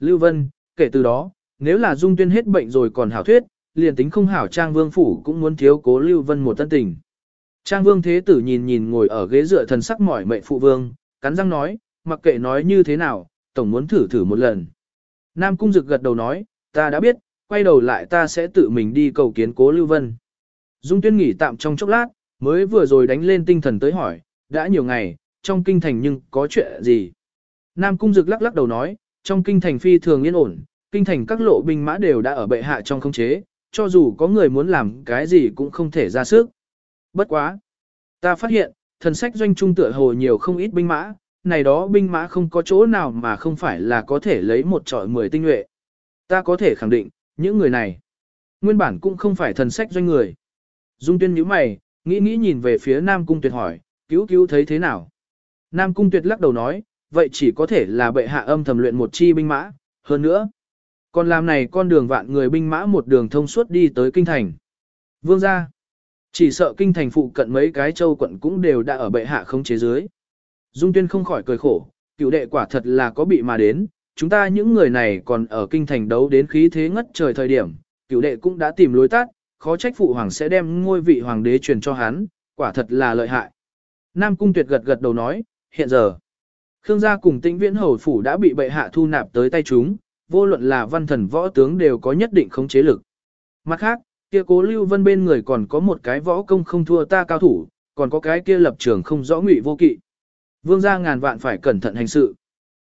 Lưu Vân, kể từ đó, nếu là Dung Tuyên hết bệnh rồi còn hảo thuyết, liền tính không hảo Trang Vương Phủ cũng muốn thiếu cố Lưu Vân một tân tình. Trang Vương Thế Tử nhìn nhìn ngồi ở ghế dựa thần sắc mỏi mệnh phụ vương, cắn răng nói, mặc kệ nói như thế nào, tổng muốn thử thử một lần. Nam Cung Dực gật đầu nói, ta đã biết, quay đầu lại ta sẽ tự mình đi cầu kiến cố Lưu Vân. Dung Tuyên nghỉ tạm trong chốc lát, mới vừa rồi đánh lên tinh thần tới hỏi, đã nhiều ngày, trong kinh thành nhưng có chuyện gì? Nam Cung Dực lắc lắc đầu nói, trong kinh thành phi thường yên ổn, kinh thành các lộ binh mã đều đã ở bệ hạ trong khống chế, cho dù có người muốn làm cái gì cũng không thể ra sức. Bất quá. Ta phát hiện, thần sách doanh trung tựa hồ nhiều không ít binh mã, này đó binh mã không có chỗ nào mà không phải là có thể lấy một trọi mười tinh nhuệ. Ta có thể khẳng định, những người này, nguyên bản cũng không phải thần sách doanh người. Dung tuyên nhíu mày, nghĩ nghĩ nhìn về phía Nam Cung Tuyệt hỏi, cứu cứu thấy thế nào? Nam Cung Tuyệt lắc đầu nói, vậy chỉ có thể là bệ hạ âm thầm luyện một chi binh mã, hơn nữa. Còn làm này con đường vạn người binh mã một đường thông suốt đi tới kinh thành. Vương gia, chỉ sợ kinh thành phụ cận mấy cái châu quận cũng đều đã ở bệ hạ không chế dưới. Dung Tuyên không khỏi cười khổ, cựu đệ quả thật là có bị mà đến, chúng ta những người này còn ở kinh thành đấu đến khí thế ngất trời thời điểm, cựu đệ cũng đã tìm lối tắt, khó trách phụ hoàng sẽ đem ngôi vị hoàng đế truyền cho hắn, quả thật là lợi hại. Nam Cung Tuyệt gật gật đầu nói, hiện giờ, Khương gia cùng tĩnh viễn hầu phủ đã bị bệ hạ thu nạp tới tay chúng, vô luận là văn thần võ tướng đều có nhất định khống chế lực. Mặt khác, kia cố lưu vân bên người còn có một cái võ công không thua ta cao thủ, còn có cái kia lập trường không rõ ngụy vô kỵ. Vương gia ngàn vạn phải cẩn thận hành sự.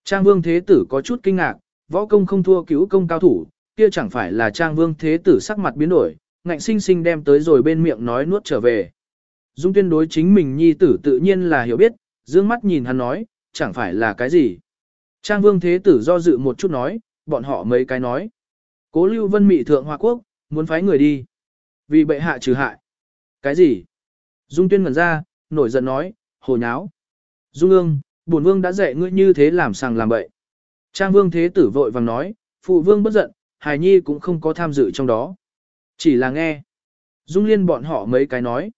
Trang vương thế tử có chút kinh ngạc, võ công không thua cứu công cao thủ, kia chẳng phải là trang vương thế tử sắc mặt biến đổi, ngạnh sinh sinh đem tới rồi bên miệng nói nuốt trở về. Dung tuyên đối chính mình nhi tử tự nhiên là hiểu biết, dương mắt nhìn hắn nói, chẳng phải là cái gì. Trang vương thế tử do dự một chút nói, bọn họ mấy cái nói. Cố lưu vân mị thượng hoa quốc, muốn phái người đi. Vì bệ hạ trừ hại. Cái gì? Dung tuyên ngẩn ra, nổi giận nói, hồ nháo. Dung ương, bổn vương đã dạy ngươi như thế làm sàng làm bậy. Trang vương thế tử vội vàng nói, phụ vương bất giận, hài nhi cũng không có tham dự trong đó. Chỉ là nghe. Dung liên bọn họ mấy cái nói.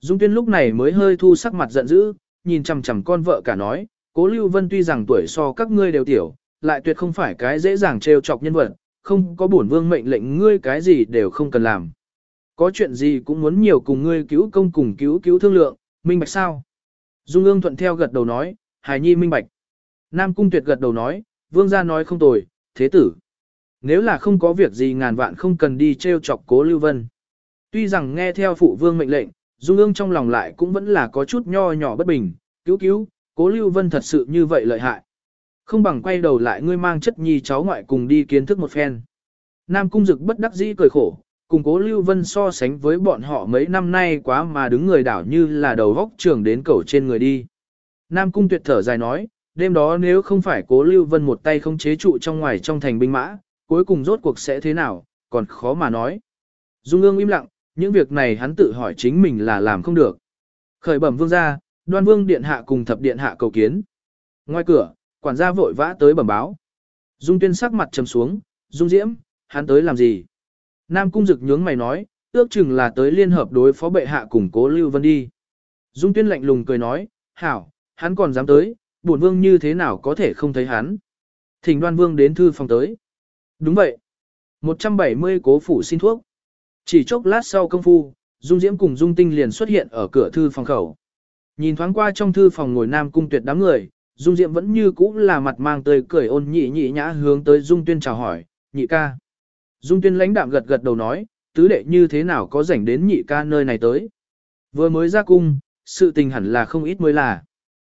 Dung tuyên lúc này mới hơi thu sắc mặt giận dữ, nhìn chằm chằm con vợ cả nói, cố lưu vân tuy rằng tuổi so các ngươi đều tiểu, lại tuyệt không phải cái dễ dàng trêu chọc nhân vật, không có bổn vương mệnh lệnh ngươi cái gì đều không cần làm. Có chuyện gì cũng muốn nhiều cùng ngươi cứu công cùng cứu cứu thương lượng, minh bạch sao? Dung ương thuận theo gật đầu nói, hài nhi minh bạch. Nam cung tuyệt gật đầu nói, vương gia nói không tồi, thế tử. Nếu là không có việc gì ngàn vạn không cần đi trêu chọc cố lưu vân. Tuy rằng nghe theo phụ vương mệnh lệnh, Dung ương trong lòng lại cũng vẫn là có chút nho nhỏ bất bình, cứu cứu, cố lưu vân thật sự như vậy lợi hại. Không bằng quay đầu lại ngươi mang chất nhi cháu ngoại cùng đi kiến thức một phen. Nam cung dực bất đắc dĩ cười khổ, cùng cố lưu vân so sánh với bọn họ mấy năm nay quá mà đứng người đảo như là đầu vóc trường đến cầu trên người đi. Nam cung tuyệt thở dài nói, đêm đó nếu không phải cố lưu vân một tay không chế trụ trong ngoài trong thành binh mã, cuối cùng rốt cuộc sẽ thế nào, còn khó mà nói. Dung ương im lặng, những việc này hắn tự hỏi chính mình là làm không được. Khởi bẩm vương gia, đoan vương điện hạ cùng thập điện hạ cầu kiến. Ngoài cửa, quản gia vội vã tới bẩm báo. Dung tuyên sắc mặt trầm xuống, Dung diễm, hắn tới làm gì? Nam cung dực nhướng mày nói, ước chừng là tới liên hợp đối phó bệ hạ cùng cố Lưu Vân đi. Dung tuyên lạnh lùng cười nói, hảo, hắn còn dám tới, bổn vương như thế nào có thể không thấy hắn. Thỉnh đoan vương đến thư phòng tới. Đúng vậy. 170 cố phủ xin thuốc. Chỉ chốc lát sau công phu, Dung Diễm cùng Dung Tinh liền xuất hiện ở cửa thư phòng khẩu. Nhìn thoáng qua trong thư phòng ngồi Nam Cung Tuyệt đám người, Dung Diễm vẫn như cũ là mặt mang tươi cười ôn nhị nhị nhã hướng tới Dung Tuyên chào hỏi, nhị ca. Dung Tuyên lãnh đạm gật gật đầu nói, tứ đệ như thế nào có rảnh đến nhị ca nơi này tới. Vừa mới ra cung, sự tình hẳn là không ít mới là.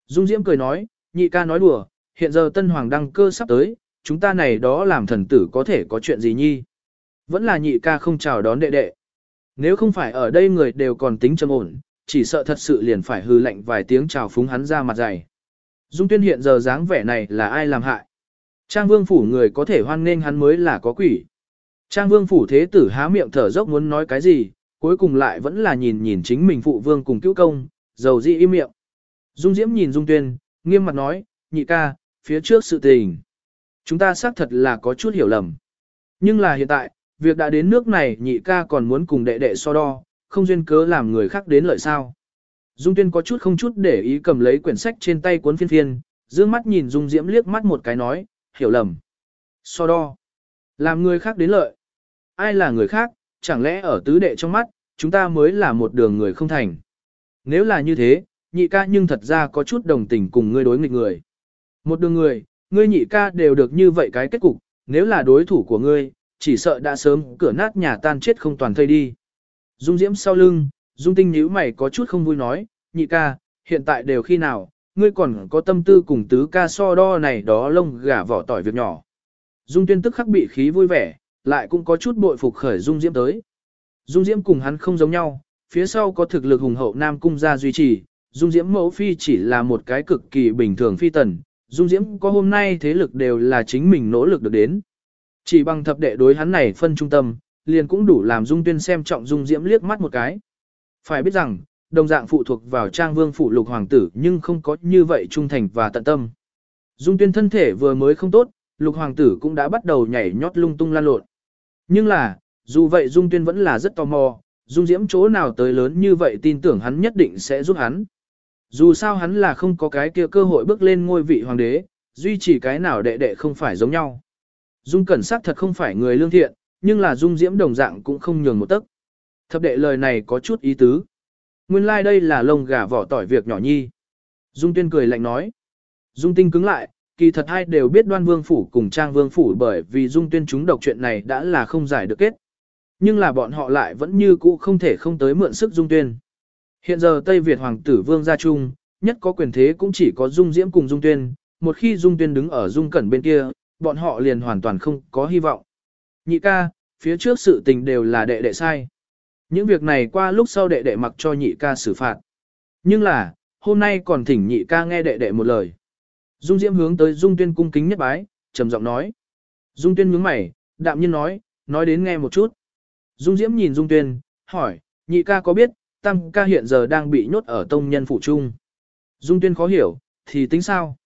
Dung Diễm cười nói, nhị ca nói đùa, hiện giờ tân hoàng đăng cơ sắp tới, chúng ta này đó làm thần tử có thể có chuyện gì nhi. Vẫn là nhị ca không chào đón đệ đệ. Nếu không phải ở đây người đều còn tính trầm ổn, chỉ sợ thật sự liền phải hư lạnh vài tiếng chào phúng hắn ra mặt dày. Dung tuyên hiện giờ dáng vẻ này là ai làm hại? Trang vương phủ người có thể hoan nghênh hắn mới là có quỷ. Trang vương phủ thế tử há miệng thở dốc muốn nói cái gì, cuối cùng lại vẫn là nhìn nhìn chính mình phụ vương cùng cứu công, dầu dị im miệng. Dung diễm nhìn dung tuyên, nghiêm mặt nói, nhị ca, phía trước sự tình. Chúng ta xác thật là có chút hiểu lầm. Nhưng là hiện tại, việc đã đến nước này nhị ca còn muốn cùng đệ đệ so đo, không duyên cớ làm người khác đến lợi sao. Dung Tuyên có chút không chút để ý cầm lấy quyển sách trên tay cuốn phiên phiên, dương mắt nhìn Dung Diễm liếc mắt một cái nói, hiểu lầm. So đo. Làm người khác đến lợi. Ai là người khác, chẳng lẽ ở tứ đệ trong mắt, chúng ta mới là một đường người không thành. Nếu là như thế, nhị ca nhưng thật ra có chút đồng tình cùng ngươi đối nghịch người. Một đường người, ngươi nhị ca đều được như vậy cái kết cục, nếu là đối thủ của ngươi, chỉ sợ đã sớm cửa nát nhà tan chết không toàn thây đi. Dung Diễm sau lưng, Dung Tinh nhíu mày có chút không vui nói, nhị ca, hiện tại đều khi nào, ngươi còn có tâm tư cùng tứ ca so đo này đó lông gà vỏ tỏi việc nhỏ. Dung Tuyên tức khắc bị khí vui vẻ, lại cũng có chút bội phục khởi Dung Diễm tới. Dung Diễm cùng hắn không giống nhau, phía sau có thực lực hùng hậu Nam Cung gia duy trì, Dung Diễm mẫu phi chỉ là một cái cực kỳ bình thường phi tần, Dung Diễm có hôm nay thế lực đều là chính mình nỗ lực được đến. Chỉ bằng thập đệ đối hắn này phân trung tâm, liền cũng đủ làm Dung Tuyên xem trọng Dung Diễm liếc mắt một cái. Phải biết rằng, đồng dạng phụ thuộc vào trang vương phụ lục hoàng tử nhưng không có như vậy trung thành và tận tâm. Dung Tuyên thân thể vừa mới không tốt, lục hoàng tử cũng đã bắt đầu nhảy nhót lung tung lan lộn. Nhưng là, dù vậy Dung Tuyên vẫn là rất tò mò, Dung Diễm chỗ nào tới lớn như vậy tin tưởng hắn nhất định sẽ giúp hắn. Dù sao hắn là không có cái kia cơ hội bước lên ngôi vị hoàng đế, duy trì cái nào đệ đệ không phải giống nhau. Dung Cẩn sắc thật không phải người lương thiện, nhưng là Dung Diễm đồng dạng cũng không nhường một tấc. Thập đệ lời này có chút ý tứ. Nguyên lai like đây là lông gà vỏ tỏi việc nhỏ nhi. Dung Tuyên cười lạnh nói. Dung Tinh cứng lại, kỳ thật hai đều biết đoan vương phủ cùng trang vương phủ bởi vì Dung Tuyên chúng độc chuyện này đã là không giải được kết. Nhưng là bọn họ lại vẫn như cũ không thể không tới mượn sức Dung Tuyên. Hiện giờ Tây Việt Hoàng tử Vương gia trung, nhất có quyền thế cũng chỉ có Dung Diễm cùng Dung Tuyên, một khi Dung Tuyên đứng ở Dung Cẩn bên kia, bọn họ liền hoàn toàn không có hy vọng. Nhị ca, phía trước sự tình đều là đệ đệ sai. Những việc này qua lúc sau đệ đệ mặc cho nhị ca xử phạt. Nhưng là, hôm nay còn thỉnh nhị ca nghe đệ đệ một lời. Dung Diễm hướng tới Dung Tuyên cung kính nhất bái, trầm giọng nói. Dung Tuyên nhướng mày, đạm nhiên nói, nói đến nghe một chút. Dung Diễm nhìn Dung Tuyên, hỏi, nhị ca có biết, tam ca hiện giờ đang bị nhốt ở tông nhân phủ trung. Dung Tuyên khó hiểu, thì tính sao?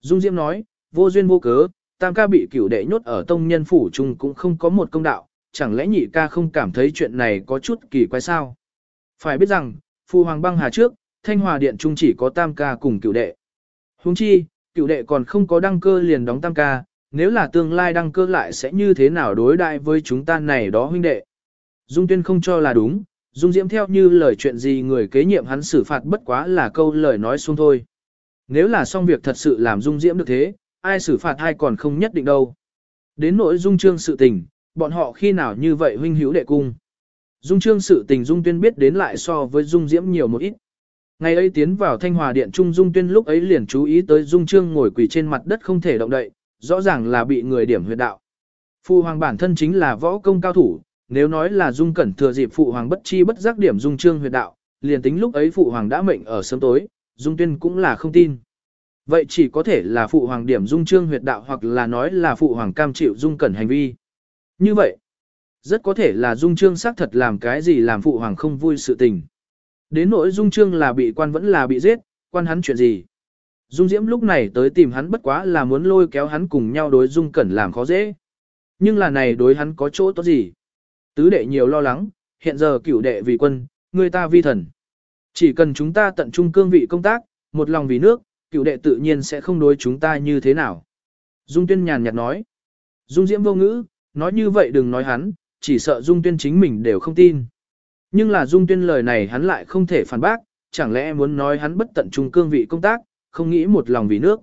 Dung Diễm nói, vô duyên vô cớ, tam ca bị cửu đệ nhốt ở tông nhân phủ trung cũng không có một công đạo, chẳng lẽ nhị ca không cảm thấy chuyện này có chút kỳ quái sao? Phải biết rằng, Phu Hoàng băng hà trước, Thanh Hòa Điện trung chỉ có tam ca cùng cửu đệ. Huống chi, cửu đệ còn không có đăng cơ liền đóng tam ca, nếu là tương lai đăng cơ lại sẽ như thế nào đối đại với chúng ta này đó huynh đệ. Dung Tuyên không cho là đúng, Dung Diễm theo như lời chuyện gì người kế nhiệm hắn xử phạt bất quá là câu lời nói xuống thôi. Nếu là xong việc thật sự làm Dung Diễm được thế, ai xử phạt ai còn không nhất định đâu. Đến nỗi Dung Trương sự tình, bọn họ khi nào như vậy huynh hữu đệ cung. Dung Trương sự tình Dung Tuyên biết đến lại so với Dung Diễm nhiều một ít. Ngày ấy tiến vào Thanh Hòa Điện Trung Dung Tuyên lúc ấy liền chú ý tới Dung Trương ngồi quỳ trên mặt đất không thể động đậy, rõ ràng là bị người điểm huyệt đạo. Phu hoàng bản thân chính là võ công cao thủ, nếu nói là Dung Cẩn thừa dịp phụ hoàng bất chi bất giác điểm Dung Trương huyệt đạo, liền tính lúc ấy phụ hoàng đã mệnh ở sớm tối, Dung Tuyên cũng là không tin. Vậy chỉ có thể là phụ hoàng điểm Dung Trương huyệt đạo hoặc là nói là phụ hoàng cam chịu Dung Cẩn hành vi. Như vậy, rất có thể là Dung Trương xác thật làm cái gì làm phụ hoàng không vui sự tình. Đến nỗi Dung Trương là bị quan vẫn là bị giết, quan hắn chuyện gì. Dung Diễm lúc này tới tìm hắn bất quá là muốn lôi kéo hắn cùng nhau đối Dung Cẩn làm khó dễ. Nhưng là này đối hắn có chỗ tốt gì? Tứ đệ nhiều lo lắng, hiện giờ cửu đệ vì quân, người ta vi thần. Chỉ cần chúng ta tận trung cương vị công tác, một lòng vì nước, Cựu đệ tự nhiên sẽ không đối chúng ta như thế nào. Dung Tuyên nhàn nhạt nói. Dung Diễm vô ngữ, nói như vậy đừng nói hắn, chỉ sợ Dung Tuyên chính mình đều không tin. Nhưng là Dung Tuyên lời này hắn lại không thể phản bác, chẳng lẽ muốn nói hắn bất tận trung cương vị công tác, không nghĩ một lòng vì nước.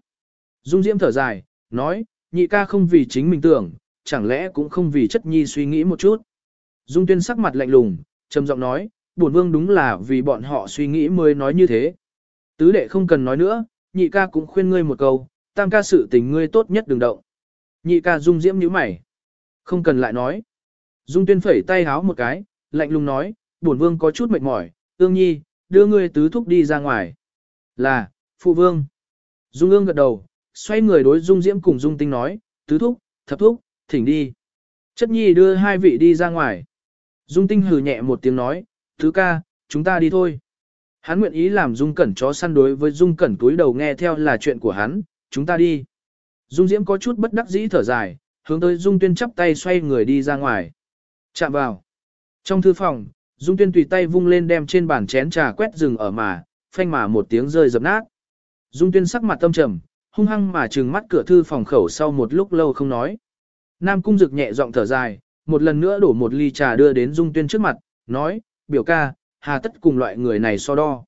Dung Diễm thở dài, nói, nhị ca không vì chính mình tưởng, chẳng lẽ cũng không vì chất nhi suy nghĩ một chút. Dung Tuyên sắc mặt lạnh lùng, trầm giọng nói, bổn vương đúng là vì bọn họ suy nghĩ mới nói như thế. Tứ đệ không cần nói nữa, nhị ca cũng khuyên ngươi một câu, tam ca sự tình ngươi tốt nhất đừng động. Nhị ca Dung Diễm nhíu mày. Không cần lại nói. Dung Tuyên phẩy tay háo một cái, lạnh lùng nói, bổn vương có chút mệt mỏi, ương nhi, đưa ngươi tứ thúc đi ra ngoài. Là, phụ vương. Dung ương gật đầu, xoay người đối Dung Diễm cùng Dung Tinh nói, tứ thúc, thập thúc, thỉnh đi. Chất nhi đưa hai vị đi ra ngoài. Dung Tinh hừ nhẹ một tiếng nói, thứ ca, chúng ta đi thôi. Hắn nguyện ý làm Dung Cẩn chó săn đối với Dung Cẩn túi đầu nghe theo là chuyện của hắn, chúng ta đi. Dung Diễm có chút bất đắc dĩ thở dài, hướng tới Dung Tuyên chắp tay xoay người đi ra ngoài. Chạm vào. Trong thư phòng, Dung Tuyên tùy tay vung lên đem trên bàn chén trà quét rừng ở mà, phanh mà một tiếng rơi dập nát. Dung Tuyên sắc mặt tâm trầm, hung hăng mà trừng mắt cửa thư phòng khẩu sau một lúc lâu không nói. Nam Cung Dực nhẹ giọng thở dài, một lần nữa đổ một ly trà đưa đến Dung Tuyên trước mặt, nói, biểu ca, hà tất cùng loại người này so đo.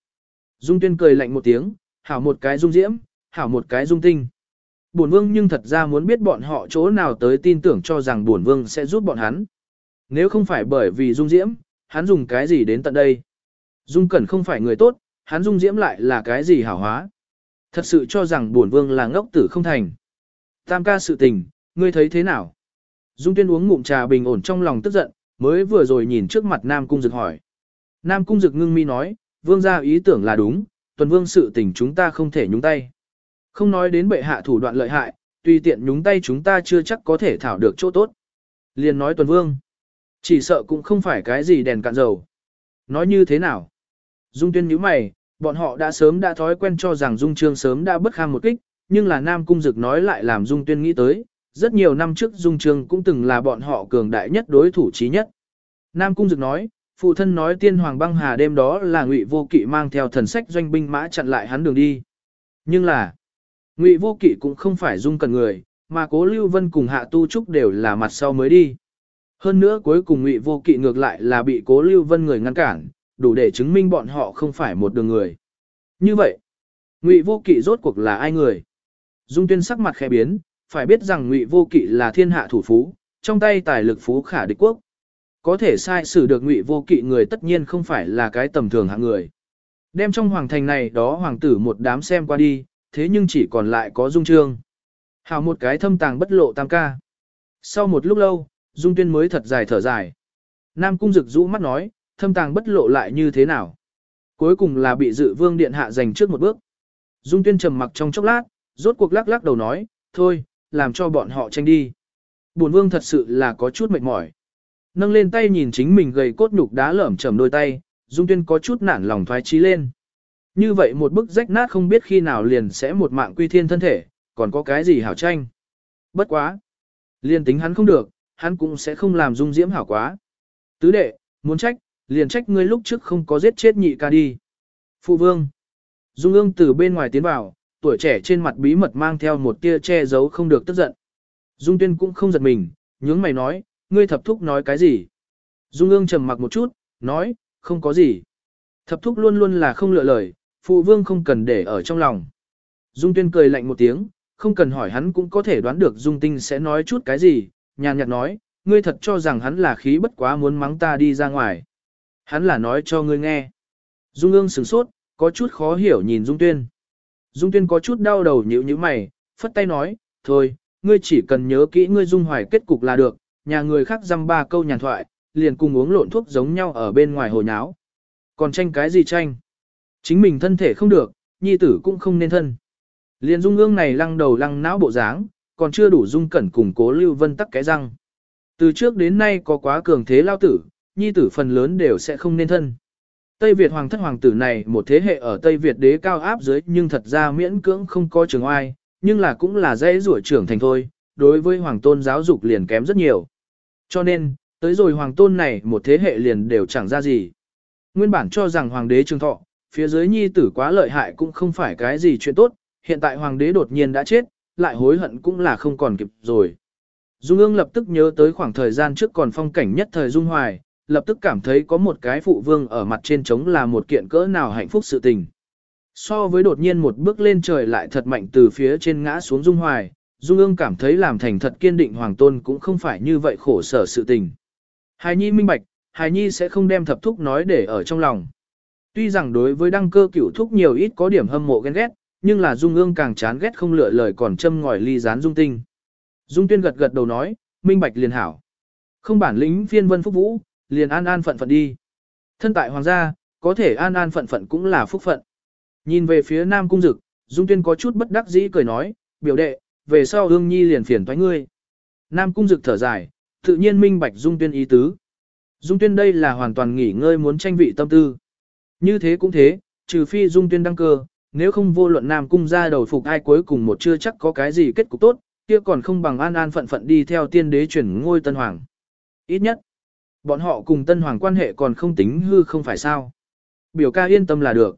Dung Tuyên cười lạnh một tiếng, hảo một cái dung diễm, hảo một cái dung tinh. Bổn vương nhưng thật ra muốn biết bọn họ chỗ nào tới tin tưởng cho rằng bổn vương sẽ giúp bọn hắn. Nếu không phải bởi vì dung diễm, hắn dùng cái gì đến tận đây? Dung cẩn không phải người tốt, hắn dung diễm lại là cái gì hảo hóa? Thật sự cho rằng bổn vương là ngốc tử không thành. Tam ca sự tình, ngươi thấy thế nào? Dung tuyên uống ngụm trà bình ổn trong lòng tức giận, mới vừa rồi nhìn trước mặt Nam Cung Dực hỏi. Nam Cung Dực ngưng mi nói, vương gia ý tưởng là đúng, tuần vương sự tình chúng ta không thể nhúng tay. Không nói đến bệ hạ thủ đoạn lợi hại, tùy tiện nhúng tay chúng ta chưa chắc có thể thảo được chỗ tốt. Liền nói tuần vương, chỉ sợ cũng không phải cái gì đèn cạn dầu. Nói như thế nào? Dung tuyên nhíu mày, bọn họ đã sớm đã thói quen cho rằng Dung Trương sớm đã bất kham một kích, nhưng là Nam Cung Dực nói lại làm Dung tuyên nghĩ tới, rất nhiều năm trước Dung Trương cũng từng là bọn họ cường đại nhất đối thủ chí nhất. Nam Cung Dực nói, phụ thân nói tiên hoàng băng hà đêm đó là ngụy vô kỵ mang theo thần sách doanh binh mã chặn lại hắn đường đi. Nhưng là, ngụy vô kỵ cũng không phải Dung cần người, mà cố Lưu Vân cùng Hạ Tu Trúc đều là mặt sau mới đi. Hơn nữa cuối cùng ngụy vô kỵ ngược lại là bị cố Lưu Vân người ngăn cản, đủ để chứng minh bọn họ không phải một đường người. Như vậy, ngụy vô kỵ rốt cuộc là ai người? Dung tuyên sắc mặt khẽ biến, phải biết rằng ngụy vô kỵ là thiên hạ thủ phú, trong tay tài lực phú khả địch quốc. Có thể sai xử được ngụy vô kỵ người tất nhiên không phải là cái tầm thường hạng người. Đem trong hoàng thành này đó hoàng tử một đám xem qua đi, thế nhưng chỉ còn lại có dung trương. Hào một cái thâm tàng bất lộ tam ca. Sau một lúc lâu, dung tuyên mới thật dài thở dài. Nam cung rực rũ mắt nói, thâm tàng bất lộ lại như thế nào. Cuối cùng là bị dự vương điện hạ giành trước một bước. Dung tuyên trầm mặc trong chốc lát, rốt cuộc lắc lắc đầu nói, thôi, làm cho bọn họ tranh đi. Bổn vương thật sự là có chút mệt mỏi. Nâng lên tay nhìn chính mình gầy cốt nhục đá lởm chởm đôi tay, Dung Tuyên có chút nản lòng thoái trí lên. Như vậy một bức rách nát không biết khi nào liền sẽ một mạng quy thiên thân thể, còn có cái gì hảo tranh. Bất quá. Liền tính hắn không được, hắn cũng sẽ không làm dung diễm hảo quá. Tứ đệ, muốn trách, liền trách ngươi lúc trước không có giết chết nhị ca đi. Phụ vương. Dung ương từ bên ngoài tiến vào, tuổi trẻ trên mặt bí mật mang theo một tia che giấu không được tức giận. Dung tuyên cũng không giật mình, nhướng mày nói, ngươi thập thúc nói cái gì? Dung ương trầm mặc một chút, nói, không có gì. Thập thúc luôn luôn là không lựa lời, phụ vương không cần để ở trong lòng. Dung tuyên cười lạnh một tiếng, không cần hỏi hắn cũng có thể đoán được Dung tinh sẽ nói chút cái gì, nhàn nhạt nói, ngươi thật cho rằng hắn là khí bất quá muốn mắng ta đi ra ngoài. Hắn là nói cho ngươi nghe. Dung ương sửng sốt, có chút khó hiểu nhìn Dung tuyên. Dung tuyên có chút đau đầu nhíu nhíu mày, phất tay nói, thôi, ngươi chỉ cần nhớ kỹ ngươi dung hoài kết cục là được, nhà người khác dăm ba câu nhàn thoại, liền cùng uống lộn thuốc giống nhau ở bên ngoài hồ nháo. Còn tranh cái gì tranh? Chính mình thân thể không được, nhi tử cũng không nên thân. Liền dung ương này lăng đầu lăng não bộ dáng, còn chưa đủ dung cẩn cùng cố lưu vân tắc cái răng. Từ trước đến nay có quá cường thế lao tử, nhi tử phần lớn đều sẽ không nên thân. Tây Việt hoàng thất hoàng tử này một thế hệ ở Tây Việt đế cao áp dưới nhưng thật ra miễn cưỡng không có trường oai, nhưng là cũng là dễ rủa trưởng thành thôi, đối với hoàng tôn giáo dục liền kém rất nhiều. Cho nên, tới rồi hoàng tôn này một thế hệ liền đều chẳng ra gì. Nguyên bản cho rằng hoàng đế trường thọ, phía dưới nhi tử quá lợi hại cũng không phải cái gì chuyện tốt, hiện tại hoàng đế đột nhiên đã chết, lại hối hận cũng là không còn kịp rồi. Dung ương lập tức nhớ tới khoảng thời gian trước còn phong cảnh nhất thời Dung Hoài, lập tức cảm thấy có một cái phụ vương ở mặt trên trống là một kiện cỡ nào hạnh phúc sự tình. So với đột nhiên một bước lên trời lại thật mạnh từ phía trên ngã xuống Dung Hoài, Dung ương cảm thấy làm thành thật kiên định hoàng tôn cũng không phải như vậy khổ sở sự tình. Hài Nhi minh bạch, Hài Nhi sẽ không đem thập thúc nói để ở trong lòng. Tuy rằng đối với đăng cơ cửu thúc nhiều ít có điểm hâm mộ ghen ghét, nhưng là Dung ương càng chán ghét không lựa lời còn châm ngòi ly gián Dung tinh. Dung tuyên gật gật đầu nói, minh bạch liền hảo. Không bản lĩnh phiên vân phúc vũ, liền an an phận phận đi. Thân tại hoàng gia, có thể an an phận phận cũng là phúc phận. Nhìn về phía Nam Cung Dực, Dung Tuyên có chút bất đắc dĩ cười nói, biểu đệ, về sau hương nhi liền phiền thoái ngươi. Nam Cung Dực thở dài, tự nhiên minh bạch Dung Tuyên ý tứ. Dung Tuyên đây là hoàn toàn nghỉ ngơi muốn tranh vị tâm tư. Như thế cũng thế, trừ phi Dung Tuyên đăng cơ, nếu không vô luận Nam Cung ra đầu phục ai cuối cùng một chưa chắc có cái gì kết cục tốt, kia còn không bằng an an phận phận đi theo tiên đế chuyển ngôi tân hoàng. Ít nhất, bọn họ cùng tân hoàng quan hệ còn không tính hư không phải sao. Biểu ca yên tâm là được.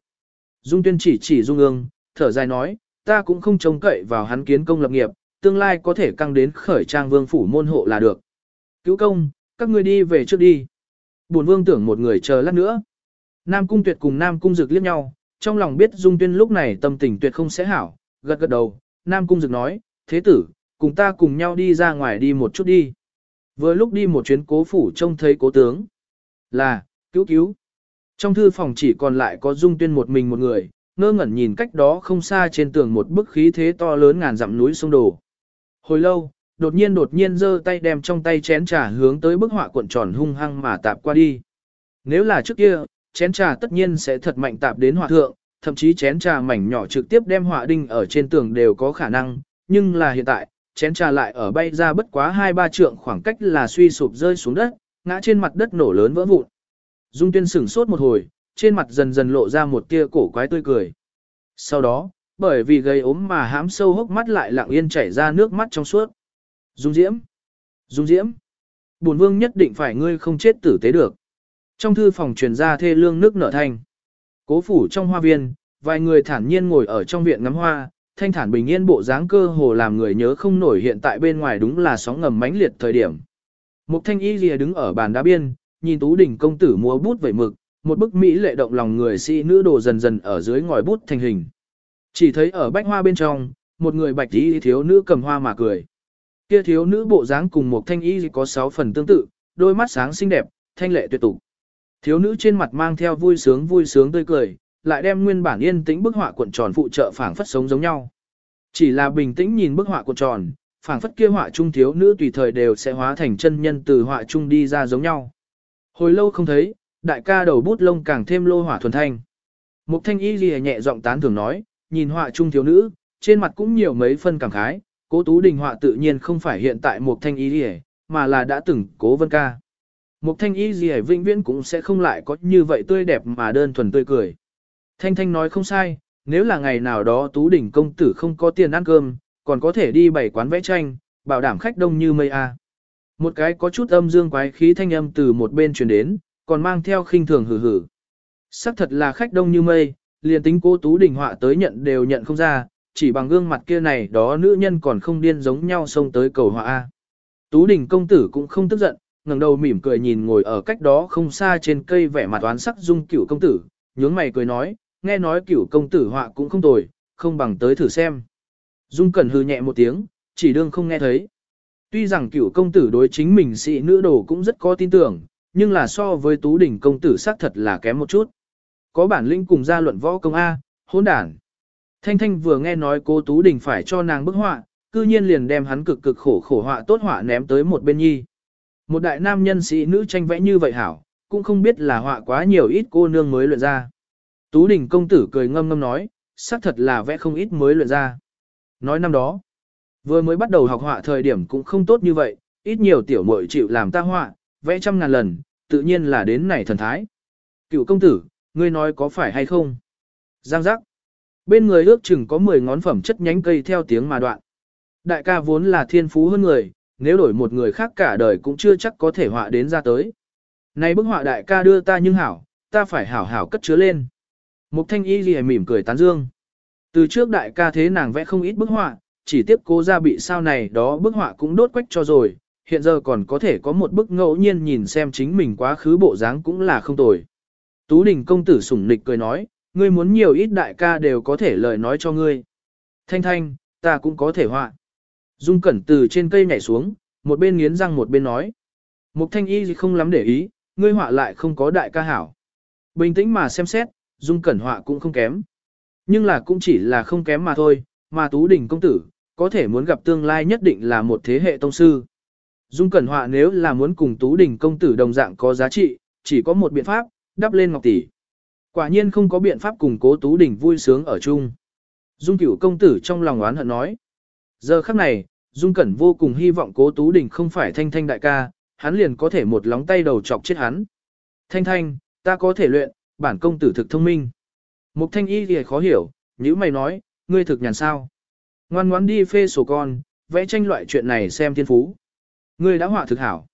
Dung Tuyên chỉ chỉ Dung ương, thở dài nói, ta cũng không trông cậy vào hắn kiến công lập nghiệp, tương lai có thể căng đến khởi trang vương phủ môn hộ là được. Cứu công, các ngươi đi về trước đi. Bổn vương tưởng một người chờ lát nữa. Nam cung tuyệt cùng Nam cung dực liếc nhau, trong lòng biết dung tuyên lúc này tâm tình tuyệt không sẽ hảo, gật gật đầu, Nam cung dực nói, thế tử, cùng ta cùng nhau đi ra ngoài đi một chút đi. Vừa lúc đi một chuyến cố phủ trông thấy cố tướng. Là, cứu cứu. Trong thư phòng chỉ còn lại có dung tuyên một mình một người, ngơ ngẩn nhìn cách đó không xa trên tường một bức khí thế to lớn ngàn dặm núi sông đồ. Hồi lâu, đột nhiên đột nhiên giơ tay đem trong tay chén trà hướng tới bức họa cuộn tròn hung hăng mà tạp qua đi. Nếu là trước kia, chén trà tất nhiên sẽ thật mạnh tạp đến họa thượng, thậm chí chén trà mảnh nhỏ trực tiếp đem họa đinh ở trên tường đều có khả năng, nhưng là hiện tại, chén trà lại ở bay ra bất quá hai ba trượng khoảng cách là suy sụp rơi xuống đất, ngã trên mặt đất nổ lớn vỡ vụn. Dung Tuyên sửng sốt một hồi, trên mặt dần dần lộ ra một tia cổ quái tươi cười. Sau đó, bởi vì gây ốm mà hám sâu hốc mắt lại lặng yên chảy ra nước mắt trong suốt. Dung Diễm! Dung Diễm! Bổn vương nhất định phải ngươi không chết tử tế được. Trong thư phòng truyền ra thê lương nước nở thanh. Cố phủ trong hoa viên, vài người thản nhiên ngồi ở trong viện ngắm hoa, thanh thản bình yên bộ dáng cơ hồ làm người nhớ không nổi hiện tại bên ngoài đúng là sóng ngầm mãnh liệt thời điểm. Mục thanh y lìa đứng ở bàn đá biên, nhìn tú đỉnh công tử múa bút vẩy mực, một bức mỹ lệ động lòng người sĩ nữ đồ dần dần ở dưới ngòi bút thành hình. Chỉ thấy ở bách hoa bên trong, một người bạch y thiếu nữ cầm hoa mà cười. Kia thiếu nữ bộ dáng cùng một thanh y có sáu phần tương tự, đôi mắt sáng xinh đẹp, thanh lệ tuyệt tục. Thiếu nữ trên mặt mang theo vui sướng vui sướng tươi cười, lại đem nguyên bản yên tĩnh bức họa cuộn tròn phụ trợ phảng phất sống giống nhau. Chỉ là bình tĩnh nhìn bức họa cuộn tròn, phảng phất kia họa trung thiếu nữ tùy thời đều sẽ hóa thành chân nhân từ họa trung đi ra giống nhau. Hồi lâu không thấy, đại ca đầu bút lông càng thêm lô hỏa thuần thanh. Mục thanh y ghi nhẹ giọng tán thường nói, nhìn họa trung thiếu nữ, trên mặt cũng nhiều mấy phân cảm khái, cố tú đình họa tự nhiên không phải hiện tại mục thanh y ghi mà là đã từng cố vân ca. Mục thanh y ghi vĩnh viễn cũng sẽ không lại có như vậy tươi đẹp mà đơn thuần tươi cười. Thanh thanh nói không sai, nếu là ngày nào đó tú đỉnh công tử không có tiền ăn cơm, còn có thể đi bảy quán vẽ tranh, bảo đảm khách đông như mây a. Một cái có chút âm dương quái khí thanh âm từ một bên truyền đến, còn mang theo khinh thường hử hử. Sắc thật là khách đông như mây, liền tính cô Tú Đình họa tới nhận đều nhận không ra, chỉ bằng gương mặt kia này đó nữ nhân còn không điên giống nhau xông tới cầu họa A. Tú Đình công tử cũng không tức giận, ngẩng đầu mỉm cười nhìn ngồi ở cách đó không xa trên cây vẻ mặt oán sắc dung cửu công tử, nhướng mày cười nói, nghe nói cửu công tử họa cũng không tồi, không bằng tới thử xem. Dung cẩn hư nhẹ một tiếng, chỉ đương không nghe thấy. Tuy rằng cửu công tử đối chính mình sĩ nữ đồ cũng rất có tin tưởng, nhưng là so với tú đỉnh công tử xác thật là kém một chút. Có bản lĩnh cùng gia luận võ công A, hỗn đản. Thanh Thanh vừa nghe nói cô Tú đỉnh phải cho nàng bức họa, cư nhiên liền đem hắn cực cực khổ khổ họa tốt họa ném tới một bên nhi. Một đại nam nhân sĩ nữ tranh vẽ như vậy hảo, cũng không biết là họa quá nhiều ít cô nương mới luyện ra. Tú đỉnh công tử cười ngâm ngâm nói, xác thật là vẽ không ít mới luyện ra. Nói năm đó, vừa mới bắt đầu học họa thời điểm cũng không tốt như vậy, ít nhiều tiểu muội chịu làm ta họa, vẽ trăm ngàn lần, tự nhiên là đến này thần thái. Cựu công tử, ngươi nói có phải hay không? Giang giác. Bên người ước chừng có 10 ngón phẩm chất nhánh cây theo tiếng mà đoạn. Đại ca vốn là thiên phú hơn người, nếu đổi một người khác cả đời cũng chưa chắc có thể họa đến ra tới. Này bức họa đại ca đưa ta nhưng hảo, ta phải hảo hảo cất chứa lên. Mục thanh y gì mỉm cười tán dương. Từ trước đại ca thế nàng vẽ không ít bức họa, chỉ tiếp cố ra bị sao này đó bức họa cũng đốt quách cho rồi, hiện giờ còn có thể có một bức ngẫu nhiên nhìn xem chính mình quá khứ bộ dáng cũng là không tồi. Tú đình công tử sủng nịch cười nói, ngươi muốn nhiều ít đại ca đều có thể lời nói cho ngươi. Thanh thanh, ta cũng có thể họa. Dung cẩn từ trên cây nhảy xuống, một bên nghiến răng một bên nói. Mục thanh y không lắm để ý, ngươi họa lại không có đại ca hảo. Bình tĩnh mà xem xét, dung cẩn họa cũng không kém. Nhưng là cũng chỉ là không kém mà thôi, mà tú đình công tử, có thể muốn gặp tương lai nhất định là một thế hệ tông sư. Dung Cẩn Họa nếu là muốn cùng Tú Đình công tử đồng dạng có giá trị, chỉ có một biện pháp, đắp lên ngọc tỷ. Quả nhiên không có biện pháp cùng cố Tú Đình vui sướng ở chung. Dung Cửu công tử trong lòng oán hận nói. Giờ khắc này, Dung Cẩn vô cùng hy vọng cố Tú Đình không phải thanh thanh đại ca, hắn liền có thể một lóng tay đầu chọc chết hắn. Thanh thanh, ta có thể luyện, bản công tử thực thông minh. Mục thanh y thì khó hiểu, nữ mày nói, ngươi thực nhàn sao. Ngoan ngoãn đi phê sổ con, vẽ tranh loại chuyện này xem thiên phú. Ngươi đã họa thực hảo.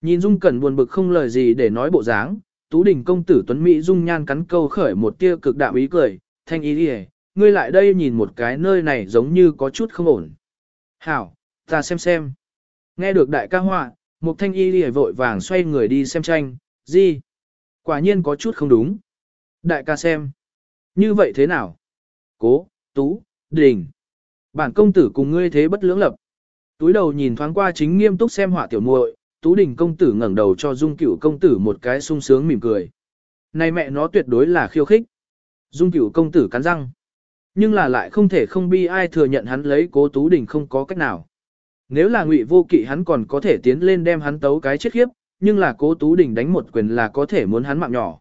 Nhìn Dung Cẩn buồn bực không lời gì để nói bộ dáng, Tú Đình công tử Tuấn Mỹ Dung nhan cắn câu khởi một tia cực đạm ý cười, thanh ý đi ngươi lại đây nhìn một cái nơi này giống như có chút không ổn. Hảo, ta xem xem. Nghe được đại ca họa, một Thanh Y đi vội vàng xoay người đi xem tranh, gì? Quả nhiên có chút không đúng. Đại ca xem. Như vậy thế nào? Cố, Tú, Đình. Bản công tử cùng ngươi thế bất lưỡng lập. Túi đầu nhìn thoáng qua chính nghiêm túc xem họa tiểu muội, Tú Đình công tử ngẩng đầu cho Dung Cửu công tử một cái sung sướng mỉm cười. Này mẹ nó tuyệt đối là khiêu khích. Dung Cửu công tử cắn răng. Nhưng là lại không thể không bi ai thừa nhận hắn lấy Cố Tú Đình không có cách nào. Nếu là Ngụy Vô Kỵ hắn còn có thể tiến lên đem hắn tấu cái chết khiếp, nhưng là Cố Tú Đình đánh một quyền là có thể muốn hắn mạng nhỏ.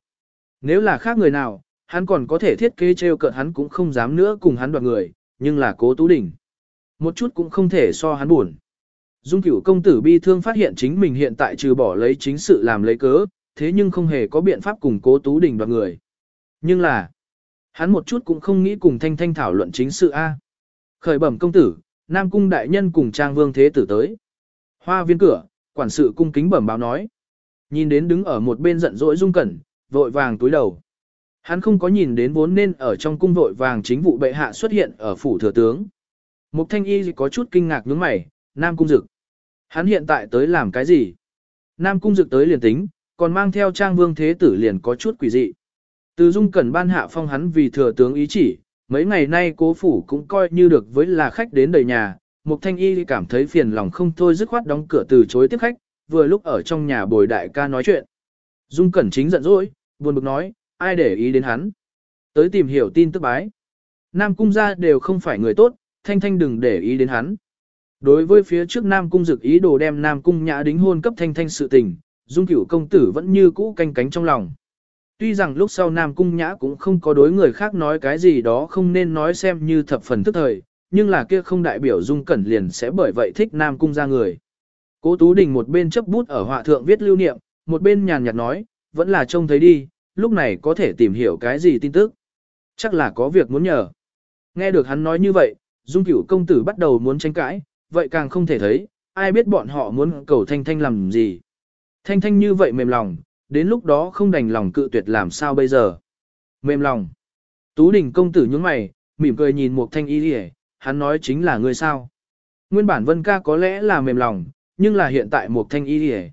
Nếu là khác người nào, hắn còn có thể thiết kế trêu cợt hắn cũng không dám nữa cùng hắn đoạt người, nhưng là Cố Tú Đình. Một chút cũng không thể so hắn buồn. Dung cửu công tử bi thương phát hiện chính mình hiện tại trừ bỏ lấy chính sự làm lấy cớ, thế nhưng không hề có biện pháp cùng cố tú đình đoạt người. Nhưng là, hắn một chút cũng không nghĩ cùng thanh thanh thảo luận chính sự A. Khởi bẩm công tử, Nam cung đại nhân cùng trang vương thế tử tới. Hoa viên cửa, quản sự cung kính bẩm báo nói. Nhìn đến đứng ở một bên giận dỗi dung cẩn, vội vàng túi đầu. Hắn không có nhìn đến vốn nên ở trong cung vội vàng chính vụ bệ hạ xuất hiện ở phủ thừa tướng. Mục thanh y có chút kinh ngạc nhướng mày, Nam cung dực. Hắn hiện tại tới làm cái gì? Nam cung dực tới liền tính, còn mang theo trang vương thế tử liền có chút quỷ dị. Từ dung cẩn ban hạ phong hắn vì thừa tướng ý chỉ, mấy ngày nay cố phủ cũng coi như được với là khách đến đầy nhà, Mục Thanh Y cảm thấy phiền lòng không thôi dứt khoát đóng cửa từ chối tiếp khách, vừa lúc ở trong nhà bồi đại ca nói chuyện. Dung Cẩn chính giận dỗi, buồn bực nói, ai để ý đến hắn. Tới tìm hiểu tin tức bái. Nam cung gia đều không phải người tốt, Thanh Thanh đừng để ý đến hắn. Đối với phía trước Nam Cung Dực ý đồ đem Nam Cung Nhã đính hôn cấp thanh thanh sự tình, Dung Cửu công tử vẫn như cũ canh cánh trong lòng. Tuy rằng lúc sau Nam Cung Nhã cũng không có đối người khác nói cái gì đó không nên nói xem như thập phần tức thời, nhưng là kia không đại biểu Dung Cẩn liền sẽ bởi vậy thích Nam Cung ra người. Cố Tú Đình một bên chấp bút ở họa thượng viết lưu niệm, một bên nhàn nhạt nói, vẫn là trông thấy đi, lúc này có thể tìm hiểu cái gì tin tức. Chắc là có việc muốn nhờ. Nghe được hắn nói như vậy, Dung Cửu công tử bắt đầu muốn tranh cãi, vậy càng không thể thấy, ai biết bọn họ muốn cầu Thanh Thanh làm gì. Thanh Thanh như vậy mềm lòng, đến lúc đó không đành lòng cự tuyệt làm sao bây giờ. Mềm lòng. Tú Đình công tử nhướng mày, mỉm cười nhìn một thanh y đi hắn nói chính là người sao. Nguyên bản Vân ca có lẽ là mềm lòng, nhưng là hiện tại một thanh y đi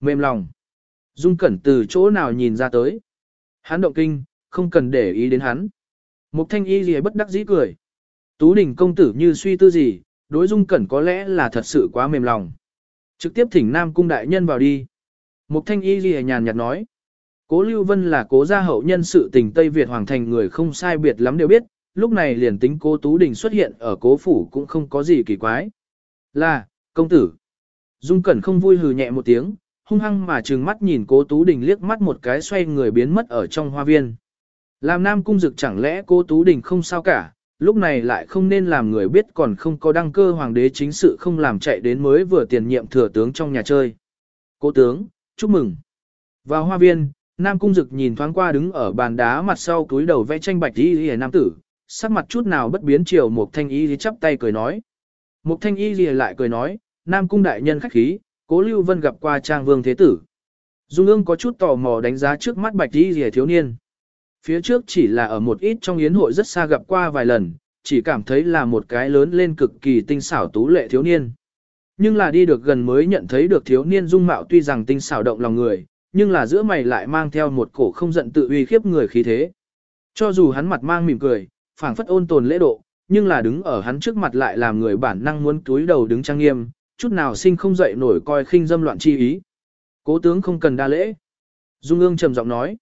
Mềm lòng. Dung Cẩn từ chỗ nào nhìn ra tới. Hắn động kinh, không cần để ý đến hắn. Một thanh y gì bất đắc dĩ cười. Tú Đình công tử như suy tư gì, đối dung cẩn có lẽ là thật sự quá mềm lòng. Trực tiếp thỉnh Nam Cung đại nhân vào đi. Mục thanh y ghi nhàn nhạt nói. Cố Lưu Vân là cố gia hậu nhân sự tình Tây Việt Hoàng thành người không sai biệt lắm đều biết, lúc này liền tính cố Tú Đình xuất hiện ở cố phủ cũng không có gì kỳ quái. Là, công tử. Dung Cẩn không vui hừ nhẹ một tiếng, hung hăng mà trừng mắt nhìn cố Tú Đình liếc mắt một cái xoay người biến mất ở trong hoa viên. Làm Nam Cung Dực chẳng lẽ cố Tú Đình không sao cả, lúc này lại không nên làm người biết còn không có đăng cơ hoàng đế chính sự không làm chạy đến mới vừa tiền nhiệm thừa tướng trong nhà chơi. Cố tướng, chúc mừng. Vào hoa viên, Nam Cung Dực nhìn thoáng qua đứng ở bàn đá mặt sau túi đầu vẽ tranh bạch y lìa nam tử, sắc mặt chút nào bất biến chiều một thanh y chắp tay cười nói. Một thanh y lìa lại cười nói, Nam Cung đại nhân khách khí, cố Lưu Vân gặp qua trang vương thế tử. Dung ương có chút tò mò đánh giá trước mắt bạch y lìa thiếu niên. Phía trước chỉ là ở một ít trong yến hội rất xa gặp qua vài lần, chỉ cảm thấy là một cái lớn lên cực kỳ tinh xảo tú lệ thiếu niên. Nhưng là đi được gần mới nhận thấy được thiếu niên dung mạo tuy rằng tinh xảo động lòng người, nhưng là giữa mày lại mang theo một cổ không giận tự uy khiếp người khí thế. Cho dù hắn mặt mang mỉm cười, phảng phất ôn tồn lễ độ, nhưng là đứng ở hắn trước mặt lại làm người bản năng muốn túi đầu đứng trang nghiêm, chút nào sinh không dậy nổi coi khinh dâm loạn chi ý. Cố tướng không cần đa lễ. Dung ương trầm giọng nói.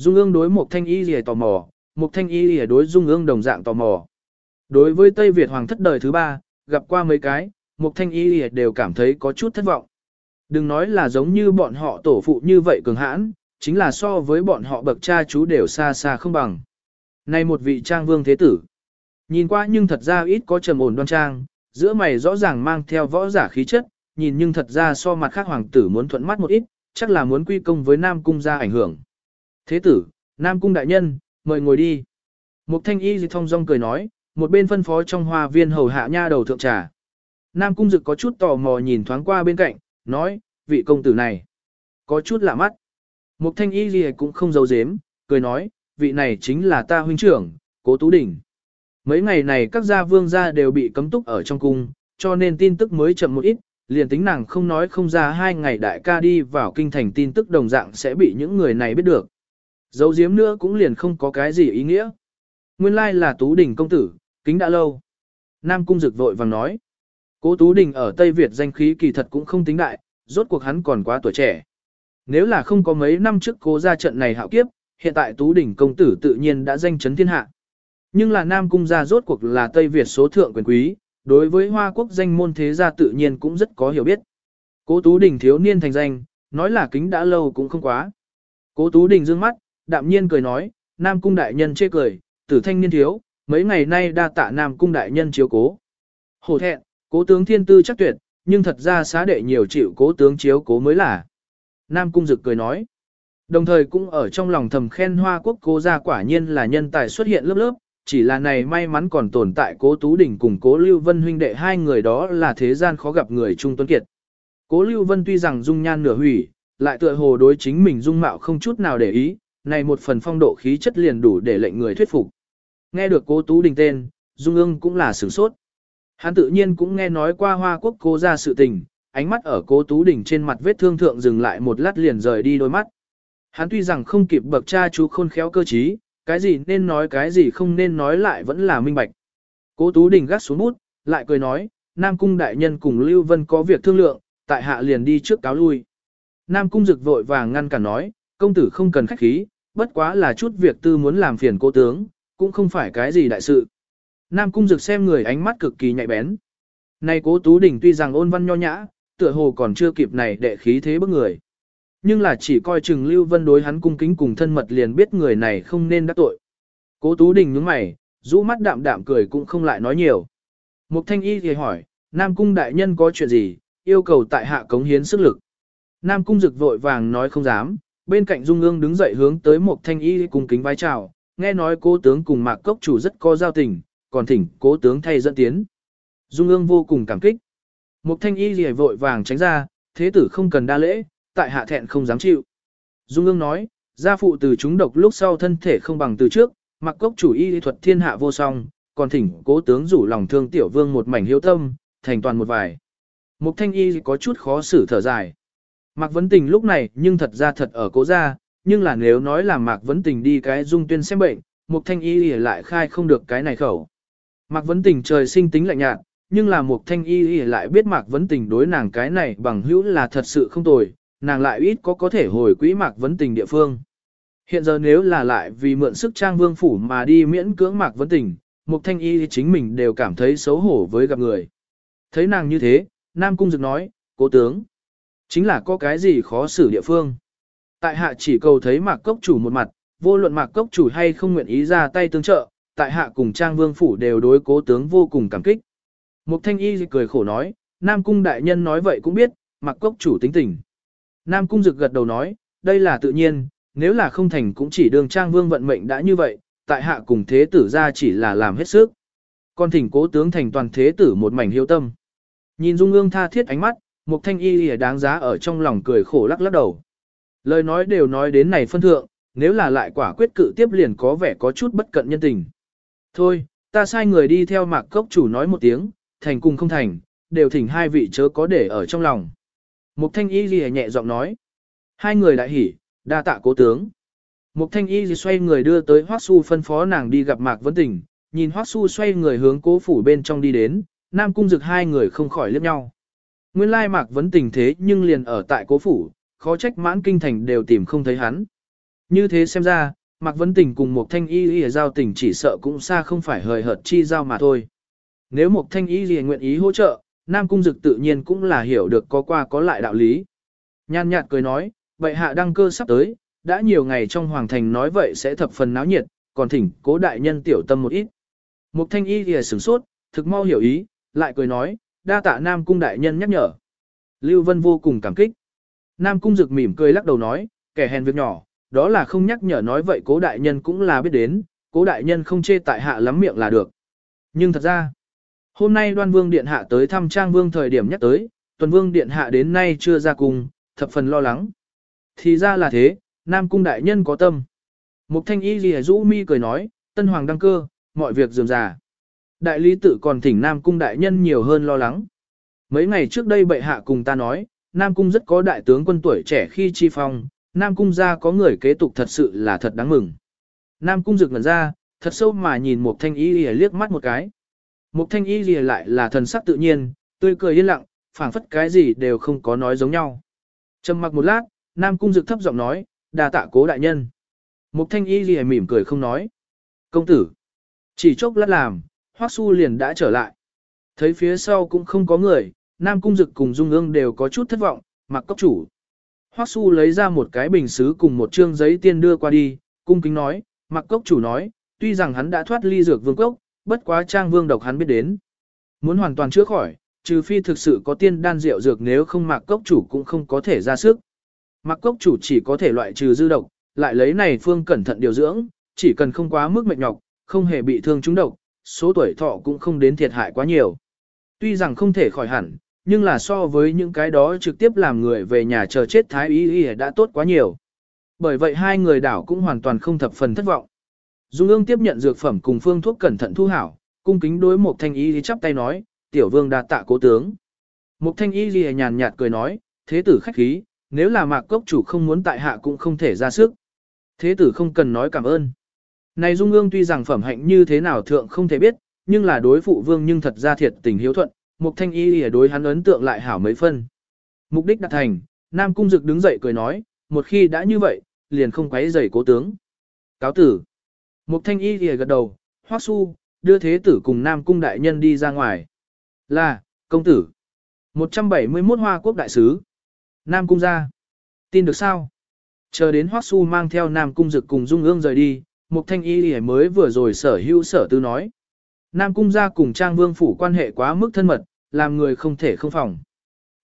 Dung ương đối một thanh y lìa tò mò, một thanh y lìa đối dung ương đồng dạng tò mò. Đối với Tây Việt hoàng thất đời thứ ba, gặp qua mấy cái, một thanh y lìa đều cảm thấy có chút thất vọng. Đừng nói là giống như bọn họ tổ phụ như vậy cường hãn, chính là so với bọn họ bậc cha chú đều xa xa không bằng. Này một vị trang vương thế tử. Nhìn qua nhưng thật ra ít có trầm ổn đoan trang, giữa mày rõ ràng mang theo võ giả khí chất, nhìn nhưng thật ra so mặt khác hoàng tử muốn thuận mắt một ít, chắc là muốn quy công với Nam Cung ra ảnh hưởng. Thế tử, Nam Cung đại nhân, mời ngồi đi. Mục thanh y gì thông dong cười nói, một bên phân phó trong hoa viên hầu hạ nha đầu thượng trà. Nam Cung Dực có chút tò mò nhìn thoáng qua bên cạnh, nói, vị công tử này, có chút lạ mắt. Mục thanh y gì cũng không giấu giếm, cười nói, vị này chính là ta huynh trưởng, cố Tú Đình. Mấy ngày này các gia vương gia đều bị cấm túc ở trong cung, cho nên tin tức mới chậm một ít, liền tính nàng không nói không ra hai ngày đại ca đi vào kinh thành tin tức đồng dạng sẽ bị những người này biết được. Dấu diếm nữa cũng liền không có cái gì ý nghĩa. Nguyên lai là Tú Đình công tử, kính đã lâu. Nam Cung Dực vội vàng nói. Cố Tú Đình ở Tây Việt danh khí kỳ thật cũng không tính đại, rốt cuộc hắn còn quá tuổi trẻ. Nếu là không có mấy năm trước cố ra trận này hạo kiếp, hiện tại Tú Đình công tử tự nhiên đã danh chấn thiên hạ. Nhưng là Nam Cung gia rốt cuộc là Tây Việt số thượng quyền quý, đối với Hoa Quốc danh môn thế gia tự nhiên cũng rất có hiểu biết. Cố Tú Đình thiếu niên thành danh, nói là kính đã lâu cũng không quá. Cố Tú Đình dương mắt, đạm nhiên cười nói, Nam Cung đại nhân chê cười, tử thanh niên thiếu, mấy ngày nay đa tạ Nam Cung đại nhân chiếu cố. Hổ thẹn, cố tướng thiên tư chắc tuyệt, nhưng thật ra xá đệ nhiều chịu cố tướng chiếu cố mới là. Nam Cung Dực cười nói. Đồng thời cũng ở trong lòng thầm khen Hoa Quốc cố gia quả nhiên là nhân tài xuất hiện lớp lớp, chỉ là này may mắn còn tồn tại cố Tú Đình cùng cố Lưu Vân huynh đệ hai người đó là thế gian khó gặp người trung tuấn kiệt. Cố Lưu Vân tuy rằng dung nhan nửa hủy, lại tựa hồ đối chính mình dung mạo không chút nào để ý, này một phần phong độ khí chất liền đủ để lệnh người thuyết phục. Nghe được cố Tú Đình tên, Dung ương cũng là sửng sốt. Hắn tự nhiên cũng nghe nói qua Hoa Quốc cố ra sự tình, ánh mắt ở cố Tú Đình trên mặt vết thương thượng dừng lại một lát liền rời đi đôi mắt. Hắn tuy rằng không kịp bậc cha chú khôn khéo cơ trí, cái gì nên nói cái gì không nên nói lại vẫn là minh bạch. Cố Tú Đình gắt xuống bút, lại cười nói, Nam Cung đại nhân cùng Lưu Vân có việc thương lượng, tại hạ liền đi trước cáo lui. Nam Cung rực vội vàng ngăn cản nói, công tử không cần khách khí, bất quá là chút việc tư muốn làm phiền cô tướng, cũng không phải cái gì đại sự. Nam Cung dực xem người ánh mắt cực kỳ nhạy bén. Này cố Tú Đình tuy rằng ôn văn nho nhã, tựa hồ còn chưa kịp này đệ khí thế bức người. Nhưng là chỉ coi chừng Lưu Vân đối hắn cung kính cùng thân mật liền biết người này không nên đắc tội. Cố Tú Đình nhướng mày, rũ mắt đạm đạm cười cũng không lại nói nhiều. Mục Thanh Y thì hỏi, Nam Cung đại nhân có chuyện gì, yêu cầu tại hạ cống hiến sức lực. Nam Cung dực vội vàng nói không dám, bên cạnh Dung ương đứng dậy hướng tới một Thanh Y cùng kính vái chào, nghe nói cố tướng cùng Mạc Cốc chủ rất có giao tình, còn thỉnh cố tướng thay dẫn tiến. Dung ương vô cùng cảm kích. một Thanh Y thì vội vàng tránh ra, thế tử không cần đa lễ, tại hạ thẹn không dám chịu. Dung ương nói, gia phụ từ chúng độc lúc sau thân thể không bằng từ trước, mặc cốc chủ y thuật thiên hạ vô song, còn thỉnh cố tướng rủ lòng thương tiểu vương một mảnh hiếu tâm, thành toàn một vài. Mục thanh y có chút khó xử thở dài. Mạc Vấn Tình lúc này nhưng thật ra thật ở cố gia, nhưng là nếu nói là Mạc Vấn Tình đi cái dung tuyên xem bệnh, Mục thanh y lại khai không được cái này khẩu. Mạc Vấn Tình trời sinh tính lạnh nhạt, nhưng là Mục thanh y lại biết Mạc Vấn Tình đối nàng cái này bằng hữu là thật sự không tồi, nàng lại ít có có thể hồi quỹ mạc vấn tình địa phương. Hiện giờ nếu là lại vì mượn sức trang vương phủ mà đi miễn cưỡng mạc vấn tình, mục thanh y chính mình đều cảm thấy xấu hổ với gặp người. Thấy nàng như thế, Nam Cung Dực nói, cố tướng, chính là có cái gì khó xử địa phương. Tại hạ chỉ cầu thấy mạc cốc chủ một mặt, vô luận mạc cốc chủ hay không nguyện ý ra tay tương trợ, tại hạ cùng trang vương phủ đều đối cố tướng vô cùng cảm kích. Mục thanh y cười khổ nói, Nam Cung đại nhân nói vậy cũng biết, mạc cốc chủ tính tình. Nam Cung Dực gật đầu nói, đây là tự nhiên, nếu là không thành cũng chỉ đường trang vương vận mệnh đã như vậy, tại hạ cùng thế tử ra chỉ là làm hết sức. Còn thỉnh cố tướng thành toàn thế tử một mảnh hiếu tâm. Nhìn Dung ương tha thiết ánh mắt, Mục Thanh Y lìa đáng giá ở trong lòng cười khổ lắc lắc đầu. Lời nói đều nói đến này phân thượng, nếu là lại quả quyết cự tiếp liền có vẻ có chút bất cận nhân tình. Thôi, ta sai người đi theo mạc cốc chủ nói một tiếng, thành cùng không thành, đều thỉnh hai vị chớ có để ở trong lòng. Mục thanh y lìa nhẹ giọng nói. Hai người đại hỉ, đa tạ cố tướng. Mục thanh y xoay người đưa tới Hoắc Su phân phó nàng đi gặp Mạc Vấn Tình, nhìn Hoắc Su xoay người hướng cố phủ bên trong đi đến, Nam Cung Dực hai người không khỏi liếc nhau. Nguyên lai Mạc Vấn Tình thế nhưng liền ở tại cố phủ, khó trách mãn kinh thành đều tìm không thấy hắn. Như thế xem ra, Mạc Vấn Tình cùng một Thanh Y Y giao tình chỉ sợ cũng xa không phải hời hợt chi giao mà thôi. Nếu một Thanh Y Y nguyện ý hỗ trợ, Nam Cung Dực tự nhiên cũng là hiểu được có qua có lại đạo lý. Nhan nhạt cười nói, vậy hạ đăng cơ sắp tới, đã nhiều ngày trong hoàng thành nói vậy sẽ thập phần náo nhiệt, còn thỉnh cố đại nhân tiểu tâm một ít. Mục thanh y thì sửng sốt, thực mau hiểu ý, lại cười nói, đa tạ Nam Cung đại nhân nhắc nhở. Lưu Vân vô cùng cảm kích. Nam Cung Dực mỉm cười lắc đầu nói, kẻ hèn việc nhỏ, đó là không nhắc nhở nói vậy cố đại nhân cũng là biết đến, cố đại nhân không chê tại hạ lắm miệng là được. Nhưng thật ra, Hôm nay đoan vương điện hạ tới thăm trang vương thời điểm nhắc tới, tuần vương điện hạ đến nay chưa ra cung, thập phần lo lắng. Thì ra là thế, nam cung đại nhân có tâm. Mục thanh y ghi rũ mi cười nói, tân hoàng đăng cơ, mọi việc dường già. Đại lý tự còn thỉnh Nam Cung đại nhân nhiều hơn lo lắng. Mấy ngày trước đây bệ hạ cùng ta nói, Nam Cung rất có đại tướng quân tuổi trẻ khi chi phong, Nam Cung ra có người kế tục thật sự là thật đáng mừng. Nam Cung rực ngẩn ra, thật sâu mà nhìn một thanh y lìa liếc mắt một cái. Một thanh y lìa lại là thần sắc tự nhiên, tươi cười yên lặng, phảng phất cái gì đều không có nói giống nhau. Trầm mặc một lát, Nam Cung rực thấp giọng nói, đa tạ cố đại nhân. Một thanh y lìa mỉm cười không nói. Công tử. Chỉ chốc lát làm, Hoắc Su liền đã trở lại. Thấy phía sau cũng không có người, Nam Cung Dực cùng Dung Ương đều có chút thất vọng, mặc cốc chủ. Hoắc Su lấy ra một cái bình sứ cùng một trương giấy tiên đưa qua đi, cung kính nói, mặc cốc chủ nói, tuy rằng hắn đã thoát ly dược vương cốc, bất quá trang vương độc hắn biết đến. Muốn hoàn toàn chữa khỏi, trừ phi thực sự có tiên đan rượu dược nếu không mặc cốc chủ cũng không có thể ra sức. Mặc cốc chủ chỉ có thể loại trừ dư độc, lại lấy này phương cẩn thận điều dưỡng, chỉ cần không quá mức mệt nhọc, không hề bị thương trúng độc, số tuổi thọ cũng không đến thiệt hại quá nhiều. Tuy rằng không thể khỏi hẳn, nhưng là so với những cái đó trực tiếp làm người về nhà chờ chết thái y y đã tốt quá nhiều. Bởi vậy hai người đảo cũng hoàn toàn không thập phần thất vọng. Dung ương tiếp nhận dược phẩm cùng phương thuốc cẩn thận thu hảo, cung kính đối một thanh y y chắp tay nói, tiểu vương đã tạ cố tướng. Một thanh y y nhàn nhạt cười nói, thế tử khách khí, nếu là mạc cốc chủ không muốn tại hạ cũng không thể ra sức. Thế tử không cần nói cảm ơn. Này Dung ương tuy rằng phẩm hạnh như thế nào thượng không thể biết, nhưng là đối phụ vương nhưng thật ra thiệt tình hiếu thuận, Mục Thanh Y lìa đối hắn ấn tượng lại hảo mấy phân. Mục đích đạt thành, Nam Cung Dực đứng dậy cười nói, một khi đã như vậy, liền không quấy rầy cố tướng. Cáo tử. Mục Thanh Y lìa gật đầu, Hoắc Su, đưa thế tử cùng Nam Cung đại nhân đi ra ngoài. Là, công tử. 171 Hoa Quốc đại sứ. Nam Cung ra. Tin được sao? Chờ đến Hoắc Su mang theo Nam Cung Dực cùng Dung Ương rời đi, Mục Thanh Y lìa mới vừa rồi sở hữu sở tư nói. Nam Cung gia cùng Trang Vương Phủ quan hệ quá mức thân mật, làm người không thể không phòng.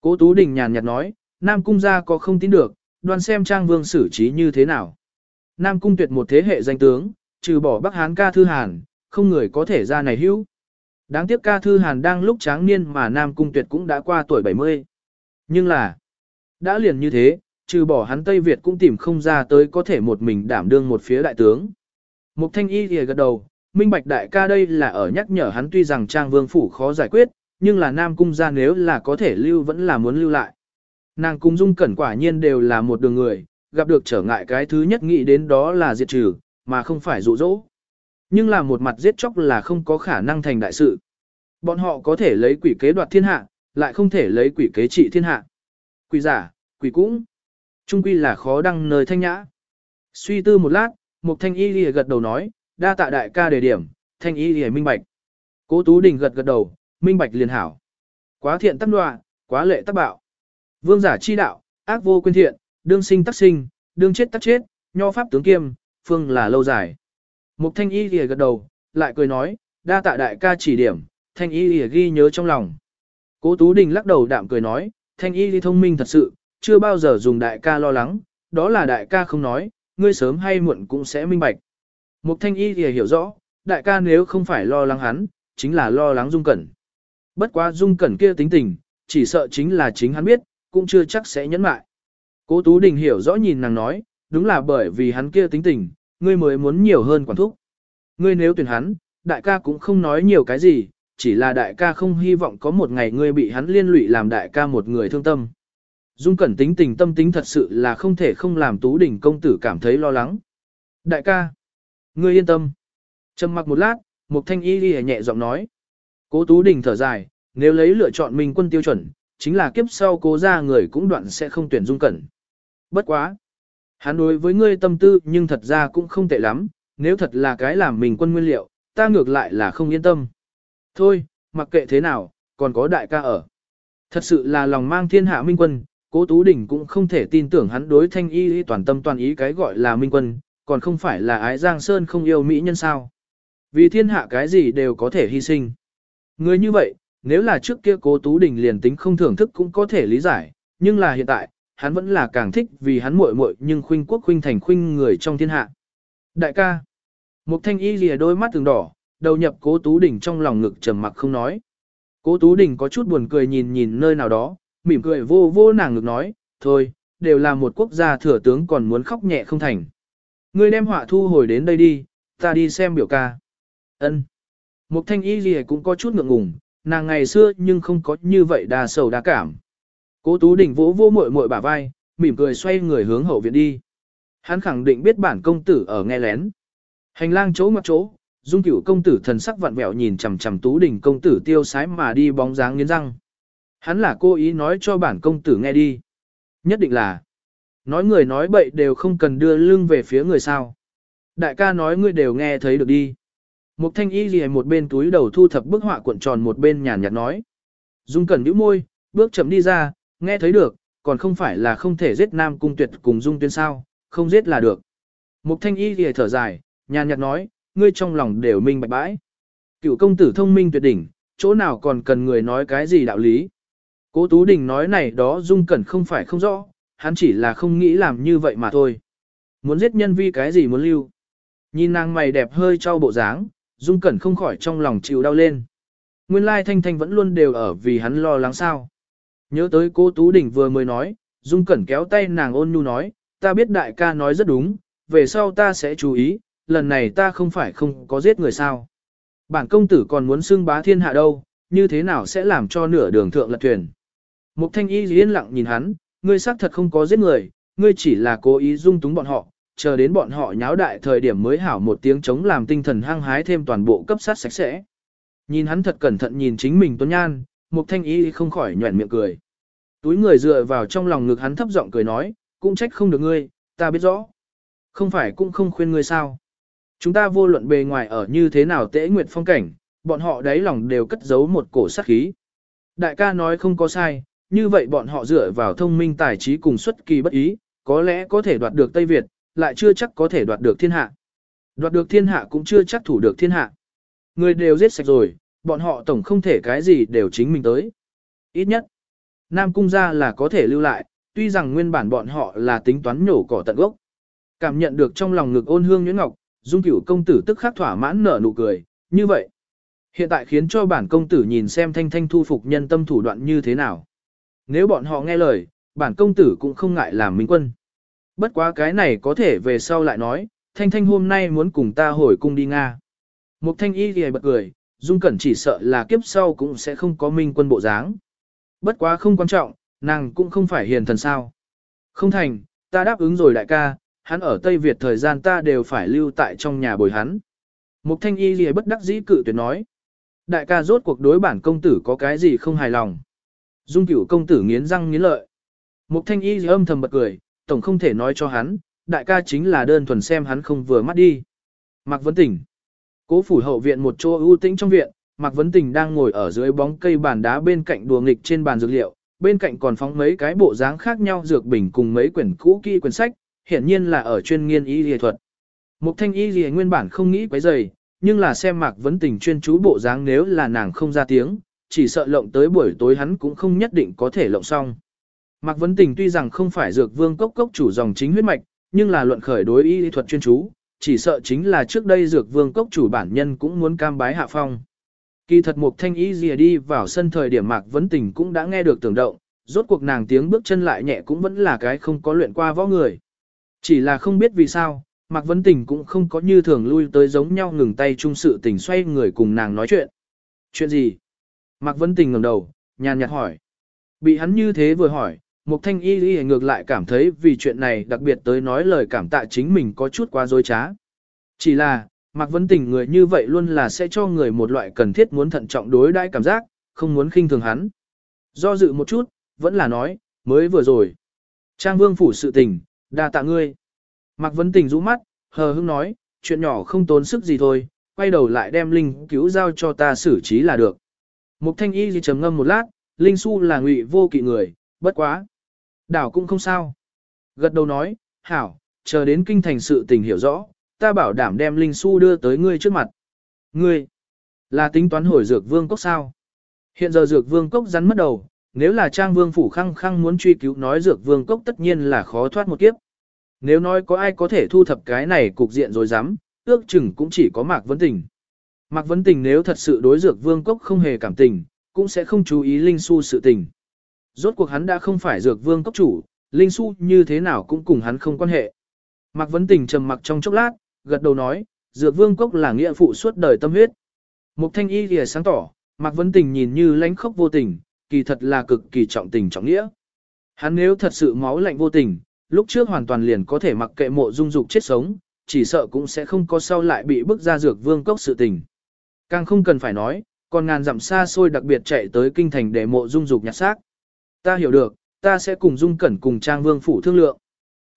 Cố Tú Đình nhàn nhạt nói, Nam Cung gia có không tin được, đoan xem Trang Vương xử trí như thế nào. Nam Cung tuyệt một thế hệ danh tướng, trừ bỏ Bắc Hán ca thư Hàn, không người có thể ra này hữu. Đáng tiếc ca thư Hàn đang lúc tráng niên mà Nam Cung tuyệt cũng đã qua tuổi 70. Nhưng là, đã liền như thế, trừ bỏ hắn Tây Việt cũng tìm không ra tới có thể một mình đảm đương một phía đại tướng. Mục thanh y thì gật đầu, minh bạch đại ca đây là ở nhắc nhở hắn tuy rằng trang vương phủ khó giải quyết, nhưng là nam cung gia nếu là có thể lưu vẫn là muốn lưu lại. Nàng cung dung cẩn quả nhiên đều là một đường người, gặp được trở ngại cái thứ nhất nghĩ đến đó là diệt trừ, mà không phải dụ dỗ. Nhưng là một mặt giết chóc là không có khả năng thành đại sự. Bọn họ có thể lấy quỷ kế đoạt thiên hạ, lại không thể lấy quỷ kế trị thiên hạ. Quỷ giả, quỷ cũng, trung quy là khó đăng nơi thanh nhã. Suy tư một lát, Mục thanh y lìa gật đầu nói, đa tạ đại ca đề điểm, thanh y lìa minh bạch. Cố Tú Đình gật gật đầu, minh bạch liền hảo. Quá thiện tắc đoạ, quá lệ tắc bạo. Vương giả chi đạo, ác vô quyên thiện, đương sinh tắc sinh, đương chết tắc chết, nho pháp tướng kiêm, phương là lâu dài. Mục thanh y lìa gật đầu, lại cười nói, đa tạ đại ca chỉ điểm, thanh y lìa ghi nhớ trong lòng. Cố Tú Đình lắc đầu đạm cười nói, thanh y lìa thông minh thật sự, chưa bao giờ dùng đại ca lo lắng, đó là đại ca không nói, ngươi sớm hay muộn cũng sẽ minh bạch. Mục thanh y thì hiểu rõ, đại ca nếu không phải lo lắng hắn, chính là lo lắng dung cẩn. Bất quá dung cẩn kia tính tình, chỉ sợ chính là chính hắn biết, cũng chưa chắc sẽ nhẫn mại. Cố Tú Đình hiểu rõ nhìn nàng nói, đúng là bởi vì hắn kia tính tình, ngươi mới muốn nhiều hơn quản thúc. Ngươi nếu tuyển hắn, đại ca cũng không nói nhiều cái gì, chỉ là đại ca không hy vọng có một ngày ngươi bị hắn liên lụy làm đại ca một người thương tâm. Dung Cẩn tính tình tâm tính thật sự là không thể không làm Tú Đình công tử cảm thấy lo lắng. Đại ca, ngươi yên tâm. Trầm mặc một lát, một thanh y ghi nhẹ giọng nói. Cố Tú Đình thở dài, nếu lấy lựa chọn mình quân tiêu chuẩn, chính là kiếp sau cố ra người cũng đoạn sẽ không tuyển Dung Cẩn. Bất quá. Hắn đối với ngươi tâm tư nhưng thật ra cũng không tệ lắm, nếu thật là cái làm mình quân nguyên liệu, ta ngược lại là không yên tâm. Thôi, mặc kệ thế nào, còn có đại ca ở. Thật sự là lòng mang thiên hạ minh quân, Cố Tú Đình cũng không thể tin tưởng hắn đối thanh y toàn tâm toàn ý cái gọi là minh quân, còn không phải là ái Giang Sơn không yêu Mỹ nhân sao. Vì thiên hạ cái gì đều có thể hy sinh. Người như vậy, nếu là trước kia cố Tú Đình liền tính không thưởng thức cũng có thể lý giải, nhưng là hiện tại, hắn vẫn là càng thích vì hắn muội muội nhưng khuynh quốc khuynh thành khuynh người trong thiên hạ. Đại ca, một thanh y lìa đôi mắt từng đỏ, đầu nhập cố Tú Đình trong lòng ngực trầm mặc không nói. Cố Tú Đình có chút buồn cười nhìn nhìn nơi nào đó, mỉm cười vô vô nàng ngực nói, thôi, đều là một quốc gia thừa tướng còn muốn khóc nhẹ không thành. Ngươi đem họa thu hồi đến đây đi, ta đi xem biểu ca. Ân. Mục thanh y gì cũng có chút ngượng ngùng, nàng ngày xưa nhưng không có như vậy đa sầu đa cảm. Cố Tú đỉnh vỗ vô muội muội bả vai, mỉm cười xoay người hướng hậu viện đi. Hắn khẳng định biết bản công tử ở nghe lén. Hành lang chỗ ngoặt chỗ, Dung Cửu công tử thần sắc vặn vẹo nhìn chằm chằm Tú đỉnh công tử tiêu sái mà đi bóng dáng nghiến răng. Hắn là cố ý nói cho bản công tử nghe đi. Nhất định là nói người nói bậy đều không cần đưa lưng về phía người sao. Đại ca nói ngươi đều nghe thấy được đi. Mục thanh y gì một bên túi đầu thu thập bức họa cuộn tròn một bên nhàn nhạt nói. Dung cẩn nhíu môi, bước chậm đi ra, nghe thấy được, còn không phải là không thể giết nam cung tuyệt cùng dung tuyên sao, không giết là được. Mục thanh y gì thở dài, nhàn nhạt nói, ngươi trong lòng đều minh bạch bãi. Cựu công tử thông minh tuyệt đỉnh, chỗ nào còn cần người nói cái gì đạo lý. Cố Tú Đình nói này đó dung cẩn không phải không rõ, hắn chỉ là không nghĩ làm như vậy mà thôi. Muốn giết nhân vi cái gì muốn lưu. Nhìn nàng mày đẹp hơi trao bộ dáng, dung cẩn không khỏi trong lòng chịu đau lên. Nguyên lai thanh thanh vẫn luôn đều ở vì hắn lo lắng sao. Nhớ tới cô Tú Đình vừa mới nói, dung cẩn kéo tay nàng ôn nhu nói, ta biết đại ca nói rất đúng, về sau ta sẽ chú ý, lần này ta không phải không có giết người sao. Bản công tử còn muốn xưng bá thiên hạ đâu, như thế nào sẽ làm cho nửa đường thượng lật thuyền. Mục thanh y yên lặng nhìn hắn, ngươi xác thật không có giết người, ngươi chỉ là cố ý dung túng bọn họ, chờ đến bọn họ nháo đại thời điểm mới hảo một tiếng chống làm tinh thần hăng hái thêm toàn bộ cấp sát sạch sẽ. Nhìn hắn thật cẩn thận nhìn chính mình tuấn nhan, mục thanh y không khỏi nhuẩn miệng cười. Túi người dựa vào trong lòng ngực hắn thấp giọng cười nói, cũng trách không được ngươi, ta biết rõ. Không phải cũng không khuyên ngươi sao. Chúng ta vô luận bề ngoài ở như thế nào tễ nguyệt phong cảnh, bọn họ đáy lòng đều cất giấu một cổ sát khí. Đại ca nói không có sai, như vậy bọn họ dựa vào thông minh tài trí cùng xuất kỳ bất ý, có lẽ có thể đoạt được Tây Việt, lại chưa chắc có thể đoạt được thiên hạ. Đoạt được thiên hạ cũng chưa chắc thủ được thiên hạ. Người đều giết sạch rồi, bọn họ tổng không thể cái gì đều chính mình tới. Ít nhất, Nam Cung gia là có thể lưu lại, tuy rằng nguyên bản bọn họ là tính toán nhổ cỏ tận gốc. Cảm nhận được trong lòng ngực ôn hương nhuyễn ngọc, dung cửu công tử tức khắc thỏa mãn nở nụ cười, như vậy. Hiện tại khiến cho bản công tử nhìn xem thanh thanh thu phục nhân tâm thủ đoạn như thế nào. Nếu bọn họ nghe lời, bản công tử cũng không ngại làm minh quân. Bất quá cái này có thể về sau lại nói, thanh thanh hôm nay muốn cùng ta hồi cung đi Nga. Mục thanh y thì bật cười, dung cẩn chỉ sợ là kiếp sau cũng sẽ không có minh quân bộ dáng. Bất quá không quan trọng, nàng cũng không phải hiền thần sao. Không thành, ta đáp ứng rồi đại ca, hắn ở Tây Việt thời gian ta đều phải lưu tại trong nhà bồi hắn. Mục thanh y thì bất đắc dĩ cự tuyệt nói. Đại ca rốt cuộc đối bản công tử có cái gì không hài lòng. Dung cửu công tử nghiến răng nghiến lợi. Mục thanh y âm thầm bật cười, tổng không thể nói cho hắn, đại ca chính là đơn thuần xem hắn không vừa mắt đi. Mạc Vấn Tình Cố phủ hậu viện một chỗ ưu tĩnh trong viện, Mạc Vấn Tình đang ngồi ở dưới bóng cây bàn đá bên cạnh đùa nghịch trên bàn dược liệu, bên cạnh còn phóng mấy cái bộ dáng khác nhau dược bình cùng mấy quyển cũ kỹ quyển sách, hiển nhiên là ở chuyên nghiên y y thuật. Mục thanh y y nguyên bản không nghĩ quấy rầy, nhưng là xem Mạc Vấn Tình chuyên chú bộ dáng nếu là nàng không ra tiếng, chỉ sợ lộng tới buổi tối hắn cũng không nhất định có thể lộng xong. Mạc Vấn Tình tuy rằng không phải dược vương cốc cốc chủ dòng chính huyết mạch, nhưng là luận khởi đối y thuật chuyên chú, chỉ sợ chính là trước đây dược vương cốc chủ bản nhân cũng muốn cam bái hạ phong. Kỳ thật một thanh y dìa đi vào sân thời điểm Mạc Vấn Tình cũng đã nghe được tưởng động, rốt cuộc nàng tiếng bước chân lại nhẹ cũng vẫn là cái không có luyện qua võ người. Chỉ là không biết vì sao, Mạc Vấn Tình cũng không có như thường lui tới giống nhau ngừng tay chung sự tình xoay người cùng nàng nói chuyện. Chuyện gì? Mạc Vấn Tình ngẩng đầu, nhàn nhạt hỏi. Bị hắn như thế vừa hỏi, Mục Thanh Y Y ngược lại cảm thấy vì chuyện này đặc biệt tới nói lời cảm tạ chính mình có chút quá dối trá. Chỉ là, Mạc Vấn Tình người như vậy luôn là sẽ cho người một loại cần thiết muốn thận trọng đối đãi cảm giác, không muốn khinh thường hắn. Do dự một chút, vẫn là nói, mới vừa rồi. Trang Vương phủ sự tình, đa tạ ngươi. Mạc Vấn Tình rũ mắt, hờ hững nói, chuyện nhỏ không tốn sức gì thôi, quay đầu lại đem Linh cứu giao cho ta xử trí là được. Mục Thanh Y gì trầm ngâm một lát, Linh Su là ngụy vô kỵ người, bất quá. Đảo cũng không sao. Gật đầu nói, hảo, chờ đến kinh thành sự tình hiểu rõ, ta bảo đảm đem Linh Su đưa tới ngươi trước mặt. Ngươi, là tính toán hồi dược vương cốc sao? Hiện giờ dược vương cốc rắn mất đầu, nếu là trang vương phủ khăng khăng muốn truy cứu nói dược vương cốc tất nhiên là khó thoát một kiếp. Nếu nói có ai có thể thu thập cái này cục diện rồi dám, ước chừng cũng chỉ có Mạc Vấn Tình. Mạc Vấn Tình nếu thật sự đối dược vương cốc không hề cảm tình, cũng sẽ không chú ý Linh Su sự tình. Rốt cuộc hắn đã không phải dược vương cốc chủ, Linh Su như thế nào cũng cùng hắn không quan hệ. Mạc Vấn Tình trầm mặc trong chốc lát, gật đầu nói, dược vương cốc là nghĩa phụ suốt đời tâm huyết. Mục thanh y lìa sáng tỏ, Mạc Vấn Tình nhìn như lánh khốc vô tình, kỳ thật là cực kỳ trọng tình trọng nghĩa. Hắn nếu thật sự máu lạnh vô tình, lúc trước hoàn toàn liền có thể mặc kệ mộ dung dục chết sống, chỉ sợ cũng sẽ không có sau lại bị bức ra dược vương cốc sự tình. Càng không cần phải nói, còn ngàn dặm xa xôi đặc biệt chạy tới kinh thành để mộ dung dục nhặt xác. Ta hiểu được, ta sẽ cùng dung cẩn cùng trang vương phủ thương lượng.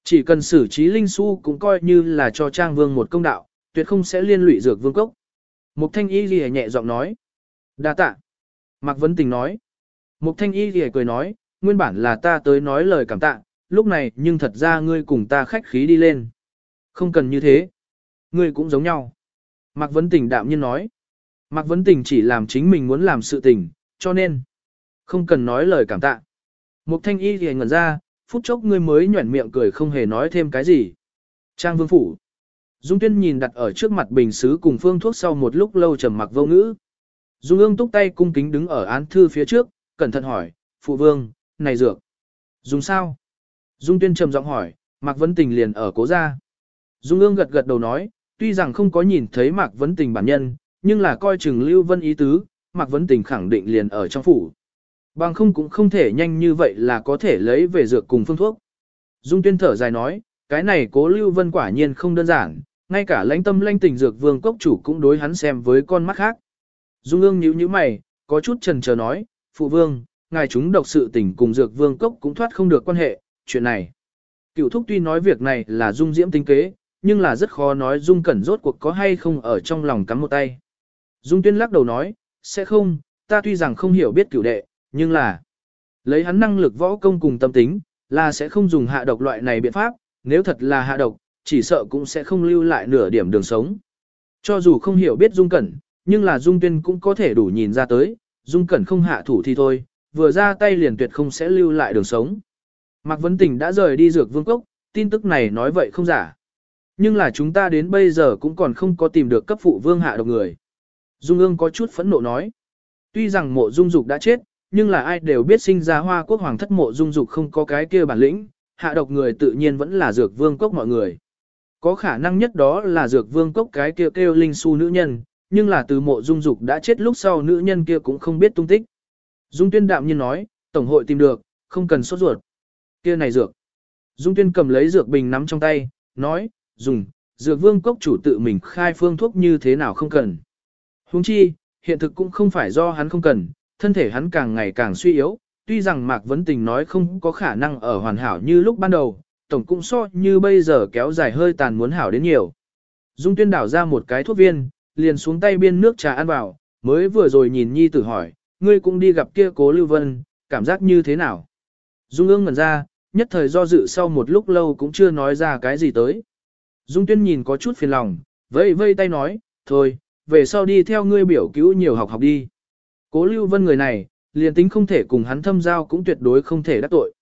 Chỉ cần xử trí linh su cũng coi như là cho trang vương một công đạo, tuyệt không sẽ liên lụy dược vương cốc. Mục thanh y lìa nhẹ giọng nói. đa tạ. Mạc Vấn Tình nói. Mục thanh y lìa cười nói, nguyên bản là ta tới nói lời cảm tạ, lúc này nhưng thật ra ngươi cùng ta khách khí đi lên. Không cần như thế. Ngươi cũng giống nhau. Mạc Vấn Tình đạm nhiên nói. Mạc Vấn Tình chỉ làm chính mình muốn làm sự tình, cho nên không cần nói lời cảm tạ. Mục thanh y thì ngẩn ra, phút chốc ngươi mới nhuẩn miệng cười không hề nói thêm cái gì. Trang vương phủ. Dung tuyên nhìn đặt ở trước mặt bình xứ cùng phương thuốc sau một lúc lâu trầm mặc vô ngữ. Dung ương túc tay cung kính đứng ở án thư phía trước, cẩn thận hỏi, phụ vương, này dược. Dùng sao? Dung tuyên trầm giọng hỏi, Mạc Vấn Tình liền ở cố ra. Dung ương gật gật đầu nói, tuy rằng không có nhìn thấy Mạc Vấn Tình bản nhân, nhưng là coi chừng Lưu Vân ý tứ, Mạc Vấn Tình khẳng định liền ở trong phủ. Bằng không cũng không thể nhanh như vậy là có thể lấy về dược cùng phương thuốc. Dung tuyên thở dài nói, cái này cố Lưu Vân quả nhiên không đơn giản, ngay cả lãnh tâm lãnh tình dược vương cốc chủ cũng đối hắn xem với con mắt khác. Dung ương nhíu nhíu mày, có chút trần chờ nói, phụ vương, ngài chúng độc sự tình cùng dược vương cốc cũng thoát không được quan hệ, chuyện này. Cựu thúc tuy nói việc này là dung diễm tinh kế, nhưng là rất khó nói dung cẩn rốt cuộc có hay không ở trong lòng cắm một tay. Dung tuyên lắc đầu nói, sẽ không, ta tuy rằng không hiểu biết cửu đệ, nhưng là lấy hắn năng lực võ công cùng tâm tính, là sẽ không dùng hạ độc loại này biện pháp, nếu thật là hạ độc, chỉ sợ cũng sẽ không lưu lại nửa điểm đường sống. Cho dù không hiểu biết dung cẩn, nhưng là dung tuyên cũng có thể đủ nhìn ra tới, dung cẩn không hạ thủ thì thôi, vừa ra tay liền tuyệt không sẽ lưu lại đường sống. Mạc Vấn Tình đã rời đi dược vương cốc, tin tức này nói vậy không giả. Nhưng là chúng ta đến bây giờ cũng còn không có tìm được cấp phụ vương hạ độc người. Dung ương có chút phẫn nộ nói. Tuy rằng mộ dung dục đã chết, nhưng là ai đều biết sinh ra hoa quốc hoàng thất mộ dung dục không có cái kia bản lĩnh, hạ độc người tự nhiên vẫn là dược vương cốc mọi người. Có khả năng nhất đó là dược vương cốc cái kia kêu, kêu linh su nữ nhân, nhưng là từ mộ dung dục đã chết lúc sau nữ nhân kia cũng không biết tung tích. Dung tuyên đạm nhiên nói, tổng hội tìm được, không cần sốt ruột. Kia này dược. Dung tuyên cầm lấy dược bình nắm trong tay, nói, dùng, dược vương cốc chủ tự mình khai phương thuốc như thế nào không cần. Huống chi, hiện thực cũng không phải do hắn không cần, thân thể hắn càng ngày càng suy yếu, tuy rằng Mạc Vấn Tình nói không có khả năng ở hoàn hảo như lúc ban đầu, tổng cũng so như bây giờ kéo dài hơi tàn muốn hảo đến nhiều. Dung tuyên đảo ra một cái thuốc viên, liền xuống tay biên nước trà ăn vào, mới vừa rồi nhìn nhi tử hỏi, ngươi cũng đi gặp kia cố Lưu Vân, cảm giác như thế nào? Dung ương ngẩn ra, nhất thời do dự sau một lúc lâu cũng chưa nói ra cái gì tới. Dung tuyên nhìn có chút phiền lòng, vây vây tay nói, thôi, về sau đi theo ngươi biểu cứu nhiều học học đi. Cố Lưu Vân người này, liền tính không thể cùng hắn thâm giao cũng tuyệt đối không thể đắc tội.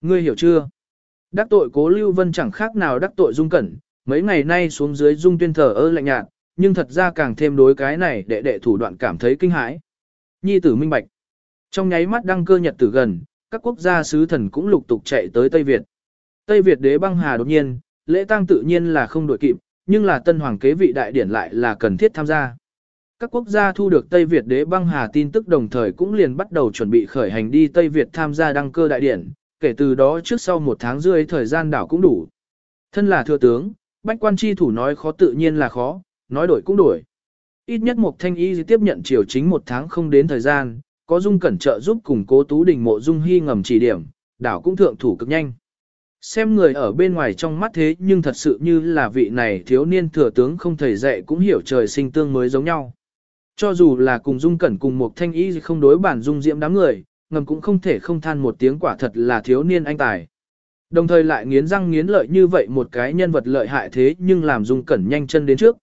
Ngươi hiểu chưa? Đắc tội cố Lưu Vân chẳng khác nào đắc tội Dung Cẩn, mấy ngày nay xuống dưới Dung tuyên thở ơ lạnh nhạt, nhưng thật ra càng thêm đối cái này đệ đệ thủ đoạn cảm thấy kinh hãi. Nhi tử minh bạch. Trong nháy mắt đăng cơ nhật tử gần, các quốc gia sứ thần cũng lục tục chạy tới Tây Việt. Tây Việt đế băng hà đột nhiên, lễ tang tự nhiên là không đổi kịp, nhưng là tân hoàng kế vị đại điển lại là cần thiết tham gia. Các quốc gia thu được Tây Việt đế băng hà tin tức đồng thời cũng liền bắt đầu chuẩn bị khởi hành đi Tây Việt tham gia đăng cơ đại điển, kể từ đó trước sau một tháng rưỡi thời gian đảo cũng đủ. Thân là thừa tướng, bách quan chi thủ nói khó tự nhiên là khó, nói đổi cũng đổi. Ít nhất một thanh y tiếp nhận triều chính một tháng không đến thời gian, có dung cẩn trợ giúp cùng cố tú đình mộ dung hy ngầm chỉ điểm, đảo cũng thượng thủ cực nhanh. Xem người ở bên ngoài trong mắt thế nhưng thật sự như là vị này thiếu niên thừa tướng không thầy dạy cũng hiểu trời sinh tương mới giống nhau. Cho dù là cùng dung cẩn cùng một thanh y không đối bản dung diễm đám người, ngầm cũng không thể không than một tiếng quả thật là thiếu niên anh tài. Đồng thời lại nghiến răng nghiến lợi như vậy một cái nhân vật lợi hại thế nhưng làm dung cẩn nhanh chân đến trước.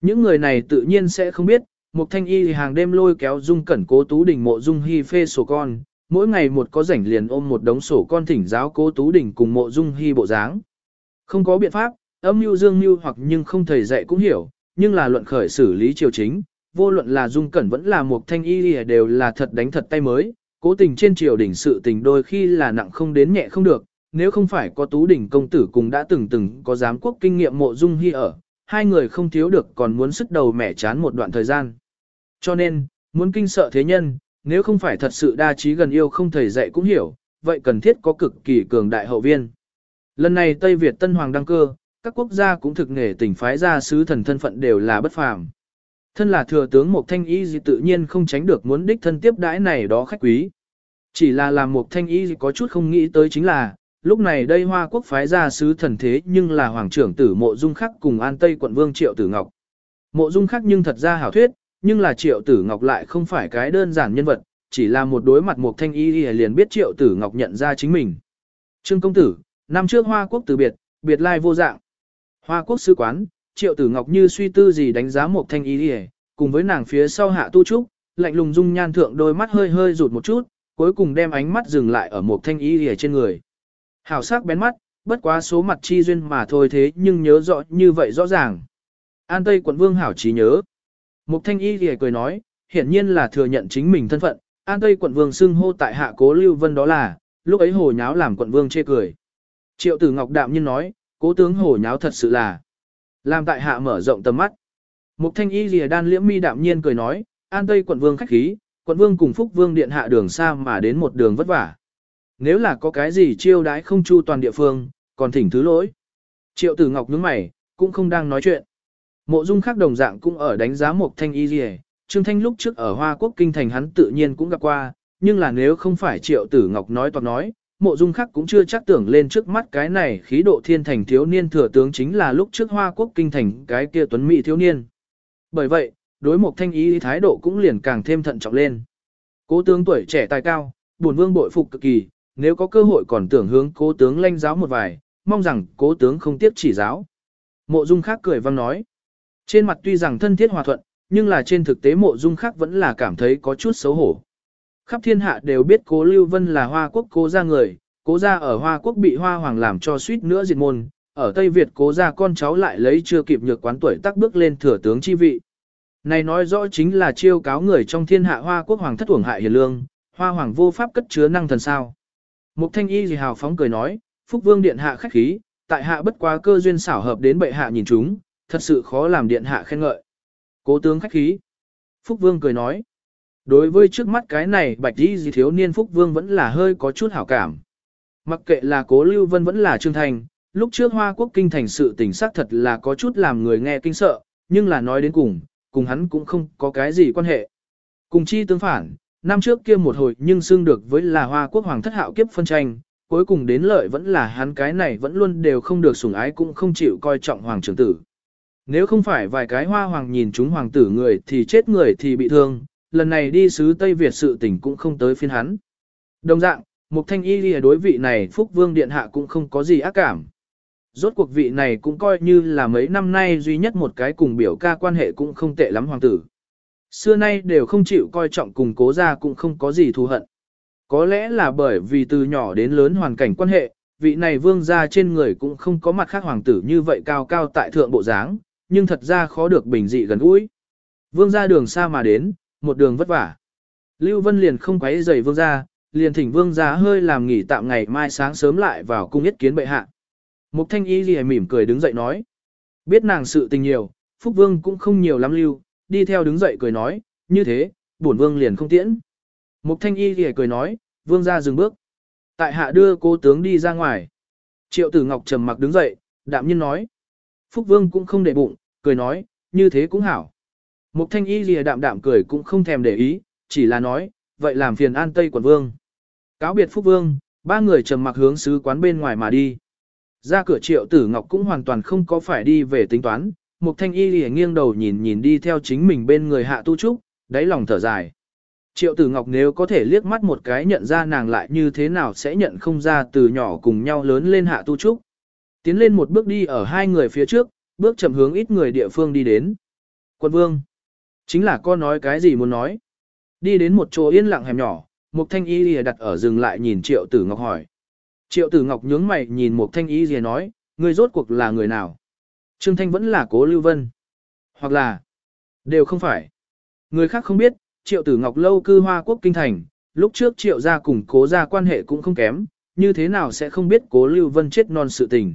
Những người này tự nhiên sẽ không biết, một thanh y hàng đêm lôi kéo dung cẩn cố tú đình mộ dung hy phê sổ con, mỗi ngày một có rảnh liền ôm một đống sổ con thỉnh giáo cố tú đình cùng mộ dung hy bộ dáng. Không có biện pháp, âm mưu dương mưu hoặc nhưng không thầy dạy cũng hiểu, nhưng là luận khởi xử lý triều chính, vô luận là dung cẩn vẫn là một thanh y đều là thật đánh thật tay mới, cố tình trên triều đình sự tình đôi khi là nặng không đến nhẹ không được, nếu không phải có tú đỉnh công tử cùng đã từng từng có giám quốc kinh nghiệm mộ dung hy ở, hai người không thiếu được còn muốn sức đầu mẻ chán một đoạn thời gian. Cho nên, muốn kinh sợ thế nhân, nếu không phải thật sự đa trí gần yêu không thầy dạy cũng hiểu, vậy cần thiết có cực kỳ cường đại hậu viên. Lần này Tây Việt Tân Hoàng đăng cơ, các quốc gia cũng thực nghề tỉnh phái ra sứ thần thân phận đều là bất phàm. Thân là thừa tướng một thanh y gì tự nhiên không tránh được muốn đích thân tiếp đãi này đó khách quý. Chỉ là làm một thanh y có chút không nghĩ tới chính là, lúc này đây Hoa quốc phái ra sứ thần thế nhưng là hoàng trưởng tử mộ dung khắc cùng an tây quận vương triệu tử ngọc. Mộ dung khắc nhưng thật ra hảo thuyết, nhưng là triệu tử ngọc lại không phải cái đơn giản nhân vật, chỉ là một đối mặt một thanh y liền biết triệu tử ngọc nhận ra chính mình. Trương công tử, năm trước Hoa quốc từ biệt, biệt lai vô dạng. Hoa quốc sứ quán, triệu tử ngọc như suy tư gì đánh giá một thanh y cùng với nàng phía sau hạ tu trúc, lạnh lùng dung nhan thượng đôi mắt hơi hơi rụt một chút, cuối cùng đem ánh mắt dừng lại ở một thanh y trên người. Hảo sắc bén mắt, bất quá số mặt chi duyên mà thôi thế nhưng nhớ rõ như vậy rõ ràng. An Tây quận vương hảo trí nhớ. Mục thanh y thì cười nói, hiển nhiên là thừa nhận chính mình thân phận, An Tây quận vương xưng hô tại hạ cố lưu vân đó là, lúc ấy hồ nháo làm quận vương chê cười. Triệu tử ngọc đạm nhiên nói, cố tướng hồ nháo thật sự là, làm tại hạ mở rộng tầm mắt. Mục thanh y thì đan liễm mi đạm nhiên cười nói, An Tây quận vương khách khí, quận vương cùng phúc vương điện hạ đường xa mà đến một đường vất vả. Nếu là có cái gì chiêu đãi không chu toàn địa phương, còn thỉnh thứ lỗi. Triệu tử ngọc nhướng mày, cũng không đang nói chuyện. Mộ dung khác đồng dạng cũng ở đánh giá một thanh y gì Trương Thanh lúc trước ở Hoa Quốc Kinh Thành hắn tự nhiên cũng gặp qua, nhưng là nếu không phải triệu tử ngọc nói toàn nói, mộ dung khác cũng chưa chắc tưởng lên trước mắt cái này khí độ thiên thành thiếu niên thừa tướng chính là lúc trước Hoa Quốc Kinh Thành cái kia tuấn mỹ thiếu niên. Bởi vậy, đối một thanh y thái độ cũng liền càng thêm thận trọng lên. Cố tướng tuổi trẻ tài cao, bổn vương bội phục cực kỳ, nếu có cơ hội còn tưởng hướng cố tướng lanh giáo một vài, mong rằng cố tướng không tiếp chỉ giáo. Mộ dung khác cười vang nói. Trên mặt tuy rằng thân thiết hòa thuận, nhưng là trên thực tế mộ dung khác vẫn là cảm thấy có chút xấu hổ. Khắp thiên hạ đều biết cố Lưu Vân là hoa quốc cố gia người, cố gia ở hoa quốc bị hoa hoàng làm cho suýt nữa diệt môn, ở Tây Việt cố gia con cháu lại lấy chưa kịp nhược quán tuổi tắc bước lên thừa tướng chi vị. Này nói rõ chính là chiêu cáo người trong thiên hạ hoa quốc hoàng thất uổng hại hiền lương, hoa hoàng vô pháp cất chứa năng thần sao. Mục thanh y gì hào phóng cười nói, Phúc Vương Điện Hạ khách khí, tại hạ bất quá cơ duyên xảo hợp đến bệ hạ nhìn chúng, thật sự khó làm Điện Hạ khen ngợi. Cố tướng khách khí. Phúc Vương cười nói, đối với trước mắt cái này bạch đi gì thiếu niên Phúc Vương vẫn là hơi có chút hảo cảm. Mặc kệ là cố Lưu Vân vẫn là Trương Thành, lúc trước Hoa Quốc kinh thành sự tình xác thật là có chút làm người nghe kinh sợ, nhưng là nói đến cùng, cùng hắn cũng không có cái gì quan hệ. Cùng chi tương phản, năm trước kia một hồi nhưng xưng được với là Hoa Quốc Hoàng thất hạo kiếp phân tranh, cuối cùng đến lợi vẫn là hắn cái này vẫn luôn đều không được sủng ái cũng không chịu coi trọng Hoàng trưởng tử. Nếu không phải vài cái Hoa Hoàng nhìn chúng Hoàng tử người thì chết người thì bị thương, lần này đi sứ Tây Việt sự tình cũng không tới phiên hắn. Đồng dạng, Mục Thanh Y lìa đối vị này Phúc Vương Điện Hạ cũng không có gì ác cảm. Rốt cuộc vị này cũng coi như là mấy năm nay duy nhất một cái cùng biểu ca quan hệ cũng không tệ lắm hoàng tử. Xưa nay đều không chịu coi trọng cùng cố gia cũng không có gì thù hận. Có lẽ là bởi vì từ nhỏ đến lớn hoàn cảnh quan hệ, vị này vương gia trên người cũng không có mặt khác hoàng tử như vậy cao cao tại thượng bộ dáng, nhưng thật ra khó được bình dị gần gũi. Vương gia đường xa mà đến, một đường vất vả. Lưu Vân liền không quấy rầy vương gia, liền thỉnh vương gia hơi làm nghỉ tạm ngày mai sáng sớm lại vào cung yết kiến bệ hạ. Mục thanh y gì mỉm cười đứng dậy nói. Biết nàng sự tình nhiều, Phúc Vương cũng không nhiều lắm lưu, đi theo đứng dậy cười nói, như thế, bổn Vương liền không tiễn. Mục thanh y gì cười nói, Vương ra dừng bước. Tại hạ đưa cô tướng đi ra ngoài. Triệu tử Ngọc trầm mặc đứng dậy, đạm nhiên nói. Phúc Vương cũng không để bụng, cười nói, như thế cũng hảo. Mục thanh y lìa đạm đạm cười cũng không thèm để ý, chỉ là nói, vậy làm phiền an tây quận vương. Cáo biệt Phúc Vương, ba người trầm mặc hướng sứ quán bên ngoài mà đi. Ra cửa triệu tử ngọc cũng hoàn toàn không có phải đi về tính toán, Mục thanh y lìa nghiêng đầu nhìn nhìn đi theo chính mình bên người hạ tu trúc, đáy lòng thở dài. Triệu tử ngọc nếu có thể liếc mắt một cái nhận ra nàng lại như thế nào sẽ nhận không ra từ nhỏ cùng nhau lớn lên hạ tu trúc. Tiến lên một bước đi ở hai người phía trước, bước chậm hướng ít người địa phương đi đến. Quân vương, chính là con nói cái gì muốn nói. Đi đến một chỗ yên lặng hẻm nhỏ, Mục thanh y lìa đặt ở dừng lại nhìn triệu tử ngọc hỏi. Triệu tử ngọc nhướng mày nhìn một thanh y Lìa nói, người rốt cuộc là người nào? Trương Thanh vẫn là cố Lưu Vân. Hoặc là, đều không phải. Người khác không biết, triệu tử ngọc lâu cư hoa quốc kinh thành, lúc trước triệu gia cùng cố gia quan hệ cũng không kém, như thế nào sẽ không biết cố Lưu Vân chết non sự tình.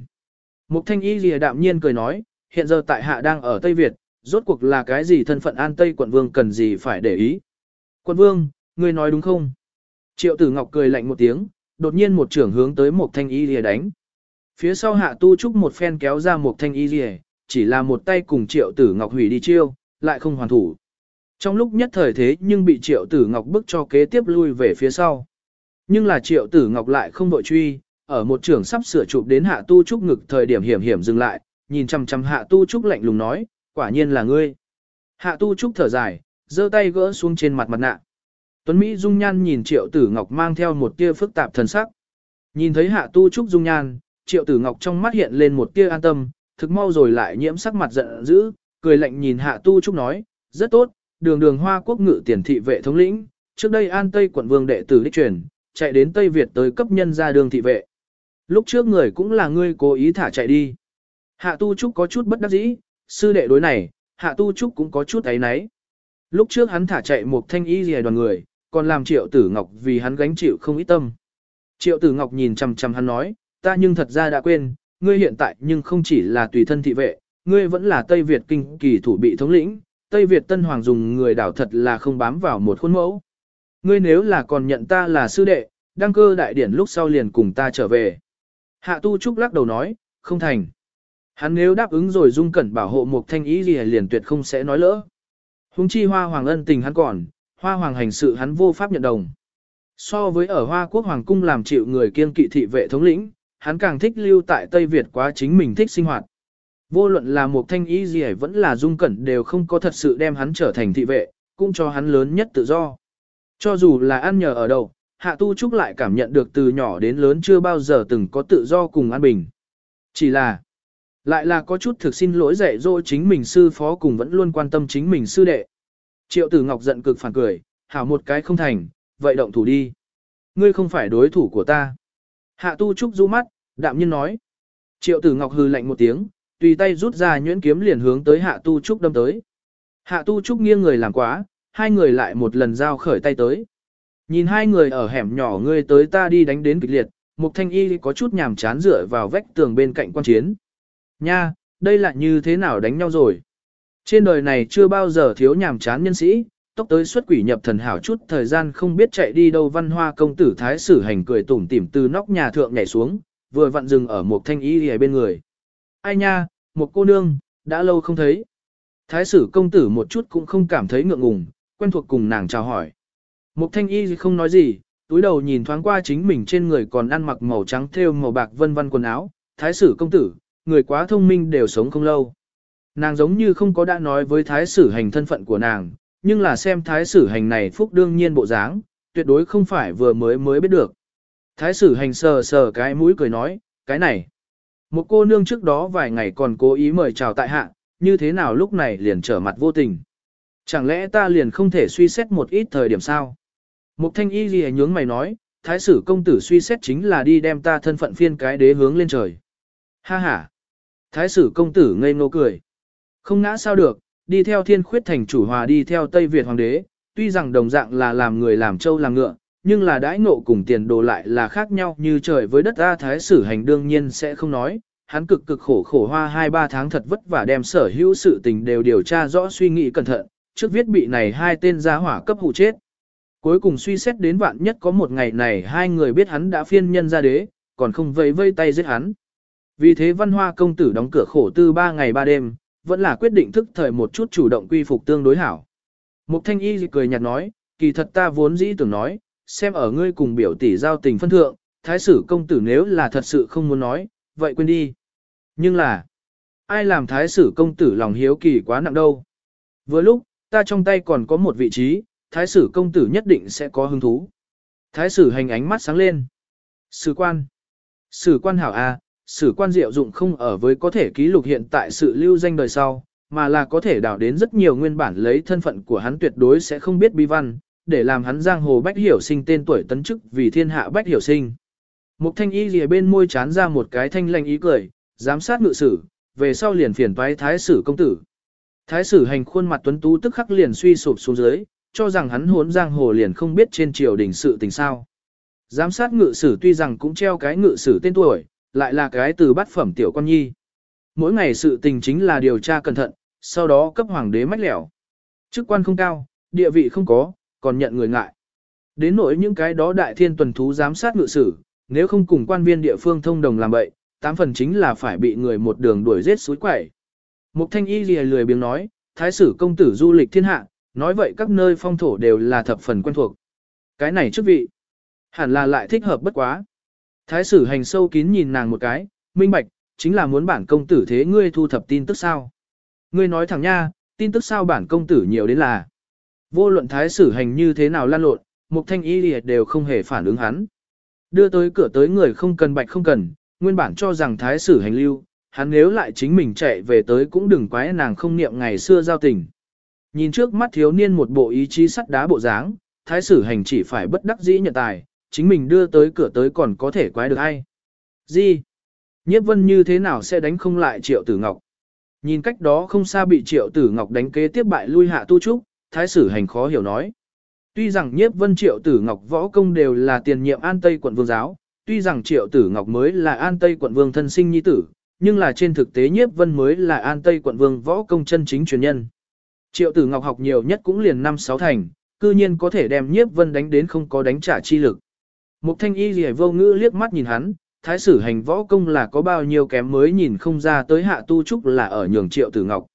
Mục thanh y lìa đạm nhiên cười nói, hiện giờ tại hạ đang ở Tây Việt, rốt cuộc là cái gì thân phận an tây quận vương cần gì phải để ý. Quận vương, ngươi nói đúng không? Triệu tử ngọc cười lạnh một tiếng, đột nhiên một trưởng hướng tới một thanh y lìa đánh. Phía sau hạ tu trúc một phen kéo ra một thanh y lìa, chỉ là một tay cùng triệu tử ngọc hủy đi chiêu, lại không hoàn thủ. Trong lúc nhất thời thế nhưng bị triệu tử ngọc bức cho kế tiếp lui về phía sau. Nhưng là triệu tử ngọc lại không đội truy, ở một trường sắp sửa chụp đến hạ tu trúc ngực thời điểm hiểm hiểm dừng lại, nhìn chăm chăm hạ tu trúc lạnh lùng nói, quả nhiên là ngươi. Hạ tu trúc thở dài, giơ tay gỡ xuống trên mặt mặt nạ. Tuấn Mỹ dung nhan nhìn triệu tử ngọc mang theo một tia phức tạp thần sắc. Nhìn thấy hạ tu trúc dung nhan, triệu tử ngọc trong mắt hiện lên một tia an tâm, thực mau rồi lại nhiễm sắc mặt giận dữ, cười lạnh nhìn hạ tu trúc nói, rất tốt, đường đường hoa quốc ngự tiền thị vệ thống lĩnh, trước đây an tây quận vương đệ tử đích truyền, chạy đến Tây Việt tới cấp nhân ra đường thị vệ. Lúc trước người cũng là ngươi cố ý thả chạy đi. Hạ tu trúc có chút bất đắc dĩ, sư đệ đối này, hạ tu trúc cũng có chút ấy náy. Lúc trước hắn thả chạy một thanh y rìa đoàn người, còn làm triệu tử ngọc vì hắn gánh chịu không ít tâm. Triệu tử ngọc nhìn chằm chằm hắn nói, ta nhưng thật ra đã quên, ngươi hiện tại nhưng không chỉ là tùy thân thị vệ, ngươi vẫn là Tây Việt kinh kỳ thủ bị thống lĩnh, Tây Việt Tân Hoàng dùng người đảo thật là không bám vào một khuôn mẫu. Ngươi nếu là còn nhận ta là sư đệ, đăng cơ đại điển lúc sau liền cùng ta trở về. Hạ Tu Trúc lắc đầu nói, không thành. Hắn nếu đáp ứng rồi dung cẩn bảo hộ một thanh ý gì liền tuyệt không sẽ nói lỡ. Hùng chi hoa hoàng ân tình hắn còn, hoa hoàng hành sự hắn vô pháp nhận đồng. So với ở hoa quốc hoàng cung làm chịu người kiên kỵ thị vệ thống lĩnh, hắn càng thích lưu tại Tây Việt quá chính mình thích sinh hoạt. Vô luận là một thanh ý gì vẫn là dung cẩn đều không có thật sự đem hắn trở thành thị vệ, cũng cho hắn lớn nhất tự do. Cho dù là ăn nhờ ở đâu, Hạ Tu Trúc lại cảm nhận được từ nhỏ đến lớn chưa bao giờ từng có tự do cùng an bình. Chỉ là, lại là có chút thực xin lỗi dạy dỗ chính mình sư phó cùng vẫn luôn quan tâm chính mình sư đệ. Triệu Tử Ngọc giận cực phản cười, hảo một cái không thành, vậy động thủ đi. Ngươi không phải đối thủ của ta. Hạ Tu Trúc du mắt, đạm nhiên nói. Triệu Tử Ngọc hừ lạnh một tiếng, tùy tay rút ra nhuyễn kiếm liền hướng tới Hạ Tu Trúc đâm tới. Hạ Tu Trúc nghiêng người làm quá, hai người lại một lần giao khởi tay tới. Nhìn hai người ở hẻm nhỏ ngươi tới ta đi đánh đến kịch liệt, Mục Thanh Y có chút nhàm chán dựa vào vách tường bên cạnh quan chiến. Nha, đây là như thế nào đánh nhau rồi? Trên đời này chưa bao giờ thiếu nhàm chán nhân sĩ, tốc tới xuất quỷ nhập thần hảo chút thời gian không biết chạy đi đâu văn hoa công tử thái sử hành cười tủm tỉm từ nóc nhà thượng nhảy xuống, vừa vặn dừng ở một thanh y ở bên người. Ai nha, một cô nương, đã lâu không thấy. Thái sử công tử một chút cũng không cảm thấy ngượng ngùng, quen thuộc cùng nàng chào hỏi. Mục thanh y không nói gì, túi đầu nhìn thoáng qua chính mình trên người còn ăn mặc màu trắng thêu màu bạc vân vân quần áo, thái sử công tử, người quá thông minh đều sống không lâu. Nàng giống như không có đã nói với thái sử hành thân phận của nàng, nhưng là xem thái sử hành này phúc đương nhiên bộ dáng, tuyệt đối không phải vừa mới mới biết được. Thái sử hành sờ sờ cái mũi cười nói, cái này. Một cô nương trước đó vài ngày còn cố ý mời chào tại hạ, như thế nào lúc này liền trở mặt vô tình. Chẳng lẽ ta liền không thể suy xét một ít thời điểm sao? Mục thanh y gì nhướng mày nói, thái sử công tử suy xét chính là đi đem ta thân phận phiên cái đế hướng lên trời. Ha ha! Thái sử công tử ngây ngô cười. Không ngã sao được, đi theo thiên khuyết thành chủ hòa đi theo Tây Việt hoàng đế, tuy rằng đồng dạng là làm người làm châu làm ngựa, nhưng là đãi ngộ cùng tiền đồ lại là khác nhau như trời với đất ta thái sử hành đương nhiên sẽ không nói. Hắn cực cực khổ khổ hoa 2-3 tháng thật vất vả đem sở hữu sự tình đều điều tra rõ suy nghĩ cẩn thận, trước viết bị này hai tên giá hỏa cấp hụ chết. Cuối cùng suy xét đến vạn nhất có một ngày này hai người biết hắn đã phiên nhân ra đế, còn không vây vây tay giết hắn. Vì thế văn hoa công tử đóng cửa khổ tư ba ngày ba đêm, vẫn là quyết định thức thời một chút chủ động quy phục tương đối hảo. Mục thanh y cười nhạt nói, kỳ thật ta vốn dĩ tưởng nói, xem ở ngươi cùng biểu tỷ giao tình phân thượng, thái sử công tử nếu là thật sự không muốn nói, vậy quên đi. Nhưng là, ai làm thái sử công tử lòng hiếu kỳ quá nặng đâu. Vừa lúc, ta trong tay còn có một vị trí, thái sử công tử nhất định sẽ có hứng thú. Thái sử hành ánh mắt sáng lên. Sử quan. Sử quan hảo A, sử quan diệu dụng không ở với có thể ký lục hiện tại sự lưu danh đời sau, mà là có thể đào đến rất nhiều nguyên bản lấy thân phận của hắn tuyệt đối sẽ không biết bi văn, để làm hắn giang hồ bách hiểu sinh tên tuổi tấn chức vì thiên hạ bách hiểu sinh. Mục thanh y lìa bên môi chán ra một cái thanh lanh ý cười, giám sát ngự sử, về sau liền phiền toái thái sử công tử. Thái sử hành khuôn mặt tuấn tú tức khắc liền suy sụp xuống dưới, cho rằng hắn hốn giang hồ liền không biết trên triều đình sự tình sao. Giám sát ngự sử tuy rằng cũng treo cái ngự sử tên tuổi, lại là cái từ bát phẩm tiểu con nhi. Mỗi ngày sự tình chính là điều tra cẩn thận, sau đó cấp hoàng đế mách lẻo. Chức quan không cao, địa vị không có, còn nhận người ngại. Đến nỗi những cái đó đại thiên tuần thú giám sát ngự sử, nếu không cùng quan viên địa phương thông đồng làm bậy, tám phần chính là phải bị người một đường đuổi giết suối quẩy. Mục thanh y lìa lười biếng nói, thái sử công tử du lịch thiên hạ, nói vậy các nơi phong thổ đều là thập phần quen thuộc. Cái này chức vị, hẳn là lại thích hợp bất quá. Thái sử hành sâu kín nhìn nàng một cái, minh bạch, chính là muốn bản công tử thế ngươi thu thập tin tức sao. Ngươi nói thẳng nha, tin tức sao bản công tử nhiều đến là. Vô luận thái sử hành như thế nào lan lộn, mục thanh y liệt đều không hề phản ứng hắn. Đưa tới cửa tới người không cần bạch không cần, nguyên bản cho rằng thái sử hành lưu, hắn nếu lại chính mình chạy về tới cũng đừng quái nàng không niệm ngày xưa giao tình. Nhìn trước mắt thiếu niên một bộ ý chí sắt đá bộ dáng, thái sử hành chỉ phải bất đắc dĩ nhận tài, chính mình đưa tới cửa tới còn có thể quái được ai. Gì? Nhiếp vân như thế nào sẽ đánh không lại triệu tử ngọc? Nhìn cách đó không xa bị triệu tử ngọc đánh kế tiếp bại lui hạ tu trúc, thái sử hành khó hiểu nói. Tuy rằng nhiếp vân triệu tử ngọc võ công đều là tiền nhiệm an tây quận vương giáo, tuy rằng triệu tử ngọc mới là an tây quận vương thân sinh nhi tử, nhưng là trên thực tế nhiếp vân mới là an tây quận vương võ công chân chính truyền nhân. Triệu tử ngọc học nhiều nhất cũng liền năm sáu thành, cư nhiên có thể đem nhiếp vân đánh đến không có đánh trả chi lực. Mục thanh y gì vô ngữ liếc mắt nhìn hắn, thái sử hành võ công là có bao nhiêu kém mới nhìn không ra tới hạ tu trúc là ở nhường triệu tử ngọc.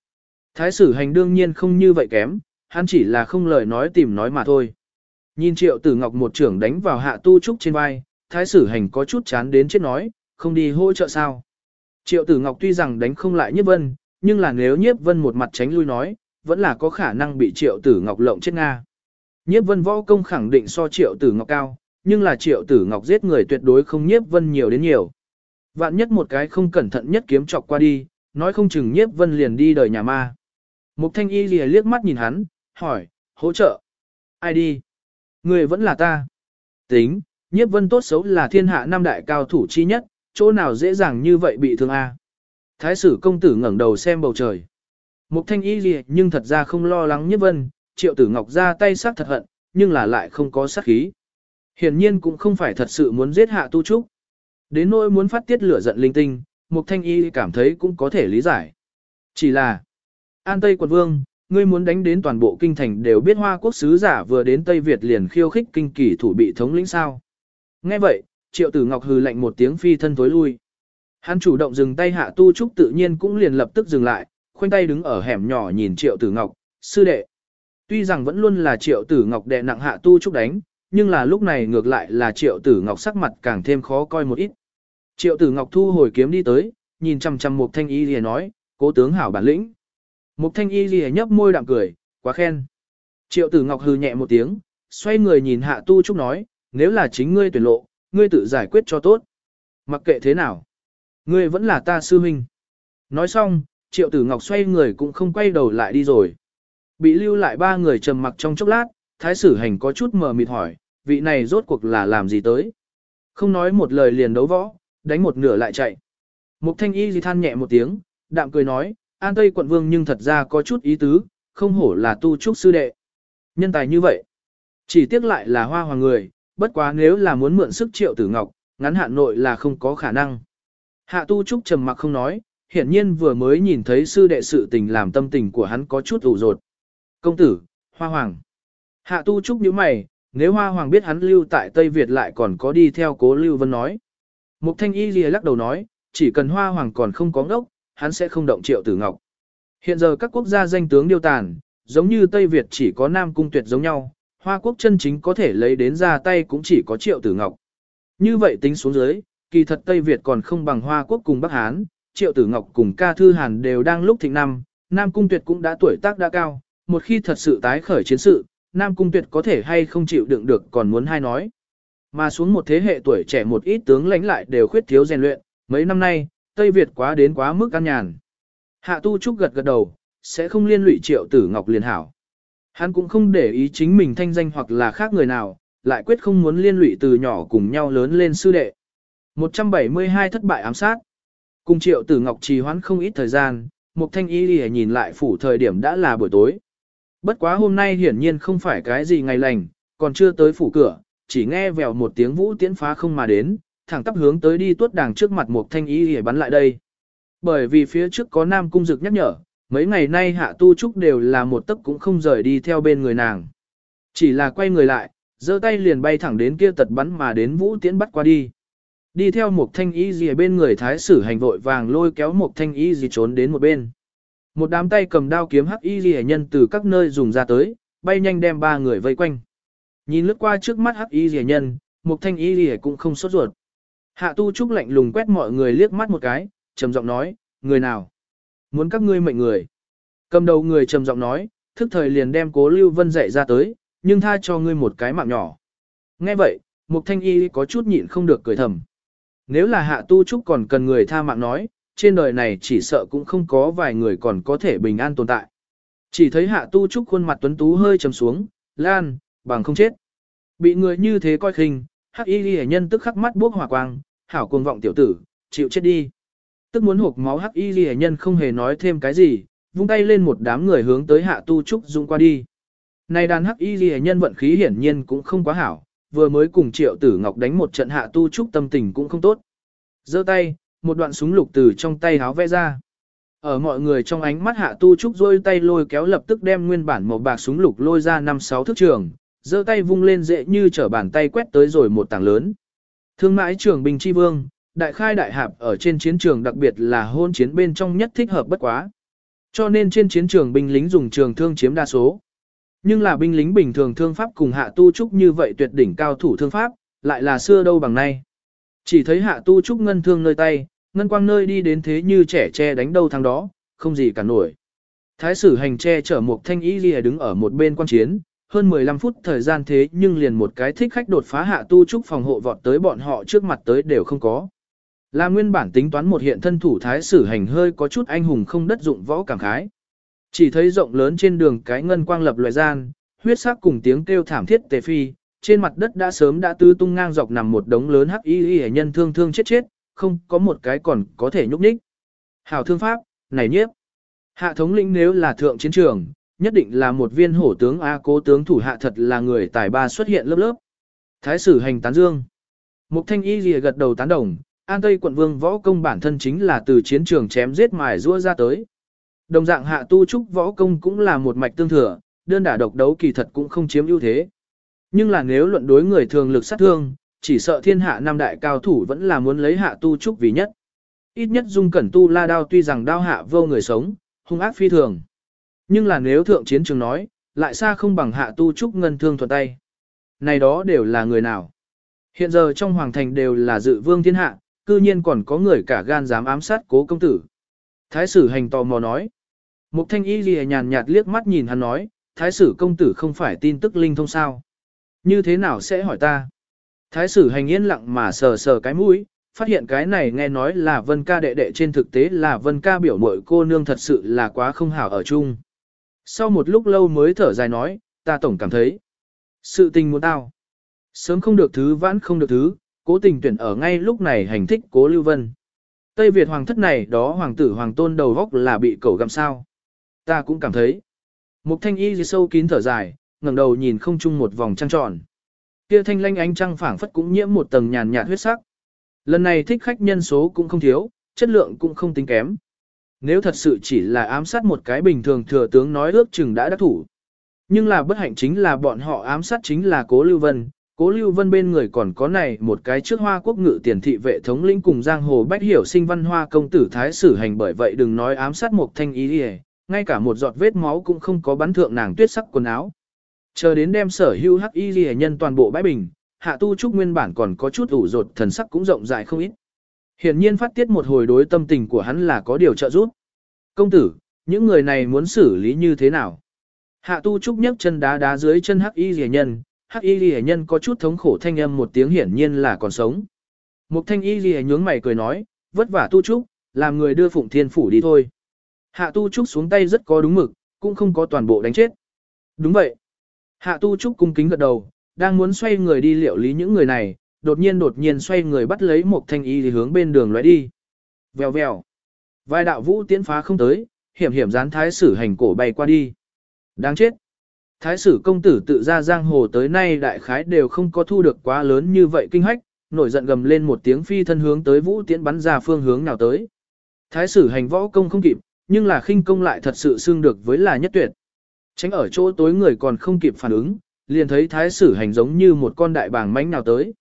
Thái sử hành đương nhiên không như vậy kém, hắn chỉ là không lời nói tìm nói mà thôi. Nhìn triệu tử ngọc một trưởng đánh vào hạ tu trúc trên vai, thái sử hành có chút chán đến chết nói, không đi hỗ trợ sao. Triệu tử ngọc tuy rằng đánh không lại nhiếp vân, nhưng là nếu nhiếp vân một mặt tránh lui nói, vẫn là có khả năng bị triệu tử ngọc lộng chết Nga. Nhiếp vân võ công khẳng định so triệu tử ngọc cao, nhưng là triệu tử ngọc giết người tuyệt đối không nhiếp vân nhiều đến nhiều. Vạn nhất một cái không cẩn thận nhất kiếm chọc qua đi, nói không chừng nhiếp vân liền đi đời nhà ma. Mục thanh y lìa liếc mắt nhìn hắn, hỏi, hỗ trợ. Ai đi? Người vẫn là ta. Tính, nhiếp vân tốt xấu là thiên hạ năm đại cao thủ chi nhất, chỗ nào dễ dàng như vậy bị thương a? Thái sử công tử ngẩng đầu xem bầu trời. Mục thanh y gì nhưng thật ra không lo lắng nhất vân, triệu tử ngọc ra tay sát thật hận, nhưng là lại không có sát khí. Hiển nhiên cũng không phải thật sự muốn giết hạ tu trúc. Đến nỗi muốn phát tiết lửa giận linh tinh, Mục Thanh Y cảm thấy cũng có thể lý giải. Chỉ là, An Tây quận vương, ngươi muốn đánh đến toàn bộ kinh thành đều biết hoa quốc sứ giả vừa đến Tây Việt liền khiêu khích kinh kỳ thủ bị thống lĩnh sao. Nghe vậy, triệu tử ngọc hừ lạnh một tiếng phi thân tối lui. Hắn chủ động dừng tay hạ tu trúc tự nhiên cũng liền lập tức dừng lại, khoanh tay đứng ở hẻm nhỏ nhìn triệu tử ngọc, sư đệ. Tuy rằng vẫn luôn là triệu tử ngọc đệ nặng hạ tu trúc đánh, nhưng là lúc này ngược lại là triệu tử ngọc sắc mặt càng thêm khó coi một ít. Triệu tử ngọc thu hồi kiếm đi tới, nhìn chằm chằm một thanh y lìa nói, cố tướng hảo bản lĩnh. Một thanh y lìa nhấp môi đạm cười, quá khen. Triệu tử ngọc hừ nhẹ một tiếng, xoay người nhìn hạ tu trúc nói, nếu là chính ngươi tuyển lộ, ngươi tự giải quyết cho tốt. Mặc kệ thế nào, ngươi vẫn là ta sư huynh. Nói xong, triệu tử ngọc xoay người cũng không quay đầu lại đi rồi. Bị lưu lại ba người trầm mặc trong chốc lát, thái sử hành có chút mờ mịt hỏi, vị này rốt cuộc là làm gì tới. Không nói một lời liền đấu võ, đánh một nửa lại chạy. Mục thanh y gì than nhẹ một tiếng, đạm cười nói, an tây quận vương nhưng thật ra có chút ý tứ, không hổ là tu trúc sư đệ. Nhân tài như vậy, chỉ tiếc lại là hoa hoàng người, bất quá nếu là muốn mượn sức triệu tử ngọc, ngắn hạn nội là không có khả năng. Hạ tu trúc trầm mặc không nói, hiển nhiên vừa mới nhìn thấy sư đệ sự tình làm tâm tình của hắn có chút ủ rột. Công tử, hoa hoàng. Hạ tu trúc nhíu mày, nếu Hoa Hoàng biết hắn lưu tại Tây Việt lại còn có đi theo cố Lưu Vân nói. Mục Thanh Y lìa lắc đầu nói, chỉ cần Hoa Hoàng còn không có ngốc, hắn sẽ không động triệu tử ngọc. Hiện giờ các quốc gia danh tướng điêu tàn, giống như Tây Việt chỉ có Nam Cung Tuyệt giống nhau, Hoa quốc chân chính có thể lấy đến ra tay cũng chỉ có triệu tử ngọc. Như vậy tính xuống dưới, kỳ thật Tây Việt còn không bằng Hoa quốc cùng Bắc Hán, triệu tử ngọc cùng ca thư hàn đều đang lúc thịnh năm, Nam Cung Tuyệt cũng đã tuổi tác đã cao, một khi thật sự tái khởi chiến sự, Nam Cung Tuyệt có thể hay không chịu đựng được còn muốn hay nói. Mà xuống một thế hệ tuổi trẻ một ít tướng lãnh lại đều khuyết thiếu rèn luyện, mấy năm nay, Tây Việt quá đến quá mức căn nhàn. Hạ Tu Trúc gật gật đầu, sẽ không liên lụy triệu tử Ngọc liền hảo. Hắn cũng không để ý chính mình thanh danh hoặc là khác người nào, lại quyết không muốn liên lụy từ nhỏ cùng nhau lớn lên sư đệ. 172 thất bại ám sát. Cùng triệu tử Ngọc trì hoãn không ít thời gian, Mục thanh y lìa nhìn lại phủ thời điểm đã là buổi tối. Bất quá hôm nay hiển nhiên không phải cái gì ngày lành, còn chưa tới phủ cửa, chỉ nghe vèo một tiếng vũ tiễn phá không mà đến, thẳng tắp hướng tới đi tuốt đàng trước mặt Mục thanh Y lìa bắn lại đây. Bởi vì phía trước có nam cung dực nhắc nhở, mấy ngày nay hạ tu trúc đều là một tấc cũng không rời đi theo bên người nàng. Chỉ là quay người lại, giơ tay liền bay thẳng đến kia tật bắn mà đến vũ tiễn bắt qua đi. Đi theo một thanh y gì bên người thái sử hành vội vàng lôi kéo một thanh y gì trốn đến một bên. Một đám tay cầm đao kiếm hắc y gì nhân từ các nơi dùng ra tới, bay nhanh đem ba người vây quanh. Nhìn lướt qua trước mắt hắc y gì nhân, một thanh y gì cũng không sốt ruột. Hạ tu trúc lạnh lùng quét mọi người liếc mắt một cái, trầm giọng nói, người nào? Muốn các ngươi mệnh người. Cầm đầu người trầm giọng nói, thức thời liền đem cố lưu vân dạy ra tới, nhưng tha cho ngươi một cái mạng nhỏ. Nghe vậy, Mục Thanh Y có chút nhịn không được cười thầm. Nếu là hạ tu trúc còn cần người tha mạng nói, trên đời này chỉ sợ cũng không có vài người còn có thể bình an tồn tại. Chỉ thấy hạ tu trúc khuôn mặt tuấn tú hơi trầm xuống, lan, bằng không chết. Bị người như thế coi khinh, hắc y ghi nhân tức khắc mắt bốc hỏa quang, hảo cuồng vọng tiểu tử, chịu chết đi. Tức muốn hộp máu hắc y ghi nhân không hề nói thêm cái gì, vung tay lên một đám người hướng tới hạ tu trúc dung qua đi. Này đàn hắc y ghi nhân vận khí hiển nhiên cũng không quá hảo, vừa mới cùng triệu tử ngọc đánh một trận hạ tu trúc tâm tình cũng không tốt. giơ tay, một đoạn súng lục từ trong tay háo vẽ ra. Ở mọi người trong ánh mắt hạ tu trúc rôi tay lôi kéo lập tức đem nguyên bản một bạc súng lục lôi ra năm sáu thước trường, giơ tay vung lên dễ như trở bàn tay quét tới rồi một tảng lớn. Thương mãi trường binh chi vương, đại khai đại hạp ở trên chiến trường đặc biệt là hôn chiến bên trong nhất thích hợp bất quá. Cho nên trên chiến trường binh lính dùng trường thương chiếm đa số. Nhưng là binh lính bình thường thương pháp cùng hạ tu trúc như vậy tuyệt đỉnh cao thủ thương pháp, lại là xưa đâu bằng nay. Chỉ thấy hạ tu trúc ngân thương nơi tay, ngân quang nơi đi đến thế như trẻ che đánh đâu thằng đó, không gì cả nổi. Thái sử hành che chở một thanh y lìa đứng ở một bên quan chiến, hơn 15 phút thời gian thế nhưng liền một cái thích khách đột phá hạ tu trúc phòng hộ vọt tới bọn họ trước mặt tới đều không có. Là nguyên bản tính toán một hiện thân thủ thái sử hành hơi có chút anh hùng không đất dụng võ cảm khái. Chỉ thấy rộng lớn trên đường cái ngân quang lập loài gian, huyết sắc cùng tiếng kêu thảm thiết tề phi, trên mặt đất đã sớm đã tư tung ngang dọc nằm một đống lớn hắc y y nhân thương thương chết chết, không có một cái còn có thể nhúc nhích. Hảo thương pháp, này nhiếp. Hạ thống lĩnh nếu là thượng chiến trường, nhất định là một viên hổ tướng A cố tướng thủ hạ thật là người tài ba xuất hiện lớp lớp. Thái sử hành tán dương. Mục thanh y lìa gật đầu tán đồng, an tây quận vương võ công bản thân chính là từ chiến trường chém giết mài rua ra tới. Đồng dạng hạ tu trúc võ công cũng là một mạch tương thừa, đơn đả độc đấu kỳ thật cũng không chiếm ưu thế. Nhưng là nếu luận đối người thường lực sát thương, chỉ sợ thiên hạ năm đại cao thủ vẫn là muốn lấy hạ tu trúc vì nhất. Ít nhất dung cẩn tu la đao tuy rằng đao hạ vô người sống, hung ác phi thường. Nhưng là nếu thượng chiến trường nói, lại xa không bằng hạ tu trúc ngân thương thuận tay. Này đó đều là người nào? Hiện giờ trong hoàng thành đều là dự vương thiên hạ, cư nhiên còn có người cả gan dám ám sát cố công tử. Thái sử hành tò mò nói. Mục thanh y lìa nhàn nhạt liếc mắt nhìn hắn nói, thái sử công tử không phải tin tức linh thông sao. Như thế nào sẽ hỏi ta? Thái sử hành yên lặng mà sờ sờ cái mũi, phát hiện cái này nghe nói là vân ca đệ đệ trên thực tế là vân ca biểu mội cô nương thật sự là quá không hảo ở chung. Sau một lúc lâu mới thở dài nói, ta tổng cảm thấy. Sự tình muốn tao. Sớm không được thứ vãn không được thứ, cố tình tuyển ở ngay lúc này hành thích cố lưu vân. Tây Việt hoàng thất này đó hoàng tử hoàng tôn đầu góc là bị cẩu gặm sao. Ta cũng cảm thấy. Mục thanh y sâu kín thở dài, ngẩng đầu nhìn không chung một vòng trăng tròn. Kia thanh lanh ánh trăng phảng phất cũng nhiễm một tầng nhàn nhạt huyết sắc. Lần này thích khách nhân số cũng không thiếu, chất lượng cũng không tính kém. Nếu thật sự chỉ là ám sát một cái bình thường thừa tướng nói ước chừng đã đắc thủ. Nhưng là bất hạnh chính là bọn họ ám sát chính là Cố Lưu Vân, Cố Lưu Vân bên người còn có này một cái trước hoa quốc ngự tiền thị vệ thống lĩnh cùng giang hồ bách hiểu sinh văn hoa công tử thái sử hành bởi vậy đừng nói ám sát một thanh ý đi ngay cả một giọt vết máu cũng không có bắn thượng nàng tuyết sắc quần áo. Chờ đến đem sở hưu hắc y ghi nhân toàn bộ bãi bình, hạ tu trúc nguyên bản còn có chút ủ rột thần sắc cũng rộng rãi không ít. Hiển nhiên phát tiết một hồi đối tâm tình của hắn là có điều trợ giúp. Công tử, những người này muốn xử lý như thế nào? Hạ tu trúc nhấc chân đá đá dưới chân hắc y ghi nhân, hắc y ghi nhân có chút thống khổ thanh âm một tiếng hiển nhiên là còn sống. Mục thanh y ghi nhướng mày cười nói, vất vả tu trúc, làm người đưa phụng thiên phủ đi thôi. Hạ tu trúc xuống tay rất có đúng mực, cũng không có toàn bộ đánh chết. Đúng vậy. Hạ tu trúc cung kính gật đầu, đang muốn xoay người đi liệu lý những người này, đột nhiên đột nhiên xoay người bắt lấy một thanh y thì hướng bên đường lóe đi. Vèo vèo. Vài đạo vũ tiến phá không tới, hiểm hiểm dán thái sử hành cổ bay qua đi. Đáng chết. Thái sử công tử tự ra giang hồ tới nay đại khái đều không có thu được quá lớn như vậy kinh hách, nổi giận gầm lên một tiếng phi thân hướng tới vũ tiễn bắn ra phương hướng nào tới. Thái sử hành võ công không kịp, nhưng là khinh công lại thật sự xương được với là nhất tuyệt. Tránh ở chỗ tối người còn không kịp phản ứng, liền thấy thái sử hành giống như một con đại bàng mánh nào tới.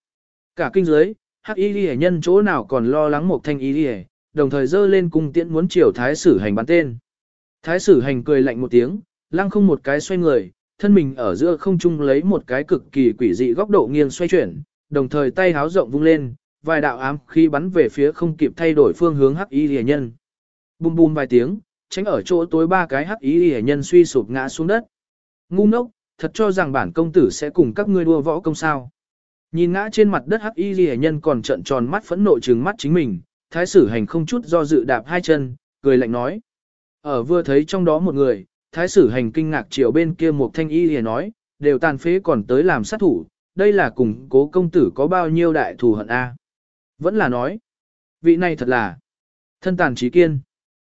Cả kinh giới, hắc y ghi nhân chỗ nào còn lo lắng một thanh y ghi đồng thời dơ lên cung tiễn muốn chiều thái sử hành bắn tên. Thái sử hành cười lạnh một tiếng, lăng không một cái xoay người, thân mình ở giữa không trung lấy một cái cực kỳ quỷ dị góc độ nghiêng xoay chuyển, đồng thời tay háo rộng vung lên, vài đạo ám khi bắn về phía không kịp thay đổi phương hướng hắc y ghi nhân. Bùm bùm vài tiếng, tránh ở chỗ tối ba cái hắc ý hề nhân suy sụp ngã xuống đất. Ngu ngốc, thật cho rằng bản công tử sẽ cùng các ngươi đua võ công sao. Nhìn ngã trên mặt đất hắc y ghi nhân còn trận tròn mắt phẫn nộ trừng mắt chính mình, thái sử hành không chút do dự đạp hai chân, cười lạnh nói. Ở vừa thấy trong đó một người, thái sử hành kinh ngạc chiều bên kia một thanh y ghi nói, đều tàn phế còn tới làm sát thủ, đây là cùng cố công tử có bao nhiêu đại thù hận a Vẫn là nói, vị này thật là thân tàn trí kiên.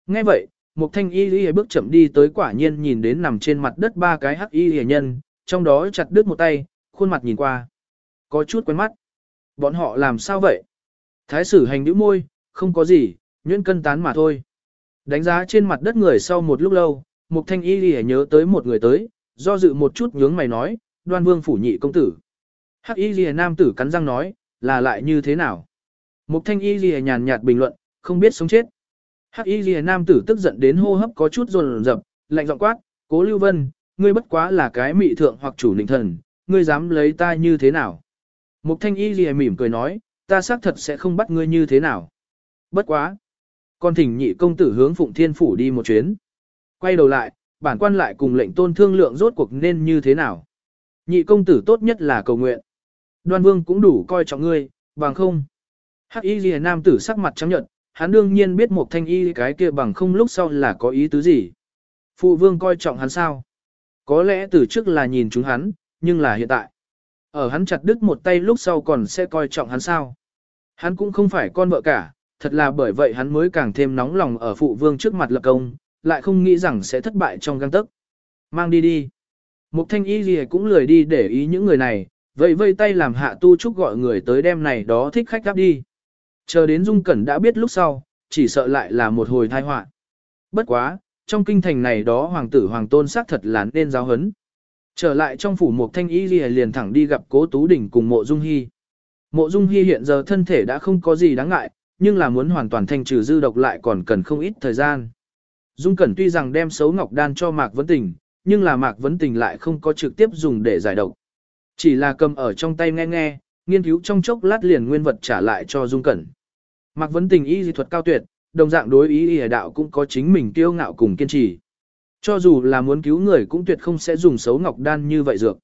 Nghe vậy, một thanh y y bước chậm đi tới quả nhiên nhìn đến nằm trên mặt đất ba cái hắc y y nhân, trong đó chặt đứt một tay, khuôn mặt nhìn qua. Có chút quen mắt. Bọn họ làm sao vậy? Thái sử hành nhíu môi, không có gì, nhuyễn cân tán mà thôi. Đánh giá trên mặt đất người sau một lúc lâu, một thanh y y nhớ tới một người tới, do dự một chút nhướng mày nói, đoan vương phủ nhị công tử. Hắc y lìa nam tử cắn răng nói, là lại như thế nào? Một thanh y lìa nhàn nhạt bình luận, không biết sống chết. Hắc y lìa nam tử tức giận đến hô hấp có chút rồn rập, lạnh giọng quát, cố lưu vân, ngươi bất quá là cái mị thượng hoặc chủ định thần, ngươi dám lấy ta như thế nào? Mục thanh y lìa mỉm cười nói, ta xác thật sẽ không bắt ngươi như thế nào. Bất quá. Con thỉnh nhị công tử hướng phụng thiên phủ đi một chuyến. Quay đầu lại, bản quan lại cùng lệnh tôn thương lượng rốt cuộc nên như thế nào. Nhị công tử tốt nhất là cầu nguyện. Đoan vương cũng đủ coi trọng ngươi, bằng không. Hắc y lìa nam tử sắc mặt trắng nhợt, hắn đương nhiên biết một thanh y cái kia bằng không lúc sau là có ý tứ gì. Phụ vương coi trọng hắn sao? Có lẽ từ trước là nhìn chúng hắn, nhưng là hiện tại. Ở hắn chặt đứt một tay lúc sau còn sẽ coi trọng hắn sao? Hắn cũng không phải con vợ cả, thật là bởi vậy hắn mới càng thêm nóng lòng ở phụ vương trước mặt lập công, lại không nghĩ rằng sẽ thất bại trong găng tức. Mang đi đi. Mục thanh y gì cũng lười đi để ý những người này, vậy vây tay làm hạ tu trúc gọi người tới đem này đó thích khách đáp đi. Chờ đến Dung Cẩn đã biết lúc sau, chỉ sợ lại là một hồi tai họa. Bất quá, trong kinh thành này đó hoàng tử hoàng tôn xác thật là nên giáo hấn. Trở lại trong phủ một thanh y liền thẳng đi gặp cố Tú Đình cùng mộ Dung Hy. Mộ Dung Hy hiện giờ thân thể đã không có gì đáng ngại, nhưng là muốn hoàn toàn thanh trừ dư độc lại còn cần không ít thời gian. Dung Cẩn tuy rằng đem xấu ngọc đan cho Mạc Vấn Tình, nhưng là Mạc Vấn Tình lại không có trực tiếp dùng để giải độc. Chỉ là cầm ở trong tay nghe nghe, nghiên cứu trong chốc lát liền nguyên vật trả lại cho Dung Cẩn. Mạc Vấn Tình y dị thuật cao tuyệt, đồng dạng đối ý y đạo cũng có chính mình kiêu ngạo cùng kiên trì. Cho dù là muốn cứu người cũng tuyệt không sẽ dùng xấu ngọc đan như vậy dược.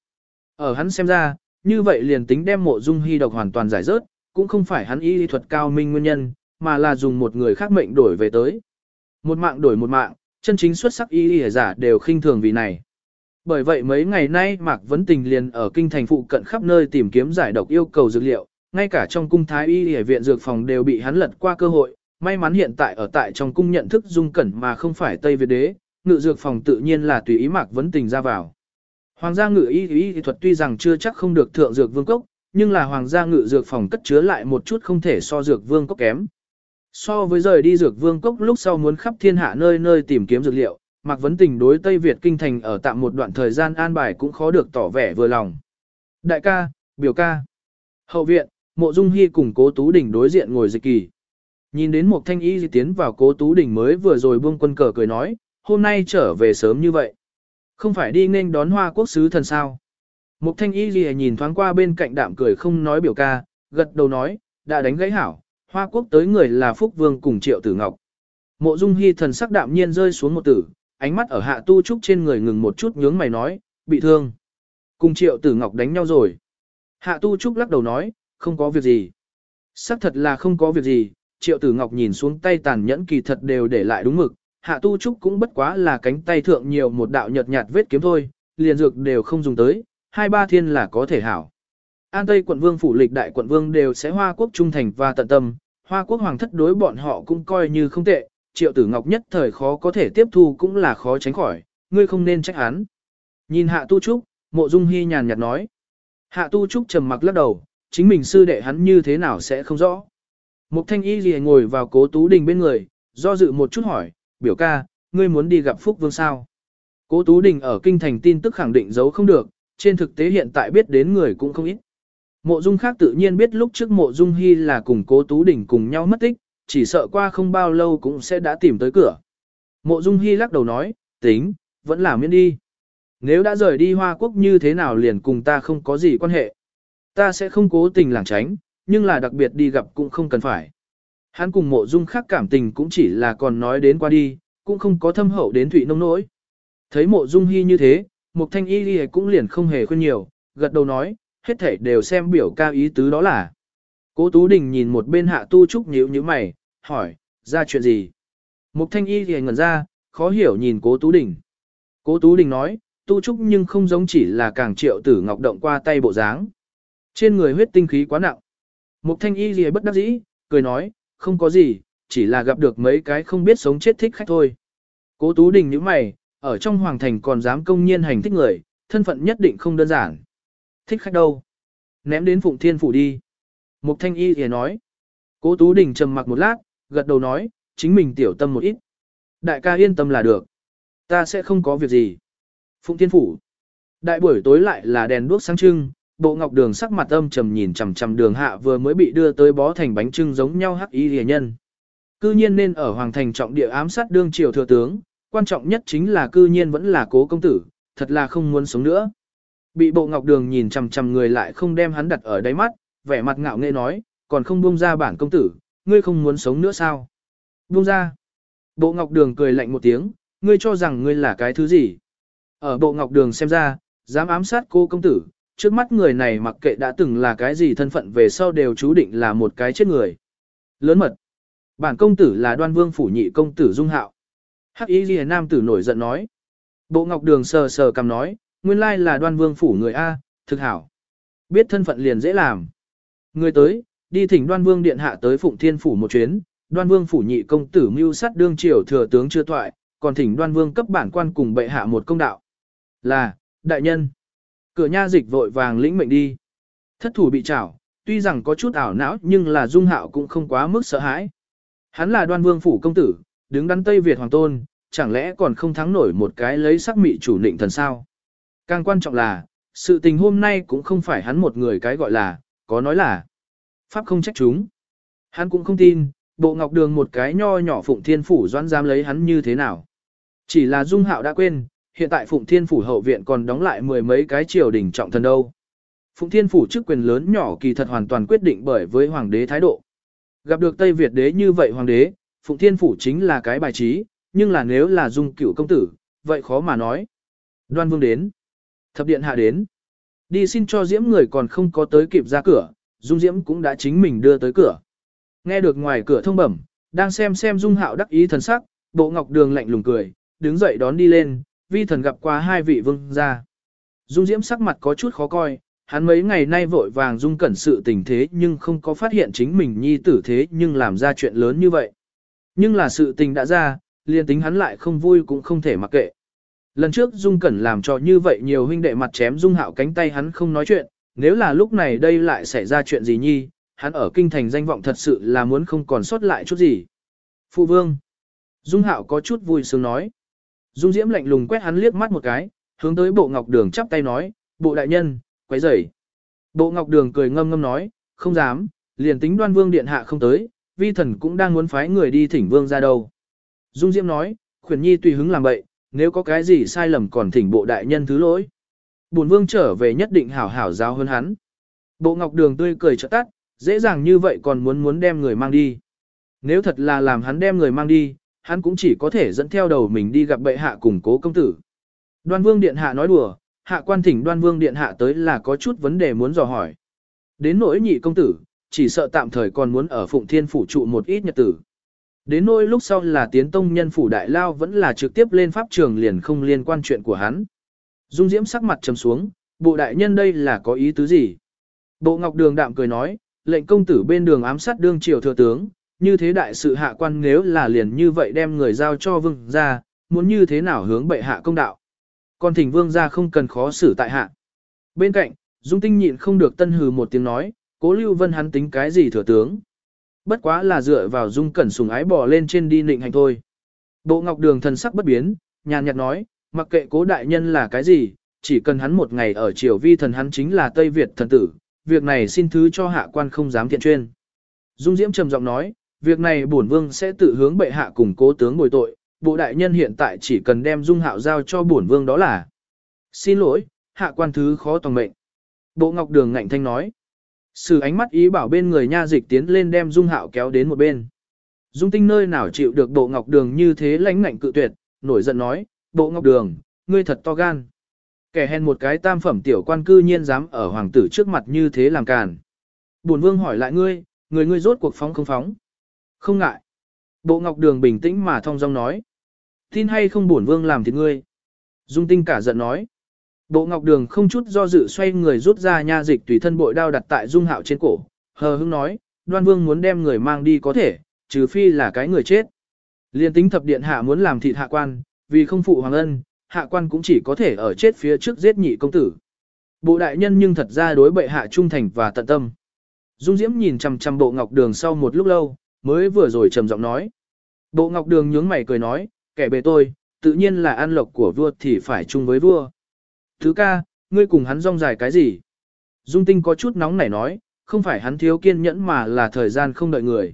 Ở hắn xem ra, như vậy liền tính đem mộ dung hy độc hoàn toàn giải rớt, cũng không phải hắn y lý thuật cao minh nguyên nhân, mà là dùng một người khác mệnh đổi về tới. Một mạng đổi một mạng, chân chính xuất sắc y lý giả đều khinh thường vì này. Bởi vậy mấy ngày nay Mạc Vấn Tình liền ở kinh thành phụ cận khắp nơi tìm kiếm giải độc yêu cầu dược liệu, ngay cả trong cung thái y y viện dược phòng đều bị hắn lật qua cơ hội, may mắn hiện tại ở tại trong cung nhận thức dung cẩn mà không phải Tây Việt đế, ngự dược phòng tự nhiên là tùy ý Mạc Vấn Tình ra vào. Hoàng gia ngự y y thuật tuy rằng chưa chắc không được thượng dược vương cốc, nhưng là hoàng gia ngự dược phòng cất chứa lại một chút không thể so dược vương cốc kém. So với rời đi dược vương cốc lúc sau muốn khắp thiên hạ nơi nơi tìm kiếm dược liệu, Mạc Vấn Tình đối Tây Việt kinh thành ở tạm một đoạn thời gian an bài cũng khó được tỏ vẻ vừa lòng. Đại ca, biểu ca, hậu viện, mộ dung hy cùng cố tú đỉnh đối diện ngồi dịch kỳ. Nhìn đến một thanh y di tiến vào cố tú đỉnh mới vừa rồi buông quân cờ cười nói, hôm nay trở về sớm như vậy. Không phải đi nên đón hoa quốc sứ thần sao. Một thanh y gì nhìn thoáng qua bên cạnh đạm cười không nói biểu ca, gật đầu nói, đã đánh gãy hảo, hoa quốc tới người là Phúc Vương cùng Triệu Tử Ngọc. Mộ Dung Hi thần sắc đạm nhiên rơi xuống một tử, ánh mắt ở hạ tu trúc trên người ngừng một chút nhướng mày nói, bị thương. Cùng Triệu Tử Ngọc đánh nhau rồi. Hạ tu trúc lắc đầu nói, không có việc gì. xác thật là không có việc gì, Triệu Tử Ngọc nhìn xuống tay tàn nhẫn kỳ thật đều để lại đúng mực, Hạ Tu Trúc cũng bất quá là cánh tay thượng nhiều một đạo nhợt nhạt vết kiếm thôi, liền dược đều không dùng tới, hai ba thiên là có thể hảo. An Tây quận vương phủ lịch đại quận vương đều sẽ hoa quốc trung thành và tận tâm, hoa quốc hoàng thất đối bọn họ cũng coi như không tệ, triệu tử ngọc nhất thời khó có thể tiếp thu cũng là khó tránh khỏi, ngươi không nên trách hắn. Nhìn hạ tu trúc, mộ dung hy nhàn nhạt nói. Hạ tu trúc trầm mặc lắc đầu, chính mình sư đệ hắn như thế nào sẽ không rõ. Mục thanh y gì ngồi vào cố tú đình bên người, do dự một chút hỏi, biểu ca, ngươi muốn đi gặp Phúc Vương sao? Cố Tú Đình ở kinh thành tin tức khẳng định giấu không được, trên thực tế hiện tại biết đến người cũng không ít. Mộ Dung khác tự nhiên biết lúc trước Mộ Dung Hy là cùng Cố Tú Đình cùng nhau mất tích, chỉ sợ qua không bao lâu cũng sẽ đã tìm tới cửa. Mộ Dung Hy lắc đầu nói, tính, vẫn là miễn đi. Nếu đã rời đi Hoa Quốc như thế nào liền cùng ta không có gì quan hệ. Ta sẽ không cố tình lảng tránh, nhưng là đặc biệt đi gặp cũng không cần phải. Hắn cùng mộ dung khác cảm tình cũng chỉ là còn nói đến qua đi, cũng không có thâm hậu đến thủy nông nỗi. Thấy mộ dung hy như thế, Mục thanh y đi cũng liền không hề khuyên nhiều, gật đầu nói, hết thảy đều xem biểu ca ý tứ đó là. Cố Tú Đình nhìn một bên hạ tu trúc nhíu nhíu mày, hỏi, ra chuyện gì? Mục thanh y thì ngẩn ra, khó hiểu nhìn cố Tú Đình. Cố Tú Đình nói, tu trúc nhưng không giống chỉ là càng triệu tử ngọc động qua tay bộ dáng. Trên người huyết tinh khí quá nặng. Mục thanh y gì bất đắc dĩ, cười nói, không có gì, chỉ là gặp được mấy cái không biết sống chết thích khách thôi. Cố Tú Đình nhíu mày, ở trong hoàng thành còn dám công nhiên hành thích người, thân phận nhất định không đơn giản. Thích khách đâu? Ném đến Phụng Thiên Phủ đi. Mục Thanh Y thì nói. Cố Tú Đình trầm mặc một lát, gật đầu nói, chính mình tiểu tâm một ít. Đại ca yên tâm là được. Ta sẽ không có việc gì. Phụng Thiên Phủ. Đại buổi tối lại là đèn đuốc sáng trưng, bộ ngọc đường sắc mặt âm trầm nhìn chằm chằm đường hạ vừa mới bị đưa tới bó thành bánh trưng giống nhau hắc y rìa nhân. Cư nhiên nên ở hoàng thành trọng địa ám sát đương triều thừa tướng, quan trọng nhất chính là cư nhiên vẫn là cố công tử, thật là không muốn sống nữa. Bị bộ ngọc đường nhìn chằm chằm người lại không đem hắn đặt ở đáy mắt, vẻ mặt ngạo nghễ nói, còn không buông ra bản công tử, ngươi không muốn sống nữa sao? Buông ra. Bộ ngọc đường cười lạnh một tiếng, ngươi cho rằng ngươi là cái thứ gì? Ở bộ ngọc đường xem ra, dám ám sát cô công tử, trước mắt người này mặc kệ đã từng là cái gì thân phận về sau đều chú định là một cái chết người. Lớn mật. Bản công tử là đoan vương phủ nhị công tử Dung Hạo. Hắc Y Ghi Nam tử nổi giận nói. Bộ Ngọc Đường sờ sờ cầm nói, nguyên lai là đoan vương phủ người A, thực hảo. Biết thân phận liền dễ làm. Người tới, đi thỉnh đoan vương điện hạ tới Phụng Thiên Phủ một chuyến, đoan vương phủ nhị công tử mưu sát đương triều thừa tướng chưa thoại, còn thỉnh đoan vương cấp bản quan cùng bệ hạ một công đạo. Là, đại nhân. Cửa nha dịch vội vàng lĩnh mệnh đi. Thất thủ bị trảo, tuy rằng có chút ảo não nhưng là dung hạo cũng không quá mức sợ hãi. Hắn là đoan vương phủ công tử, đứng đắn Tây Việt hoàng tôn, chẳng lẽ còn không thắng nổi một cái lấy sắc mị chủ định thần sao? Càng quan trọng là, sự tình hôm nay cũng không phải hắn một người cái gọi là, có nói là, Pháp không trách chúng. Hắn cũng không tin, bộ ngọc đường một cái nho nhỏ phụng thiên phủ doãn dám lấy hắn như thế nào. Chỉ là dung hạo đã quên, hiện tại phụng thiên phủ hậu viện còn đóng lại mười mấy cái triều đình trọng thần đâu. Phụng thiên phủ chức quyền lớn nhỏ kỳ thật hoàn toàn quyết định bởi với hoàng đế thái độ. Gặp được Tây Việt đế như vậy hoàng đế, Phụng Thiên Phủ chính là cái bài trí, nhưng là nếu là dung cửu công tử, vậy khó mà nói. Đoan Vương đến. Thập Điện Hạ đến. Đi xin cho Diễm người còn không có tới kịp ra cửa, Dung Diễm cũng đã chính mình đưa tới cửa. Nghe được ngoài cửa thông bẩm, đang xem xem Dung Hạo đắc ý thần sắc, Bộ Ngọc Đường lạnh lùng cười, đứng dậy đón đi lên, vi thần gặp qua hai vị vương gia. Dung Diễm sắc mặt có chút khó coi, hắn mấy ngày nay vội vàng dung cẩn sự tình thế nhưng không có phát hiện chính mình nhi tử thế nhưng làm ra chuyện lớn như vậy. Nhưng là sự tình đã ra, liền tính hắn lại không vui cũng không thể mặc kệ. Lần trước Dung Cẩn làm cho như vậy nhiều huynh đệ mặt chém Dung Hạo cánh tay hắn không nói chuyện, nếu là lúc này đây lại xảy ra chuyện gì nhi, hắn ở kinh thành danh vọng thật sự là muốn không còn sót lại chút gì. Phụ vương. Dung Hạo có chút vui sướng nói. Dung Diễm lạnh lùng quét hắn liếc mắt một cái, hướng tới bộ ngọc đường chắp tay nói, bộ đại nhân, quấy rầy. Bộ ngọc đường cười ngâm ngâm nói, không dám, liền tính đoan vương điện hạ không tới, vi thần cũng đang muốn phái người đi thỉnh vương ra đâu. Dung Diễm nói, khuyển nhi tùy hứng làm bậy, nếu có cái gì sai lầm còn thỉnh bộ đại nhân thứ lỗi. Bổn vương trở về nhất định hảo hảo giáo hơn hắn. Bộ ngọc đường tươi cười trợ tắt, dễ dàng như vậy còn muốn muốn đem người mang đi. Nếu thật là làm hắn đem người mang đi, hắn cũng chỉ có thể dẫn theo đầu mình đi gặp bệ hạ cùng cố công tử. Đoan vương điện hạ nói đùa, hạ quan thỉnh đoan vương điện hạ tới là có chút vấn đề muốn dò hỏi. Đến nỗi nhị công tử, chỉ sợ tạm thời còn muốn ở Phụng Thiên Phủ trụ một ít nhật tử. Đến nỗi lúc sau là tiến tông nhân phủ đại lao vẫn là trực tiếp lên pháp trường liền không liên quan chuyện của hắn. Dung Diễm sắc mặt trầm xuống, bộ đại nhân đây là có ý tứ gì? Bộ Ngọc Đường đạm cười nói, lệnh công tử bên đường ám sát đương triều thừa tướng, như thế đại sự hạ quan nếu là liền như vậy đem người giao cho vương ra, muốn như thế nào hướng bệ hạ công đạo. Còn thỉnh vương ra không cần khó xử tại hạ. Bên cạnh, Dung Tinh nhịn không được tân hừ một tiếng nói, cố Lưu Vân hắn tính cái gì thừa tướng. Bất quá là dựa vào dung cẩn sùng ái bỏ lên trên đi nịnh hành thôi. Bộ Ngọc Đường thần sắc bất biến, nhàn nhạt nói, mặc kệ cố đại nhân là cái gì, chỉ cần hắn một ngày ở triều vi thần hắn chính là Tây Việt thần tử, việc này xin thứ cho hạ quan không dám thiện chuyên. Dung Diễm trầm giọng nói, việc này bổn vương sẽ tự hướng bệ hạ cùng cố tướng bồi tội, bộ đại nhân hiện tại chỉ cần đem Dung Hạo giao cho bổn vương đó là. Xin lỗi, hạ quan thứ khó tòng mệnh. Bộ Ngọc Đường ngạnh thanh nói. Sử ánh mắt ý bảo bên người nha dịch tiến lên đem Dung Hạo kéo đến một bên. Dung Tinh nơi nào chịu được Bộ Ngọc Đường như thế lãnh ngạnh cự tuyệt, nổi giận nói, Bộ Ngọc Đường, ngươi thật to gan. Kẻ hèn một cái tam phẩm tiểu quan cư nhiên dám ở hoàng tử trước mặt như thế làm càn. Bổn vương hỏi lại ngươi, người ngươi rốt cuộc phóng không phóng. Không ngại. Bộ Ngọc Đường bình tĩnh mà thong dong nói. Tin hay không bổn vương làm thì ngươi. Dung Tinh cả giận nói. Bộ Ngọc Đường không chút do dự xoay người rút ra nha dịch tùy thân bội đao đặt tại Dung Hạo trên cổ, hờ hững nói, Đoan Vương muốn đem người mang đi có thể, trừ phi là cái người chết. Liên tính thập điện hạ muốn làm thịt hạ quan, vì không phụ hoàng ân, hạ quan cũng chỉ có thể ở chết phía trước giết nhị công tử. Bộ đại nhân nhưng thật ra đối bệ hạ trung thành và tận tâm. Dung Diễm nhìn chằm chằm bộ Ngọc Đường sau một lúc lâu, mới vừa rồi trầm giọng nói. Bộ Ngọc Đường nhướng mày cười nói, kẻ bề tôi, tự nhiên là an lộc của vua thì phải chung với vua. Thứ ca, ngươi cùng hắn rong dài cái gì? Dung tinh có chút nóng nảy nói, không phải hắn thiếu kiên nhẫn mà là thời gian không đợi người.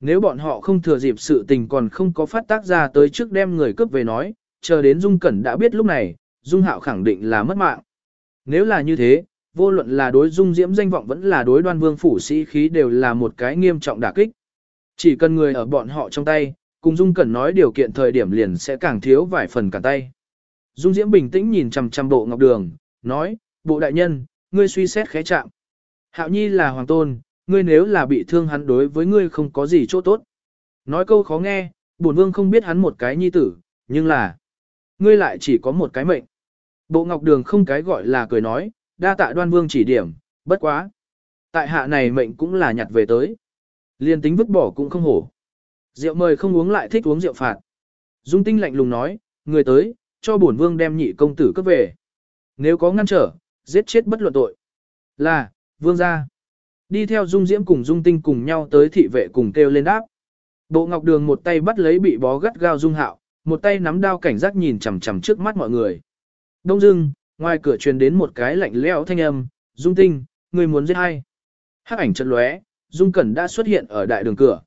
Nếu bọn họ không thừa dịp sự tình còn không có phát tác ra tới trước đem người cướp về nói, chờ đến Dung Cẩn đã biết lúc này, Dung Hạo khẳng định là mất mạng. Nếu là như thế, vô luận là đối Dung Diễm danh vọng vẫn là đối đoan vương phủ sĩ khí đều là một cái nghiêm trọng đả kích. Chỉ cần người ở bọn họ trong tay, cùng Dung Cẩn nói điều kiện thời điểm liền sẽ càng thiếu vài phần cả tay. Dung Diễm bình tĩnh nhìn chằm chằm bộ ngọc đường, nói, bộ đại nhân, ngươi suy xét khẽ chạm. Hạo Nhi là hoàng tôn, ngươi nếu là bị thương hắn đối với ngươi không có gì chỗ tốt. Nói câu khó nghe, bổn vương không biết hắn một cái nhi tử, nhưng là, ngươi lại chỉ có một cái mệnh. Bộ ngọc đường không cái gọi là cười nói, đa tạ đoan vương chỉ điểm, bất quá. Tại hạ này mệnh cũng là nhặt về tới. Liên tính vứt bỏ cũng không hổ. Rượu mời không uống lại thích uống rượu phạt. Dung tinh lạnh lùng nói, người tới, cho bổn vương đem nhị công tử cấp về. Nếu có ngăn trở, giết chết bất luận tội. Là, vương gia. Đi theo Dung Diễm cùng Dung Tinh cùng nhau tới thị vệ cùng kêu lên đáp. Bộ Ngọc Đường một tay bắt lấy bị bó gắt gao Dung Hạo, một tay nắm đao cảnh giác nhìn chằm chằm trước mắt mọi người. Đông dưng, ngoài cửa truyền đến một cái lạnh lẽo thanh âm, Dung Tinh, người muốn giết hay? Hắc ảnh chợt lóe, Dung Cẩn đã xuất hiện ở đại đường cửa.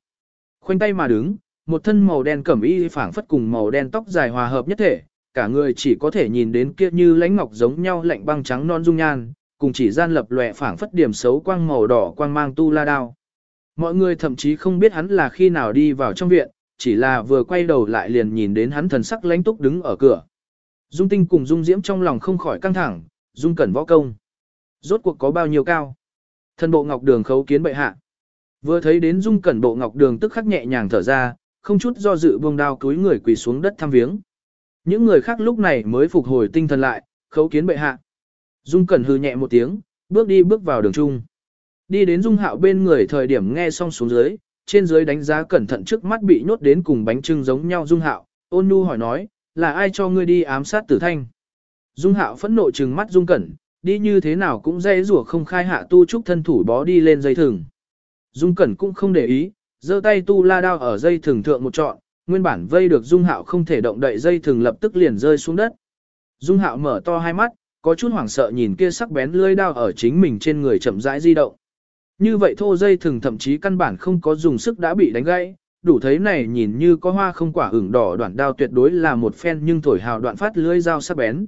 Khoanh tay mà đứng, một thân màu đen cẩm y phảng phất cùng màu đen tóc dài hòa hợp nhất thể, cả người chỉ có thể nhìn đến kia như lãnh ngọc giống nhau lạnh băng trắng non dung nhan, cùng chỉ gian lập lòe phảng phất điểm xấu quang màu đỏ quang mang tu la đao. Mọi người thậm chí không biết hắn là khi nào đi vào trong viện, chỉ là vừa quay đầu lại liền nhìn đến hắn thần sắc lãnh túc đứng ở cửa. Dung tinh cùng Dung Diễm trong lòng không khỏi căng thẳng, Dung cẩn võ công. Rốt cuộc có bao nhiêu cao? Thân bộ ngọc đường khấu kiến bệ hạ. Vừa thấy đến Dung cẩn bộ ngọc đường tức khắc nhẹ nhàng thở ra, không chút do dự buông đao túi người quỳ xuống đất thăm viếng. Những người khác lúc này mới phục hồi tinh thần lại, khấu kiến bệ hạ. Dung Cẩn hư nhẹ một tiếng, bước đi bước vào đường trung. Đi đến Dung Hạo bên người thời điểm nghe xong xuống dưới, trên dưới đánh giá cẩn thận trước mắt bị nhốt đến cùng bánh trưng giống nhau Dung Hạo, ôn nhu hỏi nói, là ai cho ngươi đi ám sát tử thanh. Dung Hạo phẫn nộ trừng mắt Dung Cẩn, đi như thế nào cũng dây rủa không khai hạ tu trúc thân thủ bó đi lên dây thừng. Dung Cẩn cũng không để ý, giơ tay tu la đao ở dây thừng thượng một trọn, nguyên bản vây được Dung Hạo không thể động đậy dây thường lập tức liền rơi xuống đất. Dung Hạo mở to hai mắt, có chút hoảng sợ nhìn kia sắc bén lưỡi đao ở chính mình trên người chậm rãi di động. Như vậy thô dây thường thậm chí căn bản không có dùng sức đã bị đánh gãy, đủ thấy này nhìn như có hoa không quả ửng đỏ đoạn đao tuyệt đối là một phen nhưng thổi hào đoạn phát lưỡi dao sắc bén.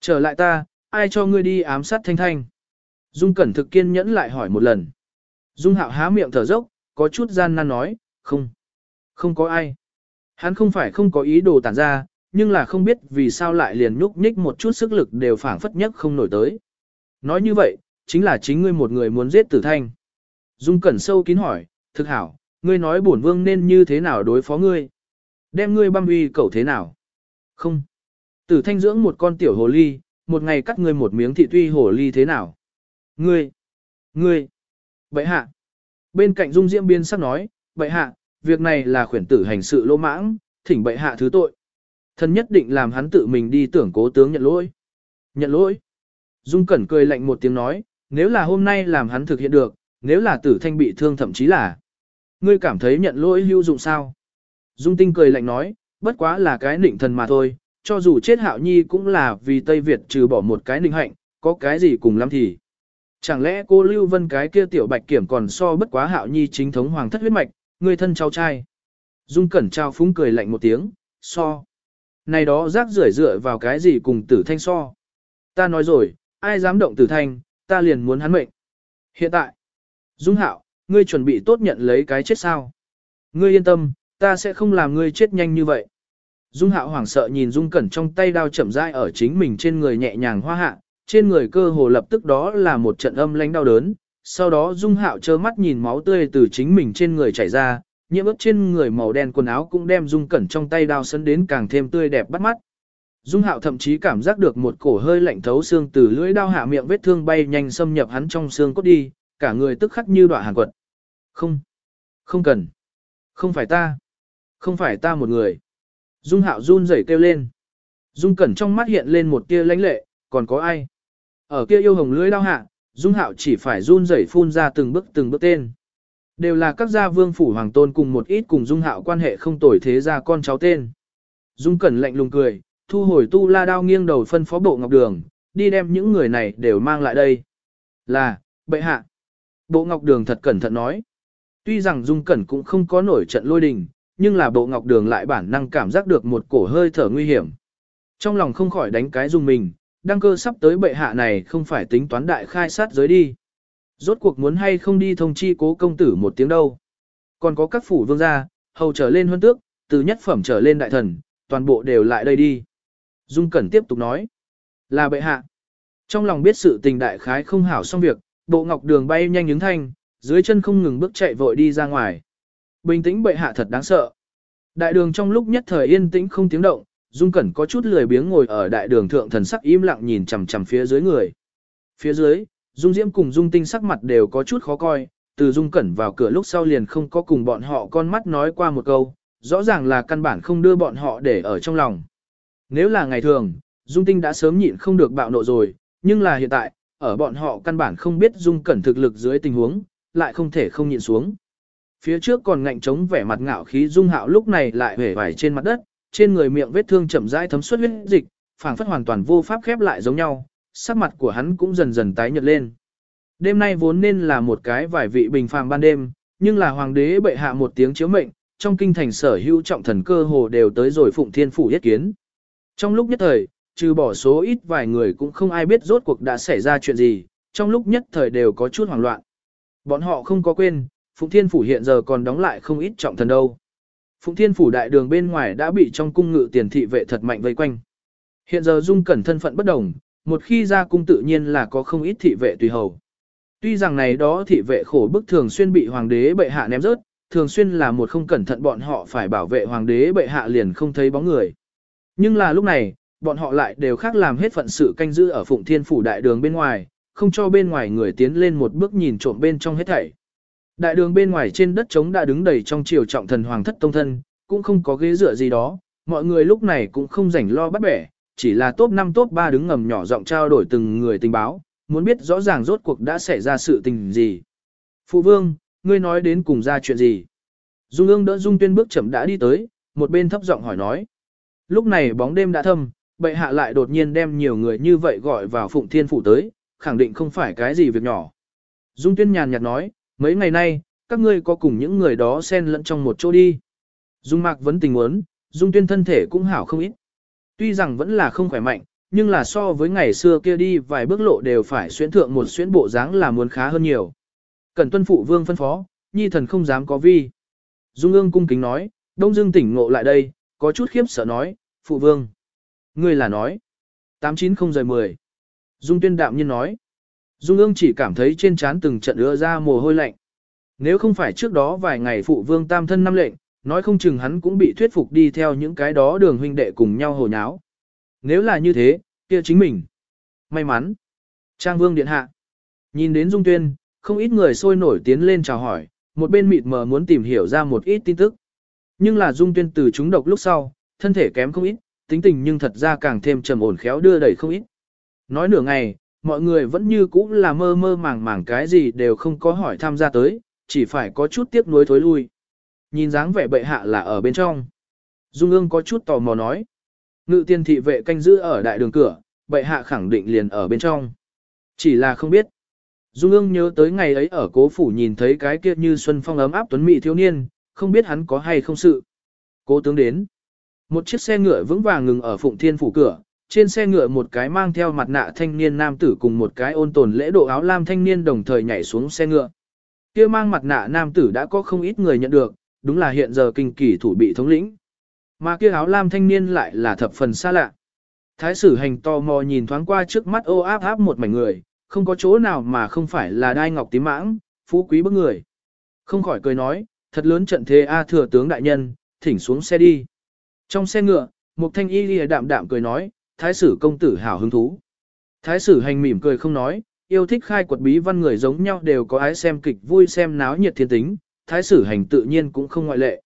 Trở lại ta, ai cho ngươi đi ám sát thanh thanh? Dung Cẩn thực kiên nhẫn lại hỏi một lần. Dung Hạo há miệng thở dốc, có chút gian nan nói, không, không có ai. Hắn không phải không có ý đồ tản ra, nhưng là không biết vì sao lại liền nhúc nhích một chút sức lực đều phảng phất nhất không nổi tới. Nói như vậy, chính là chính ngươi một người muốn giết tử thanh. Dung Cẩn sâu kín hỏi, thực hảo, ngươi nói bổn vương nên như thế nào đối phó ngươi? Đem ngươi băm uy cẩu thế nào? Không. Tử thanh dưỡng một con tiểu hồ ly, một ngày cắt ngươi một miếng thị tuy hồ ly thế nào? Ngươi! Ngươi! Bậy hạ! Bên cạnh Dung Diễm Biên sắp nói, bậy hạ, việc này là khuyển tử hành sự lỗ mãng, thỉnh bệ hạ thứ tội. Thần nhất định làm hắn tự mình đi tưởng cố tướng nhận lỗi. Nhận lỗi. Dung Cẩn cười lạnh một tiếng nói, nếu là hôm nay làm hắn thực hiện được, nếu là tử thanh bị thương thậm chí là. Ngươi cảm thấy nhận lỗi hữu dụng sao? Dung Tinh cười lạnh nói, bất quá là cái nịnh thần mà thôi, cho dù chết hạo nhi cũng là vì Tây Việt trừ bỏ một cái nịnh hạnh, có cái gì cùng lắm thì. Chẳng lẽ cô Lưu Vân cái kia tiểu bạch kiểm còn so bất quá hạo nhi chính thống hoàng thất huyết mạch, người thân cháu trai. Dung Cẩn trao phúng cười lạnh một tiếng, so. Này đó rác rưởi dựa vào cái gì cùng tử thanh so. Ta nói rồi, ai dám động tử thanh, ta liền muốn hắn mệnh. Hiện tại, Dung Hạo, ngươi chuẩn bị tốt nhận lấy cái chết sao? Ngươi yên tâm, ta sẽ không làm ngươi chết nhanh như vậy. Dung Hạo hoảng sợ nhìn Dung Cẩn trong tay đao chậm rãi ở chính mình trên người nhẹ nhàng hoa hạ, trên người cơ hồ lập tức đó là một trận âm lãnh đau đớn. Sau đó Dung Hạo trơ mắt nhìn máu tươi từ chính mình trên người chảy ra, nhiễm ướt trên người màu đen quần áo cũng đem Dung Cẩn trong tay đao sấn đến càng thêm tươi đẹp bắt mắt. Dung Hạo thậm chí cảm giác được một cổ hơi lạnh thấu xương từ lưỡi đao hạ miệng vết thương bay nhanh xâm nhập hắn trong xương cốt đi, cả người tức khắc như đoạn hàn quật. Không, không cần, không phải ta, không phải ta một người. Dung Hạo run rẩy kêu lên. Dung Cẩn trong mắt hiện lên một tia lãnh lệ, còn có ai? Ở kia yêu hồng lưỡi đao hạ, Dung Hạo chỉ phải run rẩy phun ra từng bước từng bước tên. Đều là các gia vương phủ hoàng tôn cùng một ít cùng Dung Hạo quan hệ không tồi thế gia con cháu tên. Dung Cẩn lạnh lùng cười, thu hồi tu la đao nghiêng đầu phân phó bộ ngọc đường, đi đem những người này đều mang lại đây. Là, bệ hạ. Bộ ngọc đường thật cẩn thận nói. Tuy rằng Dung Cẩn cũng không có nổi trận lôi đình, nhưng là bộ ngọc đường lại bản năng cảm giác được một cổ hơi thở nguy hiểm. Trong lòng không khỏi đánh cái dung mình, đăng cơ sắp tới bệ hạ này không phải tính toán đại khai sát giới đi. Rốt cuộc muốn hay không đi thông chi cố công tử một tiếng đâu. Còn có các phủ vương gia, hầu trở lên huân tước, từ nhất phẩm trở lên đại thần, toàn bộ đều lại đây đi. Dung Cẩn tiếp tục nói. Là bệ hạ. Trong lòng biết sự tình đại khái không hảo xong việc, bộ ngọc đường bay nhanh những thanh, dưới chân không ngừng bước chạy vội đi ra ngoài. Bình tĩnh bệ hạ thật đáng sợ. Đại đường trong lúc nhất thời yên tĩnh không tiếng động, Dung Cẩn có chút lười biếng ngồi ở đại đường thượng thần sắc im lặng nhìn chằm chằm phía dưới người. Phía dưới, Dung Diễm cùng Dung Tinh sắc mặt đều có chút khó coi, từ Dung Cẩn vào cửa lúc sau liền không có cùng bọn họ con mắt nói qua một câu, rõ ràng là căn bản không đưa bọn họ để ở trong lòng. Nếu là ngày thường, Dung Tinh đã sớm nhịn không được bạo nộ rồi, nhưng là hiện tại, ở bọn họ căn bản không biết Dung Cẩn thực lực dưới tình huống, lại không thể không nhịn xuống. Phía trước còn ngạnh chống vẻ mặt ngạo khí Dung Hạo lúc này lại hể vải trên mặt đất, trên người miệng vết thương chậm rãi thấm xuất huyết dịch, phảng phất hoàn toàn vô pháp khép lại giống nhau, sắc mặt của hắn cũng dần dần tái nhợt lên. Đêm nay vốn nên là một cái vài vị bình phàm ban đêm, nhưng là hoàng đế bệ hạ một tiếng chiếu mệnh, trong kinh thành sở hữu trọng thần cơ hồ đều tới rồi phụng thiên phủ yết kiến. Trong lúc nhất thời, trừ bỏ số ít vài người cũng không ai biết rốt cuộc đã xảy ra chuyện gì, trong lúc nhất thời đều có chút hoảng loạn. Bọn họ không có quên, Phụng Thiên Phủ hiện giờ còn đóng lại không ít trọng thần đâu. Phụng Thiên Phủ đại đường bên ngoài đã bị trong cung ngự tiền thị vệ thật mạnh vây quanh. Hiện giờ Dung Cẩn thân phận bất đồng, một khi ra cung tự nhiên là có không ít thị vệ tùy hầu. Tuy rằng này đó thị vệ khổ bức thường xuyên bị hoàng đế bệ hạ ném rớt, thường xuyên là một không cẩn thận bọn họ phải bảo vệ hoàng đế bệ hạ liền không thấy bóng người. Nhưng là lúc này, bọn họ lại đều khác làm hết phận sự canh giữ ở Phụng Thiên Phủ đại đường bên ngoài, không cho bên ngoài người tiến lên một bước nhìn trộm bên trong hết thảy. Đại đường bên ngoài trên đất trống đã đứng đầy trong triều trọng thần hoàng thất tông thân, cũng không có ghế dựa gì đó, mọi người lúc này cũng không rảnh lo bắt bẻ, chỉ là top 5 top 3 đứng ngầm nhỏ giọng trao đổi từng người tình báo, muốn biết rõ ràng rốt cuộc đã xảy ra sự tình gì. Phụ vương, ngươi nói đến cùng ra chuyện gì? Dung ương đỡ Dung tuyên bước chậm đã đi tới, một bên thấp giọng hỏi nói. Lúc này bóng đêm đã thâm, bệ hạ lại đột nhiên đem nhiều người như vậy gọi vào phụng thiên phủ tới, khẳng định không phải cái gì việc nhỏ. Dung tuyên nhàn nhạt nói, mấy ngày nay, các ngươi có cùng những người đó xen lẫn trong một chỗ đi. Dung mạc vẫn tình muốn, dung tuyên thân thể cũng hảo không ít. Tuy rằng vẫn là không khỏe mạnh, nhưng là so với ngày xưa kia đi vài bước lộ đều phải xuyến thượng một xuyến bộ dáng là muốn khá hơn nhiều. Cần tuân phụ vương phân phó, nhi thần không dám có vi. Dung ương cung kính nói, đông dương tỉnh ngộ lại đây, có chút khiếp sợ nói, phụ vương. Ngươi là nói. 890 giờ 10. Dung tuyên đạm nhiên nói. Dung ương chỉ cảm thấy trên trán từng trận ứa ra mồ hôi lạnh. Nếu không phải trước đó vài ngày phụ vương tam thân năm lệnh, nói không chừng hắn cũng bị thuyết phục đi theo những cái đó đường huynh đệ cùng nhau hồ nháo. Nếu là như thế, kia chính mình. May mắn. Trang vương điện hạ. Nhìn đến Dung tuyên, không ít người sôi nổi tiến lên chào hỏi, một bên mịt mờ muốn tìm hiểu ra một ít tin tức. Nhưng là Dung tuyên từ chúng độc lúc sau, thân thể kém không ít, tính tình nhưng thật ra càng thêm trầm ổn khéo đưa đẩy không ít. Nói nửa ngày, mọi người vẫn như cũ là mơ mơ màng màng cái gì đều không có hỏi tham gia tới, chỉ phải có chút tiếc nuối thối lui. Nhìn dáng vẻ bệ hạ là ở bên trong. Dung ương có chút tò mò nói. Ngự tiên thị vệ canh giữ ở đại đường cửa, bệ hạ khẳng định liền ở bên trong. Chỉ là không biết. Dung ương nhớ tới ngày ấy ở cố phủ nhìn thấy cái kia như xuân phong ấm áp tuấn mỹ thiếu niên, không biết hắn có hay không sự. Cố tướng đến. Một chiếc xe ngựa vững vàng ngừng ở phụng thiên phủ cửa, trên xe ngựa một cái mang theo mặt nạ thanh niên nam tử cùng một cái ôn tồn lễ độ áo lam thanh niên đồng thời nhảy xuống xe ngựa. Kia mang mặt nạ nam tử đã có không ít người nhận được, đúng là hiện giờ kinh kỳ thủ bị thống lĩnh. Mà kia áo lam thanh niên lại là thập phần xa lạ. Thái sử hành to mò nhìn thoáng qua trước mắt ô áp áp một mảnh người, không có chỗ nào mà không phải là đai ngọc tím mãng, phú quý bức người. Không khỏi cười nói, thật lớn trận thế A thừa tướng đại nhân, thỉnh xuống xe đi. Trong xe ngựa, một thanh y lìa đạm đạm cười nói, thái sử công tử hảo hứng thú. Thái sử hành mỉm cười không nói, yêu thích khai quật bí văn người giống nhau đều có ái xem kịch vui xem náo nhiệt thiên tính, thái sử hành tự nhiên cũng không ngoại lệ.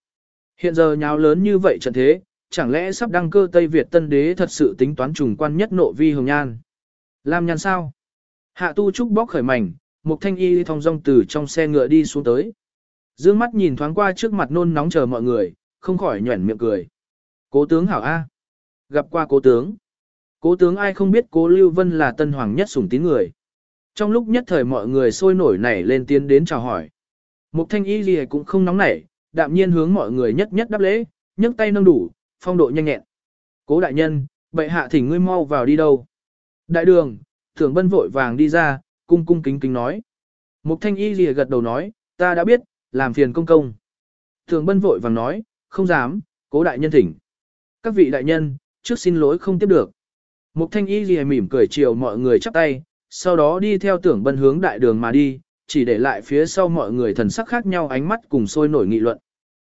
Hiện giờ nháo lớn như vậy trận thế, chẳng lẽ sắp đăng cơ Tây Việt tân đế thật sự tính toán trùng quan nhất nộ vi hồng nhan. Làm nhan sao? Hạ tu trúc bóc khởi mảnh, một thanh y thong dong từ trong xe ngựa đi xuống tới. Dương mắt nhìn thoáng qua trước mặt nôn nóng chờ mọi người, không khỏi nhuẩn miệng cười. Cố tướng hảo A. Gặp qua cố tướng. Cố tướng ai không biết cố Lưu Vân là tân hoàng nhất sủng tín người. Trong lúc nhất thời mọi người sôi nổi nảy lên tiến đến chào hỏi. Mục thanh y gì cũng không nóng nảy, đạm nhiên hướng mọi người nhất nhất đáp lễ, nhấc tay nâng đủ, phong độ nhanh nhẹn. Cố đại nhân, bệ hạ thỉnh ngươi mau vào đi đâu. Đại đường, thưởng bân vội vàng đi ra, cung cung kính kính nói. Mục thanh y gì gật đầu nói, ta đã biết, làm phiền công công. Thượng bân vội vàng nói, không dám, cố đại nhân thỉnh. Các vị đại nhân, trước xin lỗi không tiếp được. Mục thanh y gì mỉm cười chiều mọi người chắp tay, sau đó đi theo tưởng bân hướng đại đường mà đi, chỉ để lại phía sau mọi người thần sắc khác nhau ánh mắt cùng sôi nổi nghị luận.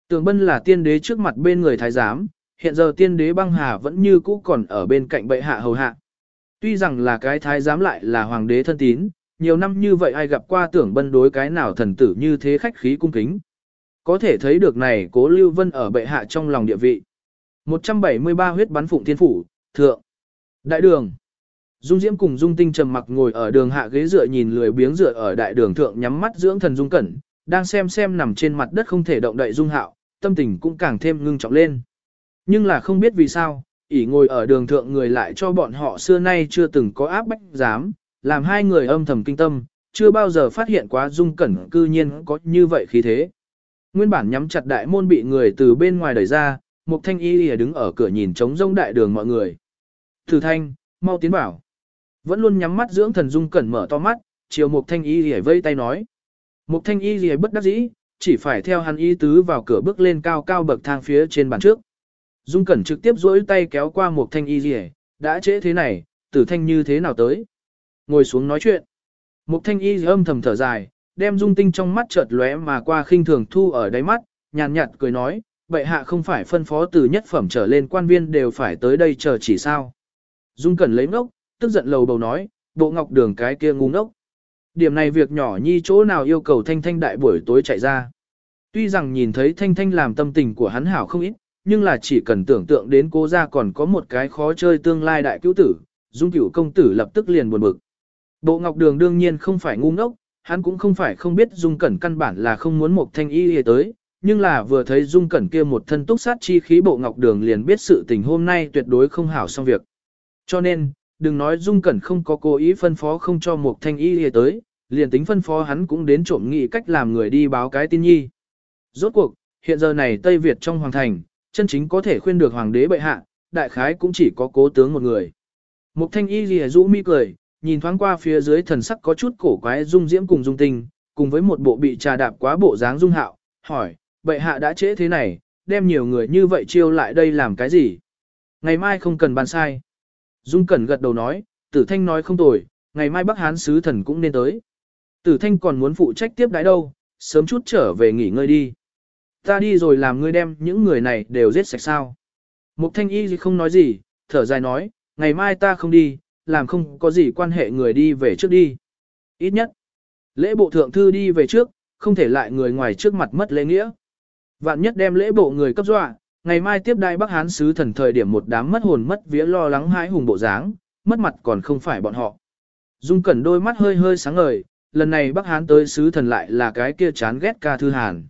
Tưởng bân là tiên đế trước mặt bên người thái giám, hiện giờ tiên đế băng hà vẫn như cũ còn ở bên cạnh bệ hạ hầu hạ. Tuy rằng là cái thái giám lại là hoàng đế thân tín, nhiều năm như vậy ai gặp qua tưởng bân đối cái nào thần tử như thế khách khí cung kính. Có thể thấy được này cố lưu vân ở bệ hạ trong lòng địa vị. 173 huyết bắn phụng thiên phủ, thượng. Đại đường. Dung Diễm cùng Dung Tinh trầm mặc ngồi ở đường hạ ghế dựa nhìn lười biếng dựa ở đại đường thượng nhắm mắt dưỡng thần Dung Cẩn, đang xem xem nằm trên mặt đất không thể động đậy Dung Hạo, tâm tình cũng càng thêm ngưng trọng lên. Nhưng là không biết vì sao, ỉ ngồi ở đường thượng người lại cho bọn họ xưa nay chưa từng có áp bách dám, làm hai người âm thầm kinh tâm, chưa bao giờ phát hiện quá Dung Cẩn cư nhiên có như vậy khí thế. Nguyên bản nhắm chặt đại môn bị người từ bên ngoài đẩy ra, một thanh y lìa đứng ở cửa nhìn trống rông đại đường mọi người. Thử thanh, mau tiến bảo. Vẫn luôn nhắm mắt dưỡng thần dung cẩn mở to mắt, chiều Mục thanh y lìa vây tay nói. Mục thanh y lìa bất đắc dĩ, chỉ phải theo hắn y tứ vào cửa bước lên cao cao bậc thang phía trên bàn trước. Dung cẩn trực tiếp duỗi tay kéo qua Mục thanh y lìa, đã trễ thế này, tử thanh như thế nào tới. Ngồi xuống nói chuyện. Mục thanh y âm thầm thở dài, đem dung tinh trong mắt chợt lóe mà qua khinh thường thu ở đáy mắt, nhàn nhạt cười nói, bệ hạ không phải phân phó từ nhất phẩm trở lên quan viên đều phải tới đây chờ chỉ sao. Dung Cẩn lấy ngốc, tức giận lầu bầu nói, bộ ngọc đường cái kia ngu ngốc. Điểm này việc nhỏ nhi chỗ nào yêu cầu Thanh Thanh đại buổi tối chạy ra. Tuy rằng nhìn thấy Thanh Thanh làm tâm tình của hắn hảo không ít, nhưng là chỉ cần tưởng tượng đến cô ra còn có một cái khó chơi tương lai đại cứu tử, Dung cửu công tử lập tức liền buồn bực. Bộ ngọc đường đương nhiên không phải ngu ngốc, hắn cũng không phải không biết Dung Cẩn căn bản là không muốn một thanh y tới, nhưng là vừa thấy Dung Cẩn kia một thân túc sát chi khí bộ ngọc đường liền biết sự tình hôm nay tuyệt đối không hảo xong việc. Cho nên, đừng nói Dung Cẩn không có cố ý phân phó không cho một thanh y lìa tới, liền tính phân phó hắn cũng đến trộm nghị cách làm người đi báo cái tin nhi. Rốt cuộc, hiện giờ này Tây Việt trong hoàng thành, chân chính có thể khuyên được hoàng đế bệ hạ, đại khái cũng chỉ có cố tướng một người. Một thanh y lìa rũ mi cười, nhìn thoáng qua phía dưới thần sắc có chút cổ quái dung diễm cùng dung tinh, cùng với một bộ bị trà đạp quá bộ dáng dung hạo, hỏi, bệ hạ đã trễ thế này, đem nhiều người như vậy chiêu lại đây làm cái gì? Ngày mai không cần bàn sai. Dung Cẩn gật đầu nói, Tử Thanh nói không tồi, ngày mai Bắc Hán sứ thần cũng nên tới. Tử Thanh còn muốn phụ trách tiếp đái đâu, sớm chút trở về nghỉ ngơi đi. Ta đi rồi làm ngươi đem những người này đều giết sạch sao. Mục Thanh Y không nói gì, thở dài nói, ngày mai ta không đi, làm không có gì quan hệ người đi về trước đi. Ít nhất, lễ bộ thượng thư đi về trước, không thể lại người ngoài trước mặt mất lễ nghĩa. Vạn nhất đem lễ bộ người cấp dọa, ngày mai tiếp đại Bắc Hán sứ thần thời điểm một đám mất hồn mất vía lo lắng hãi hùng bộ dáng, mất mặt còn không phải bọn họ. Dung Cẩn đôi mắt hơi hơi sáng ngời, lần này Bắc Hán tới sứ thần lại là cái kia chán ghét ca thư hàn.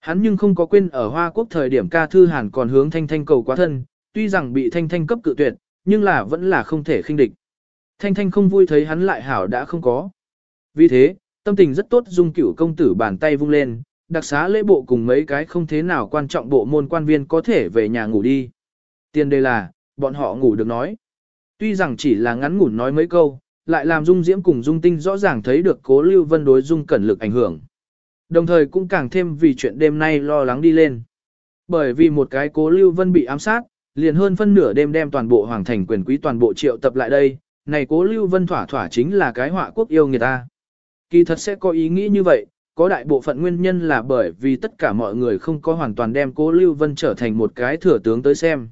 Hắn nhưng không có quên ở Hoa Quốc thời điểm ca thư hàn còn hướng Thanh Thanh cầu quá thân, tuy rằng bị Thanh Thanh cấp cự tuyệt, nhưng là vẫn là không thể khinh địch. Thanh Thanh không vui thấy hắn lại hảo đã không có. Vì thế, tâm tình rất tốt dung cửu công tử bàn tay vung lên, đặc xá lễ bộ cùng mấy cái không thế nào quan trọng bộ môn quan viên có thể về nhà ngủ đi. Tiền đề là, bọn họ ngủ được nói. Tuy rằng chỉ là ngắn ngủn nói mấy câu, lại làm Dung Diễm cùng Dung Tinh rõ ràng thấy được cố Lưu Vân đối Dung Cẩn lực ảnh hưởng. Đồng thời cũng càng thêm vì chuyện đêm nay lo lắng đi lên. Bởi vì một cái cố Lưu Vân bị ám sát, liền hơn phân nửa đêm đem toàn bộ hoàng thành quyền quý toàn bộ triệu tập lại đây, này cố Lưu Vân thỏa thỏa chính là cái họa quốc yêu người ta. Kỳ thật sẽ có ý nghĩ như vậy, có đại bộ phận nguyên nhân là bởi vì tất cả mọi người không có hoàn toàn đem cố Lưu Vân trở thành một cái thừa tướng tới xem.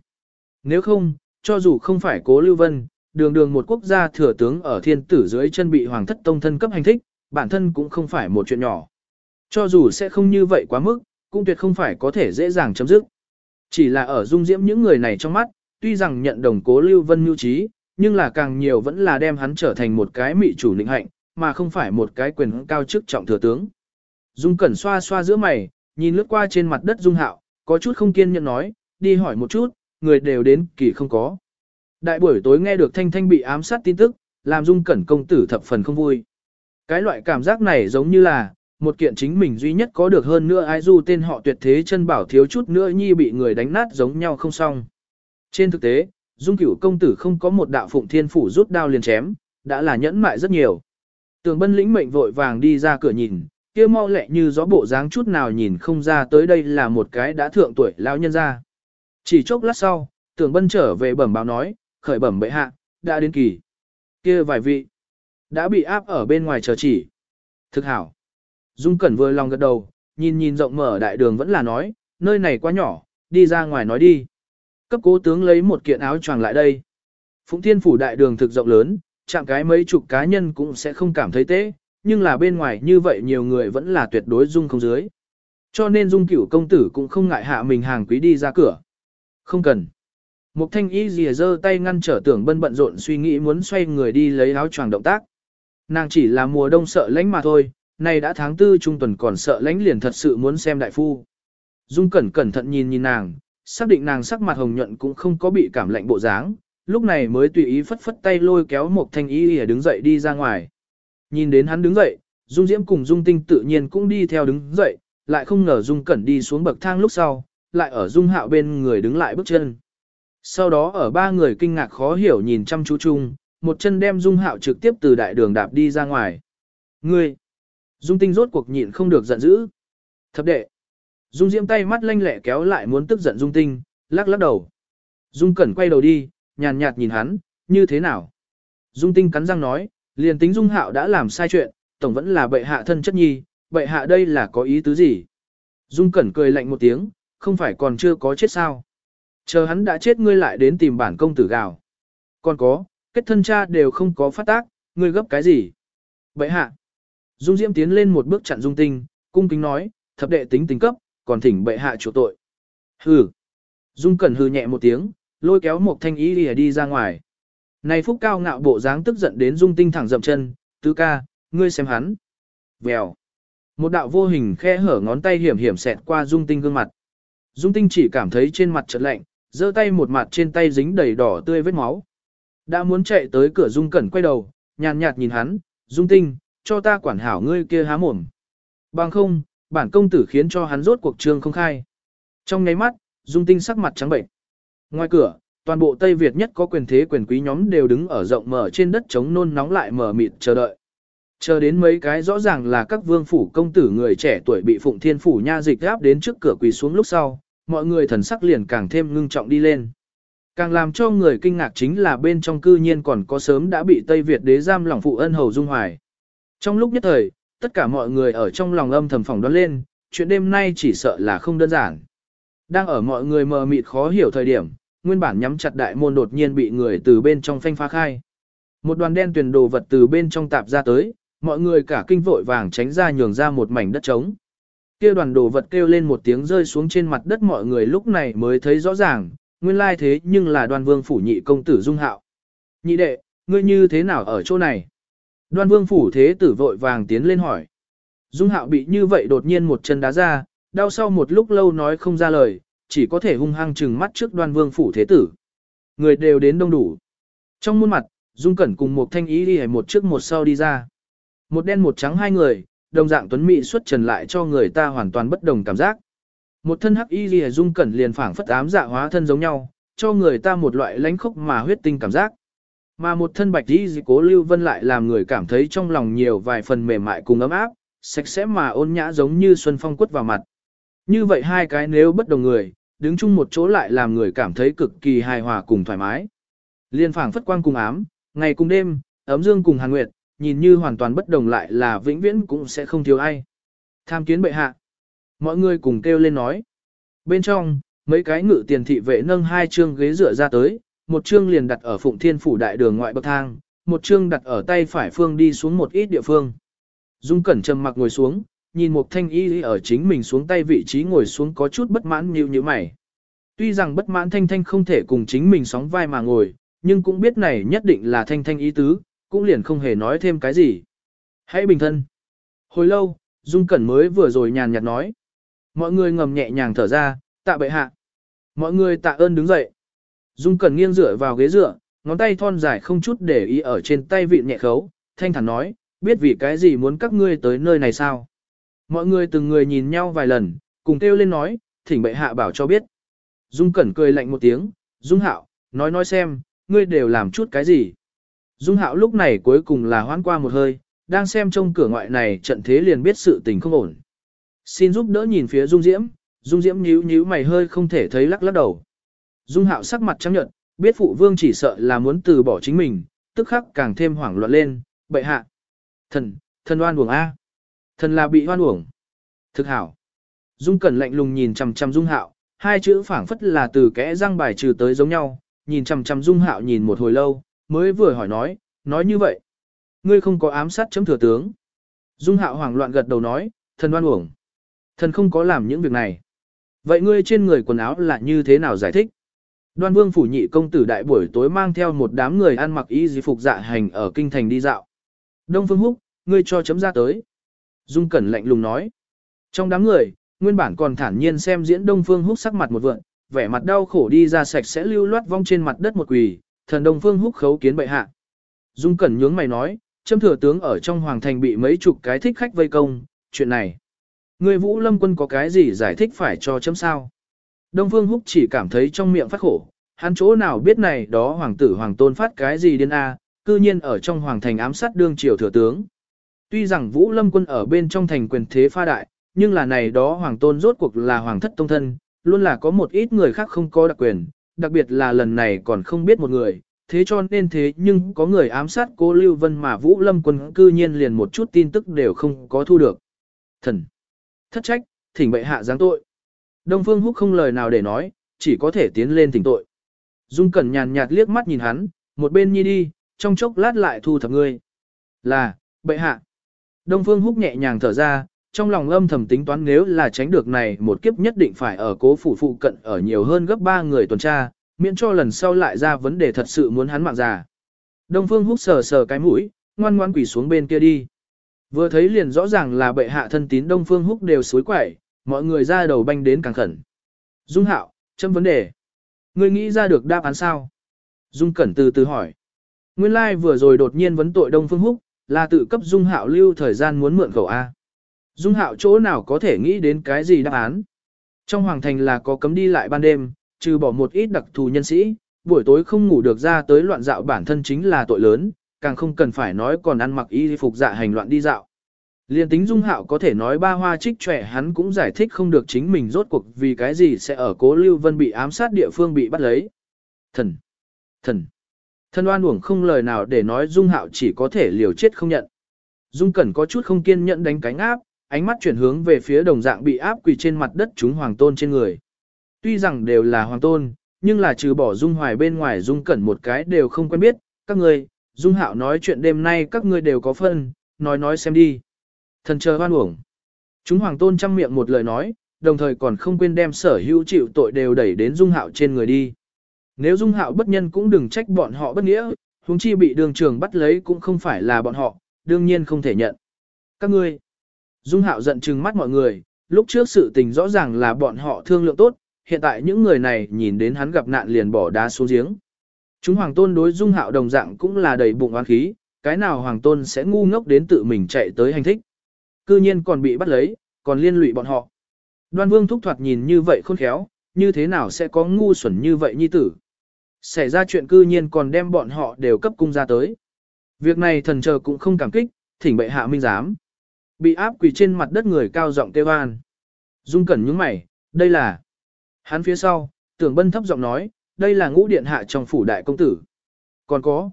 Nếu không, cho dù không phải cố Lưu Vân, đường đường một quốc gia thừa tướng ở thiên tử dưới chân bị hoàng thất tông thân cấp hành thích, bản thân cũng không phải một chuyện nhỏ. Cho dù sẽ không như vậy quá mức, cũng tuyệt không phải có thể dễ dàng chấm dứt. Chỉ là ở dung diễm những người này trong mắt, tuy rằng nhận đồng cố Lưu Vân mưu trí, nhưng là càng nhiều vẫn là đem hắn trở thành một cái mị chủ lĩnh hạnh, mà không phải một cái quyền cao chức trọng thừa tướng. Dung Cẩn xoa xoa giữa mày, nhìn lướt qua trên mặt đất Dung Hạo, có chút không kiên nhẫn nói, đi hỏi một chút, người đều đến kỳ không có. Đại buổi tối nghe được Thanh Thanh bị ám sát tin tức, làm Dung Cẩn công tử thập phần không vui. Cái loại cảm giác này giống như là, một kiện chính mình duy nhất có được hơn nữa ai du tên họ tuyệt thế chân bảo thiếu chút nữa nhi bị người đánh nát giống nhau không xong. Trên thực tế, Dung Cửu công tử không có một đạo phụng thiên phủ rút đao liền chém, đã là nhẫn mại rất nhiều. Tường Bân lĩnh mệnh vội vàng đi ra cửa nhìn, kia mau lẹ như gió bộ dáng chút nào nhìn không ra tới đây là một cái đã thượng tuổi lão nhân ra. Chỉ chốc lát sau, tưởng Bân trở về bẩm báo nói, khởi bẩm bệ hạ, đã đến kỳ. Kia vài vị, đã bị áp ở bên ngoài chờ chỉ. Thực hảo. Dung Cẩn vừa lòng gật đầu, nhìn nhìn rộng mở đại đường vẫn là nói, nơi này quá nhỏ, đi ra ngoài nói đi. Cấp cố tướng lấy một kiện áo choàng lại đây. Phụng Thiên phủ đại đường thực rộng lớn, chạm cái mấy chục cá nhân cũng sẽ không cảm thấy tế, nhưng là bên ngoài như vậy nhiều người vẫn là tuyệt đối dung không dưới. Cho nên dung cửu công tử cũng không ngại hạ mình hàng quý đi ra cửa. Không cần. Mục thanh y rìa giơ tay ngăn trở tưởng bân bận rộn suy nghĩ muốn xoay người đi lấy áo choàng động tác. Nàng chỉ là mùa đông sợ lánh mà thôi, nay đã tháng tư trung tuần còn sợ lánh liền thật sự muốn xem đại phu. Dung cẩn cẩn thận nhìn nhìn nàng, xác định nàng sắc mặt hồng nhuận cũng không có bị cảm lạnh bộ dáng, lúc này mới tùy ý phất phất tay lôi kéo một thanh y dìa đứng dậy đi ra ngoài. Nhìn đến hắn đứng dậy, Dung Diễm cùng Dung Tinh tự nhiên cũng đi theo đứng dậy, lại không ngờ Dung Cẩn đi xuống bậc thang lúc sau, lại ở Dung Hạo bên người đứng lại bước chân. Sau đó ở ba người kinh ngạc khó hiểu nhìn chăm chú chung, một chân đem Dung Hạo trực tiếp từ đại đường đạp đi ra ngoài. Ngươi! Dung Tinh rốt cuộc nhịn không được giận dữ. Thập đệ! Dung Diễm tay mắt lanh lẹ kéo lại muốn tức giận Dung Tinh, lắc lắc đầu. Dung Cẩn quay đầu đi, nhàn nhạt nhìn hắn, như thế nào? Dung Tinh cắn răng nói, liền tính Dung Hạo đã làm sai chuyện, tổng vẫn là bệ hạ thân chất nhi, bệ hạ đây là có ý tứ gì? Dung Cẩn cười lạnh một tiếng, không phải còn chưa có chết sao? Chờ hắn đã chết ngươi lại đến tìm bản công tử gào. Còn có, kết thân cha đều không có phát tác, ngươi gấp cái gì? Bệ hạ. Dung Diễm tiến lên một bước chặn Dung Tinh, cung kính nói, thập đệ tính tính cấp, còn thỉnh bệ hạ chủ tội. Hừ. Dung Cẩn hừ nhẹ một tiếng, lôi kéo một thanh ý đi, đi ra ngoài. Này phúc cao ngạo bộ dáng tức giận đến Dung Tinh thẳng dậm chân, tứ ca, ngươi xem hắn. Vèo. Một đạo vô hình khe hở ngón tay hiểm hiểm xẹt qua Dung Tinh gương mặt. Dung Tinh chỉ cảm thấy trên mặt chợt lạnh, giơ tay một mặt trên tay dính đầy đỏ tươi vết máu. Đã muốn chạy tới cửa Dung Cẩn quay đầu, nhàn nhạt nhìn hắn, Dung Tinh, cho ta quản hảo ngươi kia há mồm. Bằng không, bản công tử khiến cho hắn rốt cuộc trương không khai. Trong nháy mắt, Dung Tinh sắc mặt trắng bệnh. Ngoài cửa, toàn bộ Tây Việt nhất có quyền thế quyền quý nhóm đều đứng ở rộng mở trên đất chống nôn nóng lại mở mịt chờ đợi. Chờ đến mấy cái rõ ràng là các vương phủ công tử người trẻ tuổi bị Phụng Thiên phủ nha dịch áp đến trước cửa quỳ xuống lúc sau, mọi người thần sắc liền càng thêm ngưng trọng đi lên. Càng làm cho người kinh ngạc chính là bên trong cư nhiên còn có sớm đã bị Tây Việt đế giam lòng phụ ân hầu dung hoài. Trong lúc nhất thời, tất cả mọi người ở trong lòng âm thầm phỏng đoán lên, chuyện đêm nay chỉ sợ là không đơn giản. Đang ở mọi người mờ mịt khó hiểu thời điểm, nguyên bản nhắm chặt đại môn đột nhiên bị người từ bên trong phanh phá khai. Một đoàn đen tuyển đồ vật từ bên trong tạp ra tới, mọi người cả kinh vội vàng tránh ra nhường ra một mảnh đất trống. Kia đoàn đồ vật kêu lên một tiếng rơi xuống trên mặt đất mọi người lúc này mới thấy rõ ràng, nguyên lai thế nhưng là đoàn vương phủ nhị công tử Dung Hạo. Nhị đệ, ngươi như thế nào ở chỗ này? Đoan vương phủ thế tử vội vàng tiến lên hỏi. Dung Hạo bị như vậy đột nhiên một chân đá ra, đau sau một lúc lâu nói không ra lời, chỉ có thể hung hăng trừng mắt trước đoan vương phủ thế tử. Người đều đến đông đủ. Trong muôn mặt, Dung Cẩn cùng một thanh ý đi một trước một sau đi ra. Một đen một trắng hai người, đồng dạng tuấn mỹ xuất trần lại cho người ta hoàn toàn bất đồng cảm giác. Một thân hắc y lìa Dung Cẩn liền phảng phất ám dạ hóa thân giống nhau, cho người ta một loại lãnh khốc mà huyết tinh cảm giác. Mà một thân bạch y cố lưu vân lại làm người cảm thấy trong lòng nhiều vài phần mềm mại cùng ấm áp, sạch sẽ mà ôn nhã giống như xuân phong quất vào mặt. Như vậy hai cái nếu bất đồng người, đứng chung một chỗ lại làm người cảm thấy cực kỳ hài hòa cùng thoải mái. Liên phảng phất quang cùng ám, ngày cùng đêm, ấm dương cùng hàn nguyệt, nhìn như hoàn toàn bất đồng lại là vĩnh viễn cũng sẽ không thiếu ai. Tham kiến bệ hạ. Mọi người cùng kêu lên nói. Bên trong, mấy cái ngự tiền thị vệ nâng hai chương ghế dựa ra tới, một chương liền đặt ở phụng thiên phủ đại đường ngoại bậc thang, một chương đặt ở tay phải phương đi xuống một ít địa phương. Dung Cẩn trầm mặc ngồi xuống, nhìn một thanh y ở chính mình xuống tay vị trí ngồi xuống có chút bất mãn như như mày. Tuy rằng bất mãn thanh thanh không thể cùng chính mình sóng vai mà ngồi, nhưng cũng biết này nhất định là thanh thanh ý tứ, cũng liền không hề nói thêm cái gì. Hãy bình thân. Hồi lâu, Dung Cẩn mới vừa rồi nhàn nhạt nói. Mọi người ngầm nhẹ nhàng thở ra, tạ bệ hạ. Mọi người tạ ơn đứng dậy. Dung Cẩn nghiêng dựa vào ghế dựa, ngón tay thon dài không chút để ý ở trên tay vịn nhẹ khấu, thanh thản nói, biết vì cái gì muốn các ngươi tới nơi này sao? Mọi người từng người nhìn nhau vài lần, cùng kêu lên nói, thỉnh bệ hạ bảo cho biết. Dung Cẩn cười lạnh một tiếng, Dung Hạo, nói nói xem, ngươi đều làm chút cái gì? Dung Hạo lúc này cuối cùng là hoãn qua một hơi, đang xem trong cửa ngoại này trận thế liền biết sự tình không ổn. Xin giúp đỡ nhìn phía Dung Diễm, Dung Diễm nhíu nhíu mày hơi không thể thấy lắc lắc đầu. Dung Hạo sắc mặt trắng nhợt, biết phụ vương chỉ sợ là muốn từ bỏ chính mình, tức khắc càng thêm hoảng loạn lên, bệ hạ. Thần, thần oan buồng A. Thần là bị hoan uổng. Thực hảo. Dung Cẩn lạnh lùng nhìn chằm chằm Dung Hạo, hai chữ phảng phất là từ kẽ răng bài trừ tới giống nhau, nhìn chằm chằm Dung Hạo nhìn một hồi lâu, mới vừa hỏi nói, nói như vậy. Ngươi không có ám sát chấm thừa tướng. Dung Hạo hoảng loạn gật đầu nói, thần oan uổng. Thần không có làm những việc này. Vậy ngươi trên người quần áo là như thế nào giải thích? Đoan vương phủ nhị công tử đại buổi tối mang theo một đám người ăn mặc y di phục dạ hành ở kinh thành đi dạo. Đông Phương Húc, ngươi cho chấm ra tới. Dung Cẩn lạnh lùng nói. Trong đám người, nguyên bản còn thản nhiên xem diễn Đông Phương Húc sắc mặt một vượng, vẻ mặt đau khổ đi ra sạch sẽ lưu loát vong trên mặt đất một quỳ, thần Đông Phương Húc khấu kiến bệ hạ. Dung Cẩn nhướng mày nói, châm thừa tướng ở trong hoàng thành bị mấy chục cái thích khách vây công, chuyện này. Người Vũ Lâm quân có cái gì giải thích phải cho chấm sao? Đông Phương Húc chỉ cảm thấy trong miệng phát khổ, hắn chỗ nào biết này đó hoàng tử hoàng tôn phát cái gì điên a, cư nhiên ở trong hoàng thành ám sát đương triều thừa tướng. Tuy rằng Vũ Lâm quân ở bên trong thành quyền thế pha đại, nhưng là này đó hoàng tôn rốt cuộc là hoàng thất tông thân, luôn là có một ít người khác không có đặc quyền, đặc biệt là lần này còn không biết một người, thế cho nên thế nhưng có người ám sát cố Lưu Vân mà Vũ Lâm quân cư nhiên liền một chút tin tức đều không có thu được. Thần! Thất trách, thỉnh bệ hạ giáng tội. Đông Phương Húc không lời nào để nói, chỉ có thể tiến lên thỉnh tội. Dung Cẩn nhàn nhạt liếc mắt nhìn hắn, một bên nhi đi, trong chốc lát lại thu thập ngươi. Là, bệ hạ. Đông Phương Húc nhẹ nhàng thở ra, trong lòng âm thầm tính toán nếu là tránh được này một kiếp nhất định phải ở cố phủ phụ cận ở nhiều hơn gấp 3 người tuần tra, miễn cho lần sau lại ra vấn đề thật sự muốn hắn mạng già. Đông Phương Húc sờ sờ cái mũi, ngoan ngoan quỳ xuống bên kia đi. Vừa thấy liền rõ ràng là bệ hạ thân tín Đông Phương Húc đều suối quẩy, mọi người ra đầu banh đến càng khẩn. Dung Hạo, chấm vấn đề. Ngươi nghĩ ra được đáp án sao? Dung Cẩn từ từ hỏi. Nguyên lai like vừa rồi đột nhiên vấn tội Đông Phương Húc, là tự cấp Dung Hạo lưu thời gian muốn mượn khẩu A. Dung Hạo chỗ nào có thể nghĩ đến cái gì đáp án? Trong hoàng thành là có cấm đi lại ban đêm, trừ bỏ một ít đặc thù nhân sĩ, buổi tối không ngủ được ra tới loạn dạo bản thân chính là tội lớn, càng không cần phải nói còn ăn mặc y phục dạ hành loạn đi dạo. Liên tính Dung Hạo có thể nói ba hoa trích trẻ hắn cũng giải thích không được chính mình rốt cuộc vì cái gì sẽ ở cố Lưu Vân bị ám sát địa phương bị bắt lấy. Thần! Thần! Thần oan uổng không lời nào để nói Dung Hạo chỉ có thể liều chết không nhận. Dung Cẩn có chút không kiên nhẫn đánh cánh áp, ánh mắt chuyển hướng về phía đồng dạng bị áp quỳ trên mặt đất chúng hoàng tôn trên người. Tuy rằng đều là hoàng tôn, nhưng là trừ bỏ Dung Hoài bên ngoài Dung Cẩn một cái đều không quen biết, các người, Dung Hạo nói chuyện đêm nay các ngươi đều có phân, nói nói xem đi. Thần chờ oan uổng. Chúng hoàng tôn chăm miệng một lời nói, đồng thời còn không quên đem sở hữu chịu tội đều đẩy đến Dung Hạo trên người đi. Nếu Dung Hạo bất nhân cũng đừng trách bọn họ bất nghĩa, huống chi bị đường trường bắt lấy cũng không phải là bọn họ, đương nhiên không thể nhận. Các ngươi. Dung Hạo giận trừng mắt mọi người, lúc trước sự tình rõ ràng là bọn họ thương lượng tốt, hiện tại những người này nhìn đến hắn gặp nạn liền bỏ đá xuống giếng. Chúng hoàng tôn đối dung hạo đồng dạng cũng là đầy bụng oán khí, cái nào hoàng tôn sẽ ngu ngốc đến tự mình chạy tới hành thích. Cư nhiên còn bị bắt lấy, còn liên lụy bọn họ. Đoan vương thúc thoạt nhìn như vậy khôn khéo, như thế nào sẽ có ngu xuẩn như vậy nhi tử. Xảy ra chuyện cư nhiên còn đem bọn họ đều cấp cung ra tới. Việc này thần chờ cũng không cảm kích, thỉnh bệ hạ minh giám. Bị áp quỳ trên mặt đất người cao giọng kêu an. Dung cẩn nhướng mày, đây là... Hắn phía sau, tưởng bân thấp giọng nói, đây là ngũ điện hạ trong phủ đại công tử. Còn có,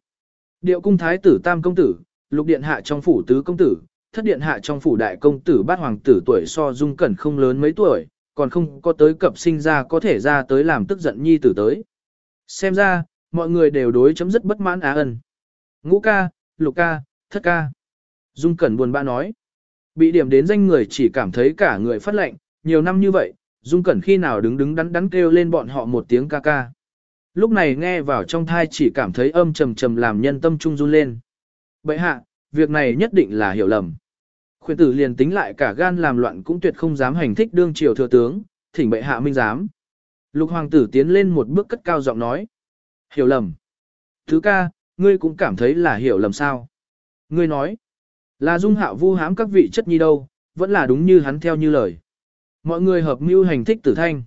điệu cung thái tử tam công tử, lục điện hạ trong phủ tứ công tử, thất điện hạ trong phủ đại công tử bát hoàng tử tuổi so dung cẩn không lớn mấy tuổi, còn không có tới cập sinh ra có thể ra tới làm tức giận nhi tử tới. Xem ra, mọi người đều đối chấm dứt bất mãn á ân. Ngũ ca, lục ca, thất ca. Dung cẩn buồn bã nói. Bị điểm đến danh người chỉ cảm thấy cả người phát lệnh, nhiều năm như vậy, Dung Cẩn khi nào đứng đứng đắn đắn kêu lên bọn họ một tiếng ca ca. Lúc này nghe vào trong thai chỉ cảm thấy âm trầm trầm làm nhân tâm trung run lên. Bậy hạ, việc này nhất định là hiểu lầm. Khuyên tử liền tính lại cả gan làm loạn cũng tuyệt không dám hành thích đương triều thừa tướng, thỉnh bệ hạ minh dám. Lục hoàng tử tiến lên một bước cất cao giọng nói. Hiểu lầm. Thứ ca, ngươi cũng cảm thấy là hiểu lầm sao. Ngươi nói, là dung hạo vu hãm các vị chất nhi đâu, vẫn là đúng như hắn theo như lời. Mọi người hợp mưu hành thích tử thanh.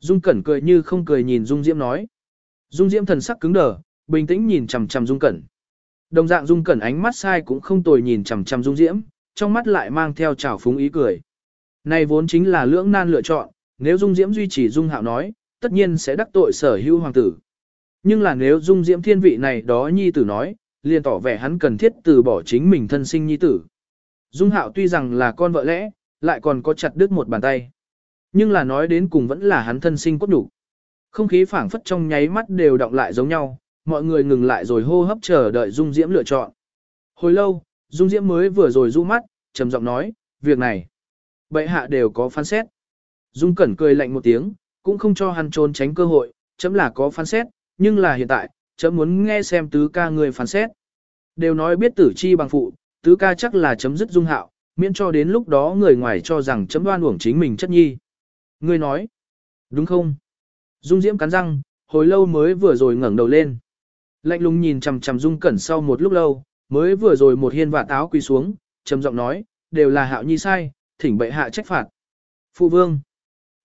Dung Cẩn cười như không cười nhìn Dung Diễm nói. Dung Diễm thần sắc cứng đờ, bình tĩnh nhìn chằm chằm Dung Cẩn. Đồng dạng Dung Cẩn ánh mắt sai cũng không tồi nhìn chằm chằm Dung Diễm, trong mắt lại mang theo trào phúng ý cười. Này vốn chính là lưỡng nan lựa chọn, nếu Dung Diễm duy trì Dung Hạo nói, tất nhiên sẽ đắc tội sở hữu hoàng tử. Nhưng là nếu Dung Diễm thiên vị này đó nhi tử nói, liền tỏ vẻ hắn cần thiết từ bỏ chính mình thân sinh nhi tử. Dung Hạo tuy rằng là con vợ lẽ, lại còn có chặt đứt một bàn tay. Nhưng là nói đến cùng vẫn là hắn thân sinh cốt đủ. Không khí phảng phất trong nháy mắt đều động lại giống nhau, mọi người ngừng lại rồi hô hấp chờ đợi Dung Diễm lựa chọn. Hồi lâu, Dung Diễm mới vừa rồi du mắt, trầm giọng nói, việc này, bệ hạ đều có phán xét. Dung Cẩn cười lạnh một tiếng, cũng không cho hắn trốn tránh cơ hội, chấm là có phán xét, nhưng là hiện tại, chấm muốn nghe xem tứ ca người phán xét. Đều nói biết tử chi bằng phụ, tứ ca chắc là chấm dứt dung hạo, miễn cho đến lúc đó người ngoài cho rằng chấm đoan uổng chính mình chất nhi. Ngươi nói, đúng không? Dung Diễm cắn răng, hồi lâu mới vừa rồi ngẩng đầu lên. Lạnh lùng nhìn chằm chằm Dung Cẩn sau một lúc lâu, mới vừa rồi một hiên vạt táo quỳ xuống, trầm giọng nói, đều là hạo nhi sai, thỉnh bệ hạ trách phạt. Phụ vương.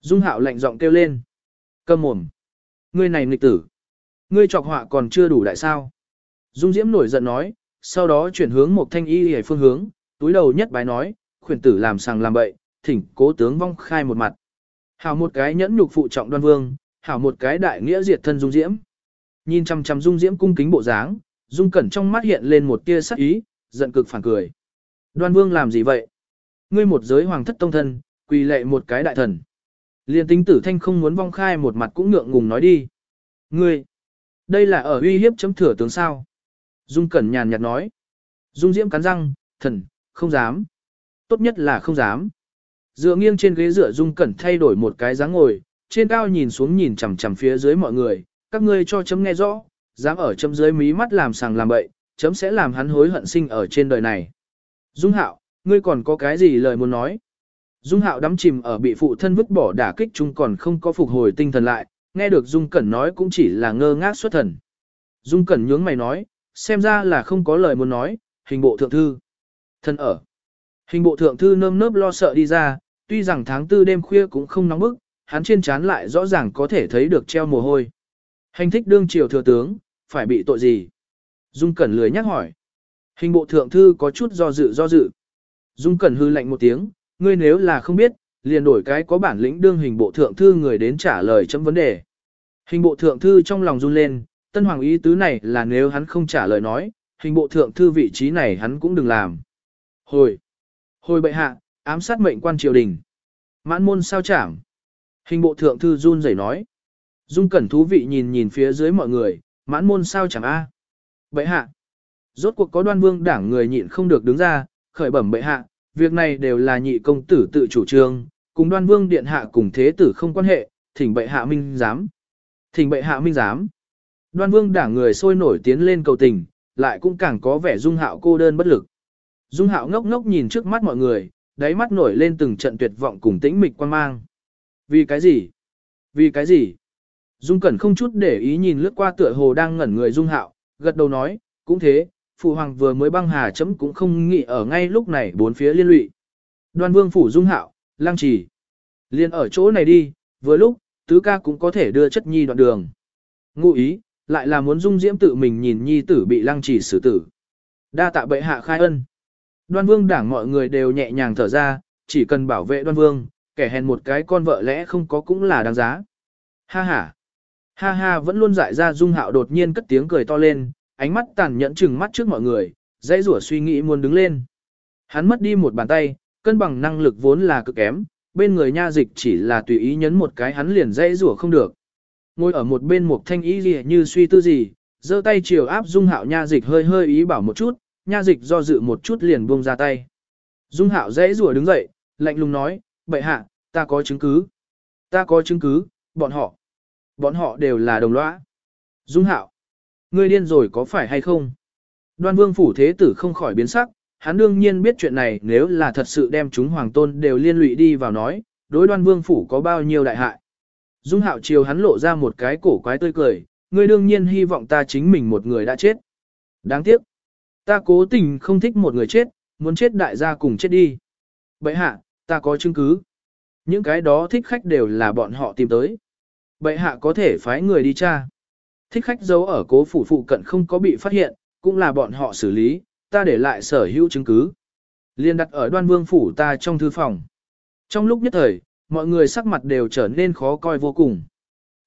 Dung hạo lạnh giọng kêu lên. Câm mồm. Ngươi này nghịch tử. Ngươi trọc họa còn chưa đủ đại sao. Dung Diễm nổi giận nói, sau đó chuyển hướng một thanh y hề phương hướng, túi đầu nhất bái nói, khuyển tử làm sàng làm bậy, thỉnh cố tướng vong khai một mặt. Hảo một cái nhẫn nhục phụ trọng đoan vương, hảo một cái đại nghĩa diệt thân dung diễm. Nhìn chăm chăm dung diễm cung kính bộ dáng, dung cẩn trong mắt hiện lên một tia sắc ý, giận cực phản cười. Đoan vương làm gì vậy? Ngươi một giới hoàng thất tông thân, quỳ lệ một cái đại thần. Liên tính tử thanh không muốn vong khai một mặt cũng ngượng ngùng nói đi. Ngươi, đây là ở uy hiếp chấm thừa tướng sao? Dung cẩn nhàn nhạt nói. Dung diễm cắn răng, thần, không dám. Tốt nhất là không dám. Dựa nghiêng trên ghế dựa dung cẩn thay đổi một cái dáng ngồi, trên cao nhìn xuống nhìn chằm chằm phía dưới mọi người, các ngươi cho chấm nghe rõ, dám ở chấm dưới mí mắt làm sàng làm bậy, chấm sẽ làm hắn hối hận sinh ở trên đời này. Dung hạo, ngươi còn có cái gì lời muốn nói? Dung hạo đắm chìm ở bị phụ thân vứt bỏ đả kích chung còn không có phục hồi tinh thần lại, nghe được Dung Cẩn nói cũng chỉ là ngơ ngác xuất thần. Dung Cẩn nhướng mày nói, xem ra là không có lời muốn nói, hình bộ thượng thư. Thân ở. Hình bộ thượng thư nơm nớp lo sợ đi ra, tuy rằng tháng tư đêm khuya cũng không nóng bức, hắn trên trán lại rõ ràng có thể thấy được treo mồ hôi. Hành thích đương triều thừa tướng, phải bị tội gì? Dung Cẩn lười nhắc hỏi. Hình bộ thượng thư có chút do dự do dự. Dung Cẩn hư lạnh một tiếng, ngươi nếu là không biết, liền đổi cái có bản lĩnh đương hình bộ thượng thư người đến trả lời chấm vấn đề. Hình bộ thượng thư trong lòng run lên, tân hoàng ý tứ này là nếu hắn không trả lời nói, hình bộ thượng thư vị trí này hắn cũng đừng làm. Hồi, hồi bệ hạ, ám sát mệnh quan triều đình. Mãn môn sao chảm. Hình bộ thượng thư run rẩy nói. Dung cẩn thú vị nhìn nhìn phía dưới mọi người, mãn môn sao chẳng a. Bệ hạ. Rốt cuộc có đoan vương đảng người nhịn không được đứng ra, khởi bẩm bệ hạ, việc này đều là nhị công tử tự chủ trương, cùng đoan vương điện hạ cùng thế tử không quan hệ, thỉnh bệ hạ minh giám. Thỉnh bệ hạ minh giám. Đoan vương đảng người sôi nổi tiến lên cầu tình, lại cũng càng có vẻ dung hạo cô đơn bất lực. Dung hạo ngốc ngốc nhìn trước mắt mọi người, đáy mắt nổi lên từng trận tuyệt vọng cùng tĩnh mịch quan mang. Vì cái gì? Vì cái gì? Dung Cẩn không chút để ý nhìn lướt qua tựa hồ đang ngẩn người Dung Hạo, gật đầu nói, cũng thế, phụ hoàng vừa mới băng hà chấm cũng không nghĩ ở ngay lúc này bốn phía liên lụy. Đoan Vương phủ Dung Hạo, Lang Trì, liên ở chỗ này đi, vừa lúc, tứ ca cũng có thể đưa chất nhi đoạn đường. Ngụ ý, lại là muốn Dung Diễm tự mình nhìn nhi tử bị Lăng Trì xử tử. Đa tạ bệ hạ khai ân. Đoan Vương đảng mọi người đều nhẹ nhàng thở ra, chỉ cần bảo vệ Đoan Vương, kẻ hèn một cái con vợ lẽ không có cũng là đáng giá. Ha ha. Ha ha vẫn luôn dại ra Dung Hạo đột nhiên cất tiếng cười to lên, ánh mắt tàn nhẫn chừng mắt trước mọi người, dãy rủa suy nghĩ muốn đứng lên. Hắn mất đi một bàn tay, cân bằng năng lực vốn là cực kém, bên người nha dịch chỉ là tùy ý nhấn một cái hắn liền dãy rủa không được. Ngồi ở một bên một thanh ý gì như suy tư gì, giơ tay chiều áp Dung Hạo nha dịch hơi hơi ý bảo một chút, nha dịch do dự một chút liền buông ra tay. Dung Hạo dãy rủa đứng dậy, lạnh lùng nói, bệ hạ, ta có chứng cứ. Ta có chứng cứ, bọn họ. Bọn họ đều là đồng lõa. Dung Hạo. Ngươi điên rồi có phải hay không? Đoan vương phủ thế tử không khỏi biến sắc, hắn đương nhiên biết chuyện này nếu là thật sự đem chúng hoàng tôn đều liên lụy đi vào nói, đối đoan vương phủ có bao nhiêu đại hại. Dung hạo chiều hắn lộ ra một cái cổ quái tươi cười, ngươi đương nhiên hy vọng ta chính mình một người đã chết. Đáng tiếc, ta cố tình không thích một người chết, muốn chết đại gia cùng chết đi. Bậy hạ, ta có chứng cứ. Những cái đó thích khách đều là bọn họ tìm tới. Bậy hạ có thể phái người đi tra. Thích khách giấu ở cố phủ phụ cận không có bị phát hiện, cũng là bọn họ xử lý, ta để lại sở hữu chứng cứ. Liên đặt ở đoan vương phủ ta trong thư phòng. Trong lúc nhất thời, mọi người sắc mặt đều trở nên khó coi vô cùng.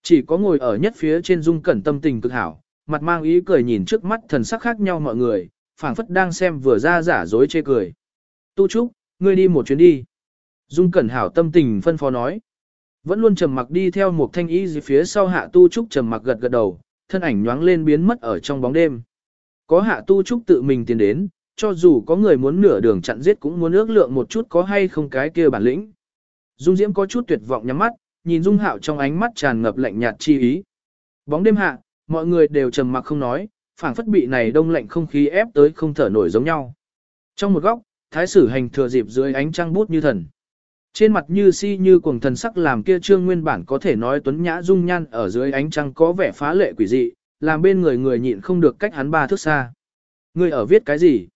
Chỉ có ngồi ở nhất phía trên dung cẩn tâm tình cực hảo, mặt mang ý cười nhìn trước mắt thần sắc khác nhau mọi người, phảng phất đang xem vừa ra giả dối chê cười. Tu Trúc, ngươi đi một chuyến đi. Dung cẩn hảo tâm tình phân phó nói. Vẫn luôn trầm mặc đi theo một thanh ý gì phía sau hạ Tu Trúc trầm mặc gật gật đầu, thân ảnh nhoáng lên biến mất ở trong bóng đêm. Có hạ tu trúc tự mình tiến đến, cho dù có người muốn nửa đường chặn giết cũng muốn ước lượng một chút có hay không cái kia bản lĩnh. Dung Diễm có chút tuyệt vọng nhắm mắt, nhìn Dung Hạo trong ánh mắt tràn ngập lạnh nhạt chi ý. Bóng đêm hạ, mọi người đều trầm mặc không nói, phảng phất bị này đông lạnh không khí ép tới không thở nổi giống nhau. Trong một góc, thái sử hành thừa dịp dưới ánh trăng bút như thần. Trên mặt như si như cuồng thần sắc làm kia trương nguyên bản có thể nói tuấn nhã dung nhan ở dưới ánh trăng có vẻ phá lệ quỷ dị, làm bên người người nhịn không được cách hắn ba thước xa. Người ở viết cái gì?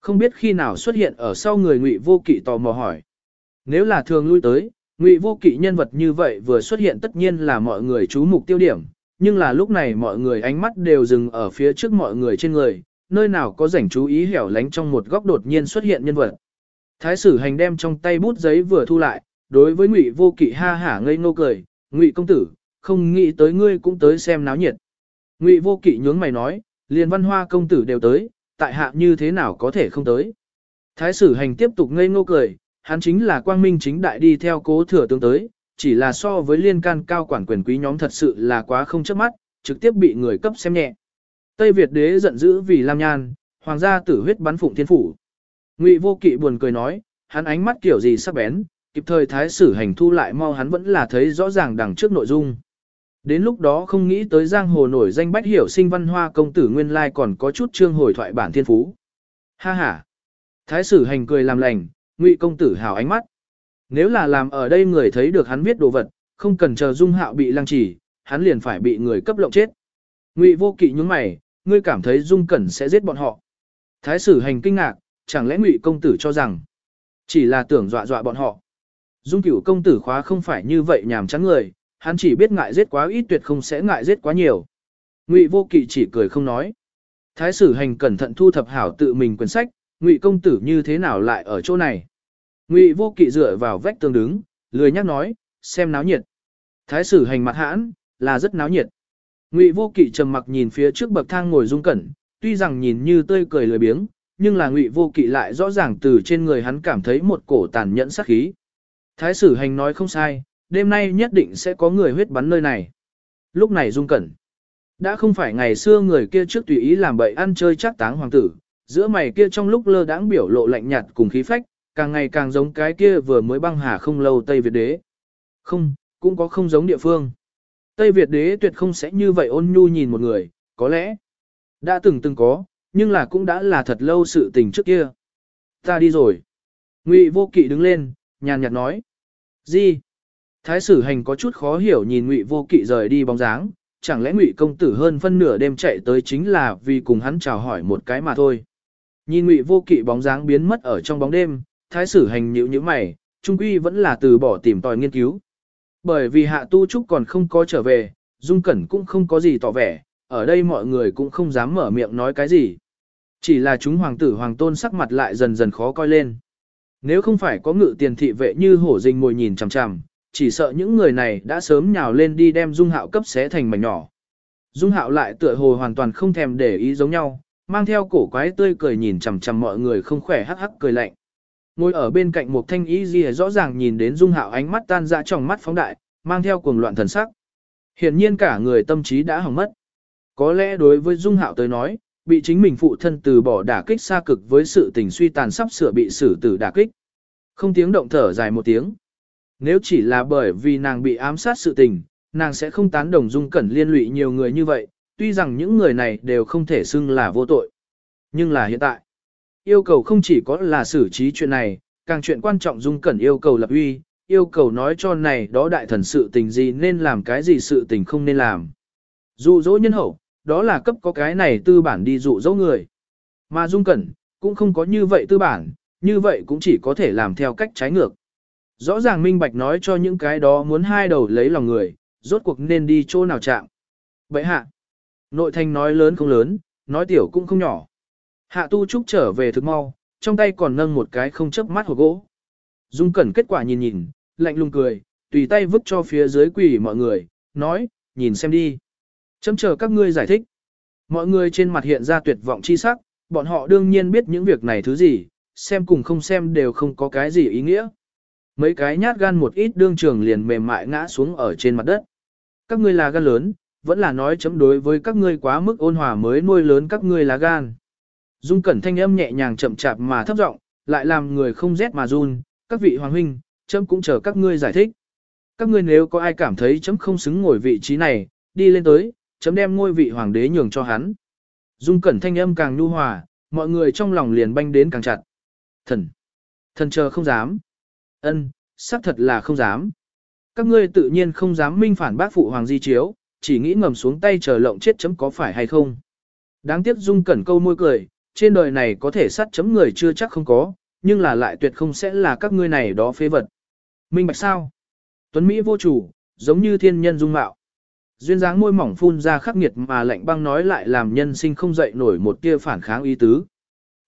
Không biết khi nào xuất hiện ở sau người ngụy vô kỵ tò mò hỏi. Nếu là thường lui tới, ngụy vô kỵ nhân vật như vậy vừa xuất hiện tất nhiên là mọi người chú mục tiêu điểm, nhưng là lúc này mọi người ánh mắt đều dừng ở phía trước mọi người trên người, nơi nào có rảnh chú ý hẻo lánh trong một góc đột nhiên xuất hiện nhân vật. Thái sử hành đem trong tay bút giấy vừa thu lại, đối với Ngụy Vô Kỵ ha hả ngây ngô cười, "Ngụy công tử, không nghĩ tới ngươi cũng tới xem náo nhiệt." Ngụy Vô Kỵ nhướng mày nói, Liên Văn Hoa công tử đều tới, tại hạ như thế nào có thể không tới?" Thái sử hành tiếp tục ngây ngô cười, hắn chính là quang minh chính đại đi theo cố thừa tướng tới, chỉ là so với liên can cao quản quyền quý nhóm thật sự là quá không chớp mắt, trực tiếp bị người cấp xem nhẹ. Tây Việt đế giận dữ vì Lam Nhan, hoàng gia tử huyết bắn phụng thiên phủ. Ngụy vô kỵ buồn cười nói, hắn ánh mắt kiểu gì sắc bén, kịp thời thái sử hành thu lại mau hắn vẫn là thấy rõ ràng đằng trước nội dung. Đến lúc đó không nghĩ tới giang hồ nổi danh bách hiểu sinh văn hoa công tử nguyên lai còn có chút trương hồi thoại bản thiên phú. Ha ha! Thái sử hành cười làm lành, ngụy công tử hào ánh mắt. Nếu là làm ở đây người thấy được hắn viết đồ vật, không cần chờ dung hạo bị lăng trì, hắn liền phải bị người cấp lộng chết. Ngụy vô kỵ nhúng mày, ngươi cảm thấy dung cẩn sẽ giết bọn họ. Thái sử hành kinh ngạc, chẳng lẽ ngụy công tử cho rằng chỉ là tưởng dọa dọa bọn họ. Dung cửu công tử khóa không phải như vậy nhảm chán người, hắn chỉ biết ngại giết quá ít tuyệt không sẽ ngại giết quá nhiều. Ngụy vô kỵ chỉ cười không nói. Thái sử hành cẩn thận thu thập hảo tự mình quyển sách, ngụy công tử như thế nào lại ở chỗ này. Ngụy vô kỵ dựa vào vách tường đứng, lười nhắc nói, xem náo nhiệt. Thái sử hành mặt hãn, là rất náo nhiệt. Ngụy vô kỵ trầm mặc nhìn phía trước bậc thang ngồi dung cẩn, tuy rằng nhìn như tươi cười lười biếng, nhưng là ngụy vô kỵ lại rõ ràng từ trên người hắn cảm thấy một cổ tàn nhẫn sát khí. Thái sử hành nói không sai, đêm nay nhất định sẽ có người huyết bắn nơi này. Lúc này dung cẩn. Đã không phải ngày xưa người kia trước tùy ý làm bậy ăn chơi chắc táng hoàng tử, giữa mày kia trong lúc lơ đãng biểu lộ lạnh nhạt cùng khí phách, càng ngày càng giống cái kia vừa mới băng hà không lâu Tây Việt đế. Không, cũng có không giống địa phương. Tây Việt đế tuyệt không sẽ như vậy ôn nhu nhìn một người, có lẽ đã từng từng có, nhưng là cũng đã là thật lâu sự tình trước kia. Ta đi rồi. Ngụy vô kỵ đứng lên, nhàn nhạt nói. Gì? Thái sử hành có chút khó hiểu nhìn Ngụy vô kỵ rời đi bóng dáng, chẳng lẽ Ngụy công tử hơn phân nửa đêm chạy tới chính là vì cùng hắn chào hỏi một cái mà thôi. Nhìn Ngụy vô kỵ bóng dáng biến mất ở trong bóng đêm, thái sử hành nhíu nhíu mày, trung quy vẫn là từ bỏ tìm tòi nghiên cứu. Bởi vì hạ tu trúc còn không có trở về, dung cẩn cũng không có gì tỏ vẻ, ở đây mọi người cũng không dám mở miệng nói cái gì. Chỉ là chúng hoàng tử hoàng tôn sắc mặt lại dần dần khó coi lên. Nếu không phải có ngự tiền thị vệ như hổ rình ngồi nhìn chằm chằm, chỉ sợ những người này đã sớm nhào lên đi đem dung hạo cấp xé thành mảnh nhỏ. Dung hạo lại tựa hồ hoàn toàn không thèm để ý giống nhau, mang theo cổ quái tươi cười nhìn chằm chằm mọi người không khỏe hắc hắc cười lạnh. Ngồi ở bên cạnh một thanh ý gì rõ ràng nhìn đến dung hạo ánh mắt tan ra trong mắt phóng đại, mang theo cuồng loạn thần sắc. Hiển nhiên cả người tâm trí đã hỏng mất. Có lẽ đối với dung hạo tới nói, bị chính mình phụ thân từ bỏ đả kích xa cực với sự tình suy tàn sắp sửa bị xử tử đả kích. Không tiếng động thở dài một tiếng. Nếu chỉ là bởi vì nàng bị ám sát sự tình, nàng sẽ không tán đồng dung cẩn liên lụy nhiều người như vậy, tuy rằng những người này đều không thể xưng là vô tội. Nhưng là hiện tại, yêu cầu không chỉ có là xử trí chuyện này, càng chuyện quan trọng dung cẩn yêu cầu lập uy, yêu cầu nói cho này đó đại thần sự tình gì nên làm cái gì sự tình không nên làm. Dụ dỗ nhân hậu, đó là cấp có cái này tư bản đi dụ dỗ người. Mà dung cẩn, cũng không có như vậy tư bản, như vậy cũng chỉ có thể làm theo cách trái ngược. Rõ ràng minh bạch nói cho những cái đó muốn hai đầu lấy lòng người, rốt cuộc nên đi chỗ nào chạm. Vậy hạ, nội thành nói lớn không lớn, nói tiểu cũng không nhỏ. Hạ tu trúc trở về thực mau, trong tay còn nâng một cái không chấp mắt hộp gỗ. Dung cẩn kết quả nhìn nhìn, lạnh lùng cười, tùy tay vứt cho phía dưới quỷ mọi người, nói, nhìn xem đi. Chấm chờ các ngươi giải thích. Mọi người trên mặt hiện ra tuyệt vọng chi sắc, bọn họ đương nhiên biết những việc này thứ gì, xem cùng không xem đều không có cái gì ý nghĩa. Mấy cái nhát gan một ít đương trường liền mềm mại ngã xuống ở trên mặt đất. Các ngươi là gan lớn, vẫn là nói chấm đối với các ngươi quá mức ôn hòa mới nuôi lớn các ngươi là gan. Dung cẩn thanh âm nhẹ nhàng chậm chạp mà thấp giọng, lại làm người không rét mà run, các vị hoàng huynh, chấm cũng chờ các ngươi giải thích. Các ngươi nếu có ai cảm thấy chấm không xứng ngồi vị trí này, đi lên tới, chấm đem ngôi vị hoàng đế nhường cho hắn. Dung cẩn thanh âm càng nhu hòa, mọi người trong lòng liền banh đến càng chặt. Thần! Thần chờ không dám. ân xác thật là không dám. Các ngươi tự nhiên không dám minh phản bác phụ hoàng di chiếu, chỉ nghĩ ngầm xuống tay chờ lộng chết chấm có phải hay không. Đáng tiếc dung cẩn câu môi cười, trên đời này có thể sát chấm người chưa chắc không có, nhưng là lại tuyệt không sẽ là các ngươi này đó phế vật. Minh bạch sao? Tuấn Mỹ vô chủ, giống như thiên nhân dung mạo. Duyên dáng môi mỏng phun ra khắc nghiệt mà lạnh băng nói lại làm nhân sinh không dậy nổi một tia phản kháng ý tứ.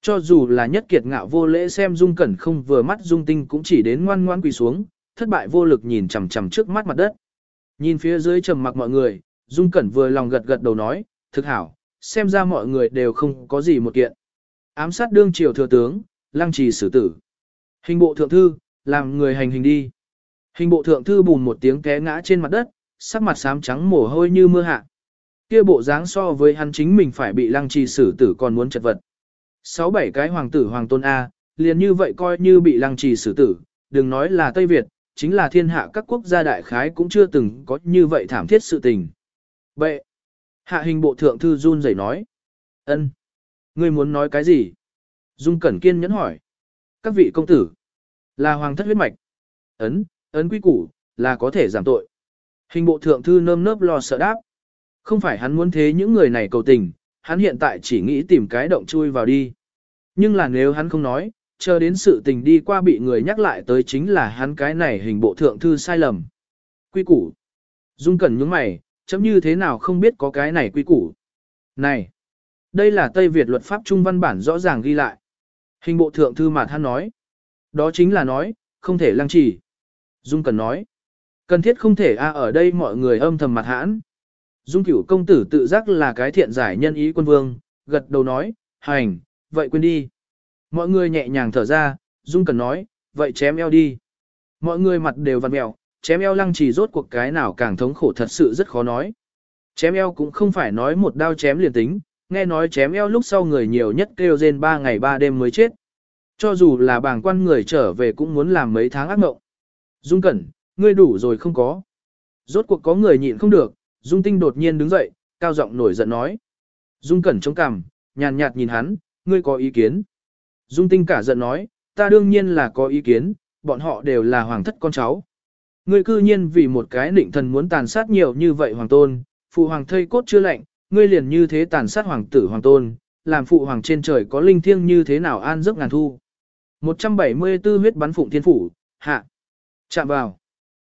Cho dù là nhất kiệt ngạo vô lễ xem dung cẩn không vừa mắt dung tinh cũng chỉ đến ngoan ngoan quỳ xuống, thất bại vô lực nhìn chằm chằm trước mắt mặt đất. Nhìn phía dưới trầm mặc mọi người, dung cẩn vừa lòng gật gật đầu nói, thực hảo, xem ra mọi người đều không có gì một kiện. Ám sát đương triều thừa tướng, lăng trì xử tử. Hình bộ thượng thư, làm người hành hình đi. Hình bộ thượng thư bùn một tiếng té ngã trên mặt đất, sắc mặt xám trắng mồ hôi như mưa hạ. Kia bộ dáng so với hắn chính mình phải bị lăng trì xử tử còn muốn chật vật. Sáu bảy cái hoàng tử hoàng tôn A, liền như vậy coi như bị lăng trì xử tử, đừng nói là Tây Việt, chính là thiên hạ các quốc gia đại khái cũng chưa từng có như vậy thảm thiết sự tình. Vậy, hạ hình bộ thượng thư run rẩy nói. ân, Ngươi muốn nói cái gì? Dung Cẩn Kiên nhẫn hỏi. Các vị công tử, là hoàng thất huyết mạch. Ấn, ấn quy củ, là có thể giảm tội. Hình bộ thượng thư nơm nớp lo sợ đáp. Không phải hắn muốn thế những người này cầu tình, hắn hiện tại chỉ nghĩ tìm cái động chui vào đi. Nhưng là nếu hắn không nói, chờ đến sự tình đi qua bị người nhắc lại tới chính là hắn cái này hình bộ thượng thư sai lầm. Quy củ. Dung Cẩn nhướng mày, chấm như thế nào không biết có cái này quy củ. Này, đây là Tây Việt luật pháp trung văn bản rõ ràng ghi lại. Hình bộ thượng thư mà hắn nói. Đó chính là nói, không thể lăng trì. Dung Cẩn nói. Cần thiết không thể a ở đây mọi người âm thầm mặt hãn. Dung cửu công tử tự giác là cái thiện giải nhân ý quân vương, gật đầu nói, hành, vậy quên đi. Mọi người nhẹ nhàng thở ra, Dung cần nói, vậy chém eo đi. Mọi người mặt đều vặn mẹo, chém eo lăng trì rốt cuộc cái nào càng thống khổ thật sự rất khó nói. Chém eo cũng không phải nói một đao chém liền tính, nghe nói chém eo lúc sau người nhiều nhất kêu rên ba ngày ba đêm mới chết. Cho dù là bảng quan người trở về cũng muốn làm mấy tháng ác mộng. Dung Cẩn, ngươi đủ rồi không có. Rốt cuộc có người nhịn không được, Dung Tinh đột nhiên đứng dậy, cao giọng nổi giận nói. Dung Cẩn chống cằm, nhàn nhạt nhìn hắn, ngươi có ý kiến. Dung Tinh cả giận nói, ta đương nhiên là có ý kiến, bọn họ đều là hoàng thất con cháu. Ngươi cư nhiên vì một cái định thần muốn tàn sát nhiều như vậy hoàng tôn, phụ hoàng thây cốt chưa lạnh, ngươi liền như thế tàn sát hoàng tử hoàng tôn, làm phụ hoàng trên trời có linh thiêng như thế nào an giấc ngàn thu. 174 huyết bắn phụng thiên phủ, hạ. Chạm vào.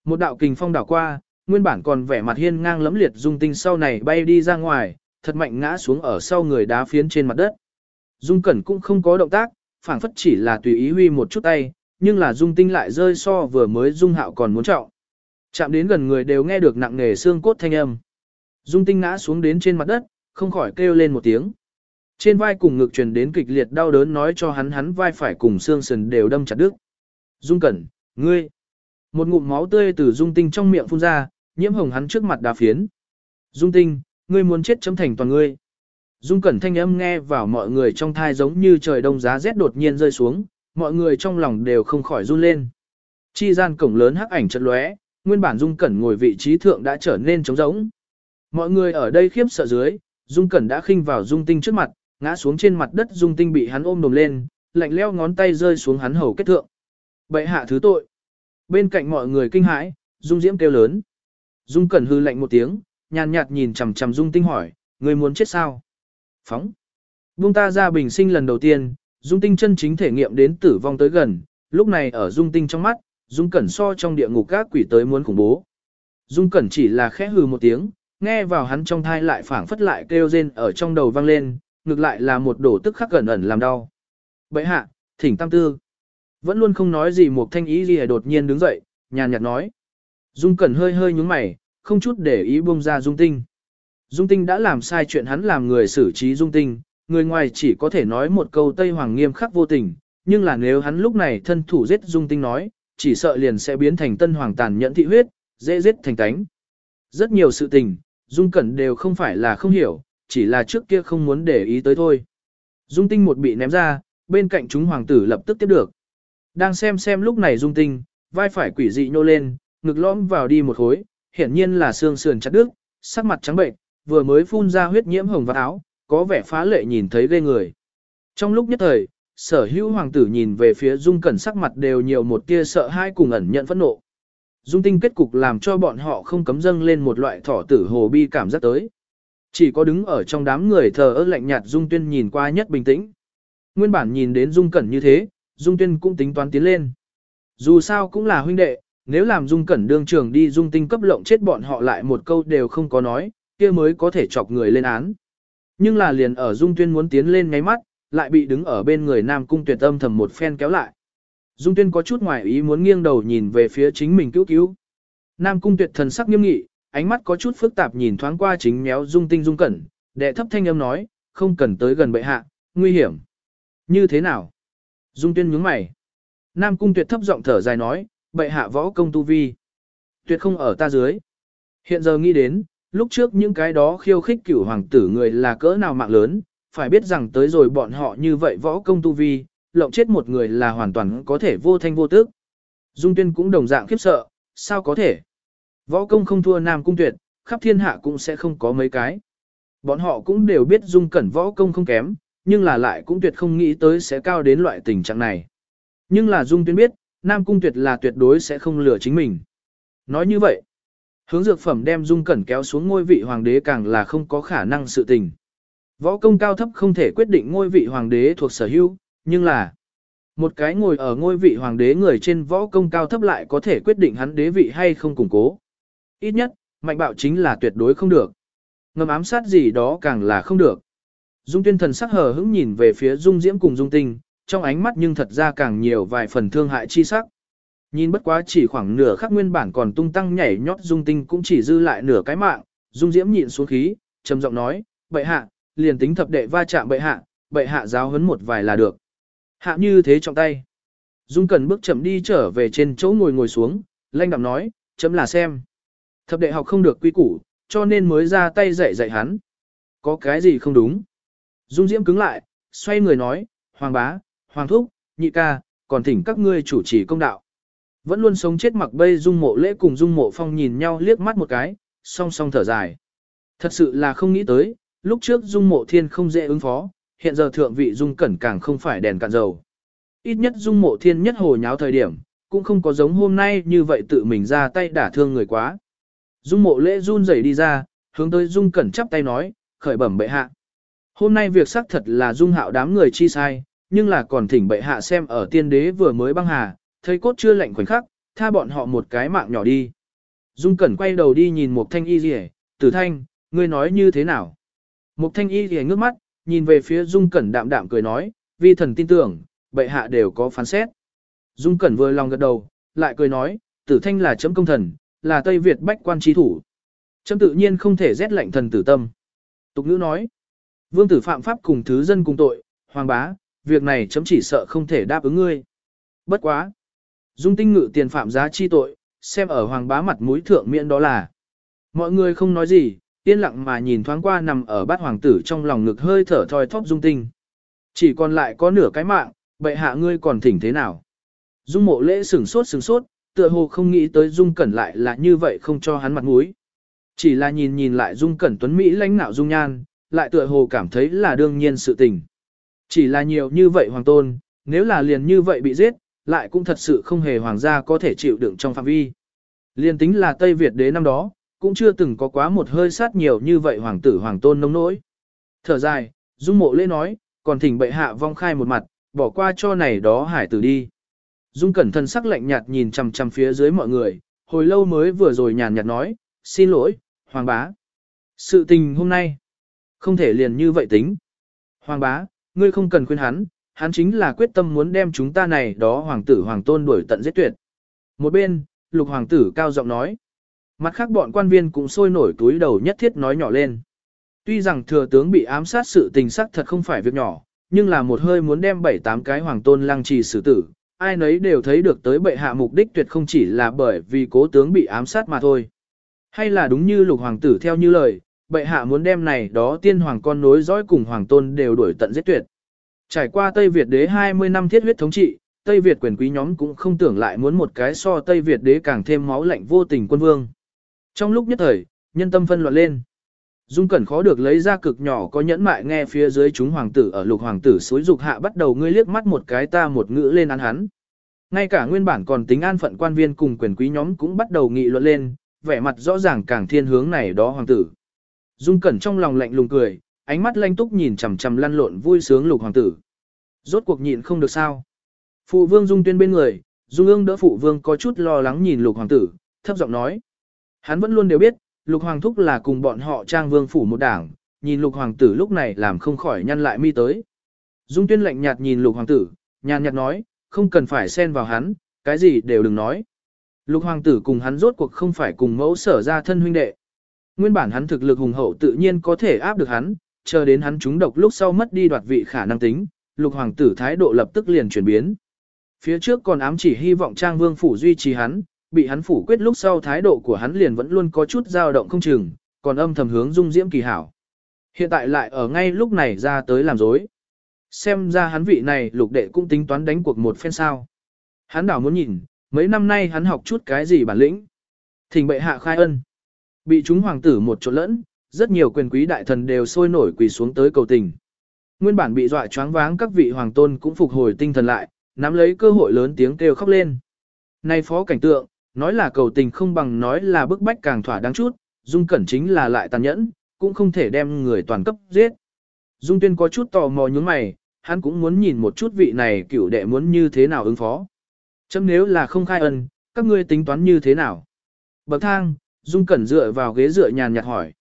Một đạo kình phong đảo qua, nguyên bản còn vẻ mặt hiên ngang lẫm liệt dung tinh sau này bay đi ra ngoài, thật mạnh ngã xuống ở sau người đá phiến trên mặt đất. Dung Cẩn cũng không có động tác, phảng phất chỉ là tùy ý huy một chút tay, nhưng là dung tinh lại rơi so vừa mới dung hạo còn muốn trọng. Chạm đến gần người đều nghe được nặng nề xương cốt thanh âm. Dung tinh ngã xuống đến trên mặt đất, không khỏi kêu lên một tiếng. Trên vai cùng ngực truyền đến kịch liệt đau đớn nói cho hắn hắn vai phải cùng xương sườn đều đâm chặt đứt. Dung Cẩn, ngươi. Một ngụm máu tươi từ Dung Tinh trong miệng phun ra, nhiễm hồng hắn trước mặt đà phiến. Dung Tinh, ngươi muốn chết chấm thành toàn ngươi. Dung Cẩn thanh âm nghe vào mọi người trong thai giống như trời đông giá rét đột nhiên rơi xuống, mọi người trong lòng đều không khỏi run lên. Chi gian cổng lớn hắc ảnh chật lóe, nguyên bản Dung Cẩn ngồi vị trí thượng đã trở nên trống rỗng. Mọi người ở đây khiếp sợ dưới, Dung Cẩn đã khinh vào Dung Tinh trước mặt, ngã xuống trên mặt đất Dung Tinh bị hắn ôm đồm lên, lạnh leo ngón tay rơi xuống hắn hầu kết thượng. Bệ hạ thứ tội. Bên cạnh mọi người kinh hãi, Dung Diễm kêu lớn. Dung Cẩn hư lạnh một tiếng, nhàn nhạt nhìn chằm chằm Dung Tinh hỏi, người muốn chết sao? Phóng. Dung ta ra bình sinh lần đầu tiên, Dung Tinh chân chính thể nghiệm đến tử vong tới gần, lúc này ở Dung Tinh trong mắt, Dung Cẩn so trong địa ngục các quỷ tới muốn khủng bố. Dung Cẩn chỉ là khẽ hừ một tiếng, nghe vào hắn trong thai lại phảng phất lại kêu rên ở trong đầu vang lên, ngược lại là một đổ tức khắc gần ẩn làm đau. Bậy hạ, thỉnh tam tư. Vẫn luôn không nói gì một thanh ý gì đột nhiên đứng dậy, nhàn nhạt nói. Dung Cẩn hơi hơi nhúng mày, không chút để ý buông ra Dung Tinh. Dung Tinh đã làm sai chuyện hắn làm người xử trí Dung Tinh, người ngoài chỉ có thể nói một câu Tây Hoàng nghiêm khắc vô tình, nhưng là nếu hắn lúc này thân thủ giết Dung Tinh nói, chỉ sợ liền sẽ biến thành Tân Hoàng tàn nhẫn thị huyết, dễ giết thành tánh. Rất nhiều sự tình, Dung Cẩn đều không phải là không hiểu, chỉ là trước kia không muốn để ý tới thôi. Dung Tinh một bị ném ra, bên cạnh chúng hoàng tử lập tức tiếp được. Đang xem xem lúc này Dung Tinh, vai phải quỷ dị nhô lên, ngực lõm vào đi một khối, hiển nhiên là xương sườn chặt đứt, sắc mặt trắng bệnh, vừa mới phun ra huyết nhiễm hồng vào áo, có vẻ phá lệ nhìn thấy ghê người. Trong lúc nhất thời, sở hữu hoàng tử nhìn về phía Dung Cẩn sắc mặt đều nhiều một tia sợ hãi cùng ẩn nhận phẫn nộ. Dung tinh kết cục làm cho bọn họ không cấm dâng lên một loại thỏ tử hồ bi cảm giác tới. Chỉ có đứng ở trong đám người thờ ơ lạnh nhạt Dung Tuyên nhìn qua nhất bình tĩnh. Nguyên bản nhìn đến Dung Cẩn như thế, Dung Tuyên cũng tính toán tiến lên. Dù sao cũng là huynh đệ, nếu làm Dung Cẩn đương trường đi Dung tinh cấp lộng chết bọn họ lại một câu đều không có nói, kia mới có thể chọc người lên án. Nhưng là liền ở Dung Tuyên muốn tiến lên ngay mắt, lại bị đứng ở bên người Nam Cung tuyệt âm thầm một phen kéo lại. Dung Tuyên có chút ngoài ý muốn nghiêng đầu nhìn về phía chính mình cứu cứu. Nam Cung tuyệt thần sắc nghiêm nghị, ánh mắt có chút phức tạp nhìn thoáng qua chính méo Dung Tinh Dung Cẩn, đệ thấp thanh âm nói, không cần tới gần bệ hạ, nguy hiểm. Như thế nào? Dung Tuyên nhướng mày. Nam Cung tuyệt thấp giọng thở dài nói, bệ hạ võ công tu vi. Tuyệt không ở ta dưới. Hiện giờ nghĩ đến, lúc trước những cái đó khiêu khích cửu hoàng tử người là cỡ nào mạng lớn, phải biết rằng tới rồi bọn họ như vậy võ công tu vi, lộng chết một người là hoàn toàn có thể vô thanh vô tức. Dung tuyên cũng đồng dạng khiếp sợ, sao có thể? Võ công không thua nam cung tuyệt, khắp thiên hạ cũng sẽ không có mấy cái. Bọn họ cũng đều biết dung cẩn võ công không kém, nhưng là lại cũng tuyệt không nghĩ tới sẽ cao đến loại tình trạng này. Nhưng là dung tuyên biết, nam cung tuyệt là tuyệt đối sẽ không lừa chính mình. Nói như vậy, hướng dược phẩm đem dung cẩn kéo xuống ngôi vị hoàng đế càng là không có khả năng sự tình. Võ công cao thấp không thể quyết định ngôi vị hoàng đế thuộc sở hữu, nhưng là một cái ngồi ở ngôi vị hoàng đế người trên võ công cao thấp lại có thể quyết định hắn đế vị hay không củng cố. Ít nhất, mạnh bạo chính là tuyệt đối không được. Ngầm ám sát gì đó càng là không được. Dung tuyên thần sắc hờ hững nhìn về phía Dung Diễm cùng Dung Tinh, trong ánh mắt nhưng thật ra càng nhiều vài phần thương hại chi sắc. Nhìn bất quá chỉ khoảng nửa khắc nguyên bản còn tung tăng nhảy nhót Dung Tinh cũng chỉ dư lại nửa cái mạng, Dung Diễm nhịn xuống khí, trầm giọng nói, bệ hạ, liền tính thập đệ va chạm bệ hạ, bệ hạ giáo huấn một vài là được. Hạ như thế trong tay. Dung Cần bước chậm đi trở về trên chỗ ngồi ngồi xuống, lanh đạm nói, chấm là xem. Thập đệ học không được quy củ, cho nên mới ra tay dạy dạy hắn. Có cái gì không đúng? Dung Diễm cứng lại, xoay người nói, Hoàng bá, Hoàng thúc, nhị ca, còn thỉnh các ngươi chủ trì công đạo. Vẫn luôn sống chết mặc bây Dung mộ lễ cùng Dung mộ phong nhìn nhau liếc mắt một cái, song song thở dài. Thật sự là không nghĩ tới, lúc trước Dung mộ thiên không dễ ứng phó, hiện giờ thượng vị Dung cẩn càng không phải đèn cạn dầu. ít nhất dung mộ thiên nhất hồ nháo thời điểm, cũng không có giống hôm nay như vậy tự mình ra tay đả thương người quá. Dung mộ lễ run rẩy đi ra, hướng tới dung cẩn chắp tay nói, khởi bẩm bệ hạ. Hôm nay việc xác thật là dung hạo đám người chi sai, nhưng là còn thỉnh bệ hạ xem ở tiên đế vừa mới băng hà, thấy cốt chưa lạnh khoảnh khắc, tha bọn họ một cái mạng nhỏ đi. Dung cẩn quay đầu đi nhìn một thanh y rỉ, tử thanh, ngươi nói như thế nào? Một thanh y rỉ ngước mắt, nhìn về phía dung cẩn đạm đạm cười nói, vi thần tin tưởng, bệ hạ đều có phán xét. Dung cẩn vừa lòng gật đầu, lại cười nói, tử thanh là chấm công thần, là Tây Việt bách quan trí thủ. Chấm tự nhiên không thể rét lạnh thần tử tâm. Tục ngữ nói, vương tử phạm pháp cùng thứ dân cùng tội, hoàng bá, việc này chấm chỉ sợ không thể đáp ứng ngươi. Bất quá. Dung tinh ngự tiền phạm giá chi tội, xem ở hoàng bá mặt mũi thượng miễn đó là. Mọi người không nói gì, yên lặng mà nhìn thoáng qua nằm ở bát hoàng tử trong lòng ngực hơi thở thoi thóp dung tinh. Chỉ còn lại có nửa cái mạng, bệ hạ ngươi còn thỉnh thế nào? Dung mộ lễ sửng sốt sửng sốt, tựa hồ không nghĩ tới Dung Cẩn lại là như vậy không cho hắn mặt mũi. Chỉ là nhìn nhìn lại Dung Cẩn Tuấn Mỹ lãnh nạo Dung Nhan, lại tựa hồ cảm thấy là đương nhiên sự tình. Chỉ là nhiều như vậy hoàng tôn, nếu là liền như vậy bị giết, lại cũng thật sự không hề hoàng gia có thể chịu đựng trong phạm vi. Liên tính là Tây Việt đế năm đó, cũng chưa từng có quá một hơi sát nhiều như vậy hoàng tử hoàng tôn nông nỗi. Thở dài, Dung mộ lễ nói, còn thỉnh bệ hạ vong khai một mặt, bỏ qua cho này đó hải tử đi. Dung cẩn thân sắc lạnh nhạt nhìn chằm chằm phía dưới mọi người, hồi lâu mới vừa rồi nhàn nhạt nói, xin lỗi, hoàng bá. Sự tình hôm nay, không thể liền như vậy tính. Hoàng bá, ngươi không cần khuyên hắn, hắn chính là quyết tâm muốn đem chúng ta này đó hoàng tử hoàng tôn đuổi tận giết tuyệt. Một bên, lục hoàng tử cao giọng nói. Mặt khác bọn quan viên cũng sôi nổi túi đầu nhất thiết nói nhỏ lên. Tuy rằng thừa tướng bị ám sát sự tình sắc thật không phải việc nhỏ, nhưng là một hơi muốn đem bảy tám cái hoàng tôn lăng trì xử tử, ai nấy đều thấy được tới bệ hạ mục đích tuyệt không chỉ là bởi vì cố tướng bị ám sát mà thôi. Hay là đúng như lục hoàng tử theo như lời, bệ hạ muốn đem này đó tiên hoàng con nối dõi cùng hoàng tôn đều đuổi tận giết tuyệt. Trải qua Tây Việt đế 20 năm thiết huyết thống trị, Tây Việt quyền quý nhóm cũng không tưởng lại muốn một cái so Tây Việt đế càng thêm máu lạnh vô tình quân vương. Trong lúc nhất thời, nhân tâm phân loạn lên. Dung Cẩn khó được lấy ra cực nhỏ có nhẫn mại nghe phía dưới chúng hoàng tử ở lục hoàng tử suối dục hạ bắt đầu ngươi liếc mắt một cái ta một ngữ lên án hắn. Ngay cả nguyên bản còn tính an phận quan viên cùng quyền quý nhóm cũng bắt đầu nghị luận lên, vẻ mặt rõ ràng càng thiên hướng này đó hoàng tử. Dung Cẩn trong lòng lạnh lùng cười, ánh mắt lanh túc nhìn chằm chằm lăn lộn vui sướng lục hoàng tử. Rốt cuộc nhịn không được sao. Phụ vương Dung tuyên bên người, Dung ương đỡ phụ vương có chút lo lắng nhìn lục hoàng tử, thấp giọng nói. Hắn vẫn luôn đều biết, lục hoàng thúc là cùng bọn họ trang vương phủ một đảng, nhìn lục hoàng tử lúc này làm không khỏi nhăn lại mi tới. Dung tuyên lạnh nhạt nhìn lục hoàng tử, nhàn nhạt nói, không cần phải xen vào hắn, cái gì đều đừng nói. Lục hoàng tử cùng hắn rốt cuộc không phải cùng mẫu sở ra thân huynh đệ. Nguyên bản hắn thực lực hùng hậu tự nhiên có thể áp được hắn, chờ đến hắn trúng độc lúc sau mất đi đoạt vị khả năng tính, lục hoàng tử thái độ lập tức liền chuyển biến. Phía trước còn ám chỉ hy vọng trang vương phủ duy trì hắn, bị hắn phủ quyết lúc sau thái độ của hắn liền vẫn luôn có chút dao động không chừng, còn âm thầm hướng dung diễm kỳ hảo. Hiện tại lại ở ngay lúc này ra tới làm dối. Xem ra hắn vị này lục đệ cũng tính toán đánh cuộc một phen sao. Hắn đảo muốn nhìn, mấy năm nay hắn học chút cái gì bản lĩnh. Thỉnh bệ hạ khai ân. Bị chúng hoàng tử một chỗ lẫn, rất nhiều quyền quý đại thần đều sôi nổi quỳ xuống tới cầu tình. Nguyên bản bị dọa choáng váng các vị hoàng tôn cũng phục hồi tinh thần lại, nắm lấy cơ hội lớn tiếng kêu khóc lên. Nay phó cảnh tượng, nói là cầu tình không bằng nói là bức bách càng thỏa đáng chút, Dung Cẩn chính là lại tàn nhẫn, cũng không thể đem người toàn cấp giết. Dung Tuyên có chút tò mò nhướng mày, hắn cũng muốn nhìn một chút vị này cựu đệ muốn như thế nào ứng phó. Chấm nếu là không khai ân, các ngươi tính toán như thế nào? Bậc thang, Dung Cẩn dựa vào ghế dựa nhàn nhạt hỏi.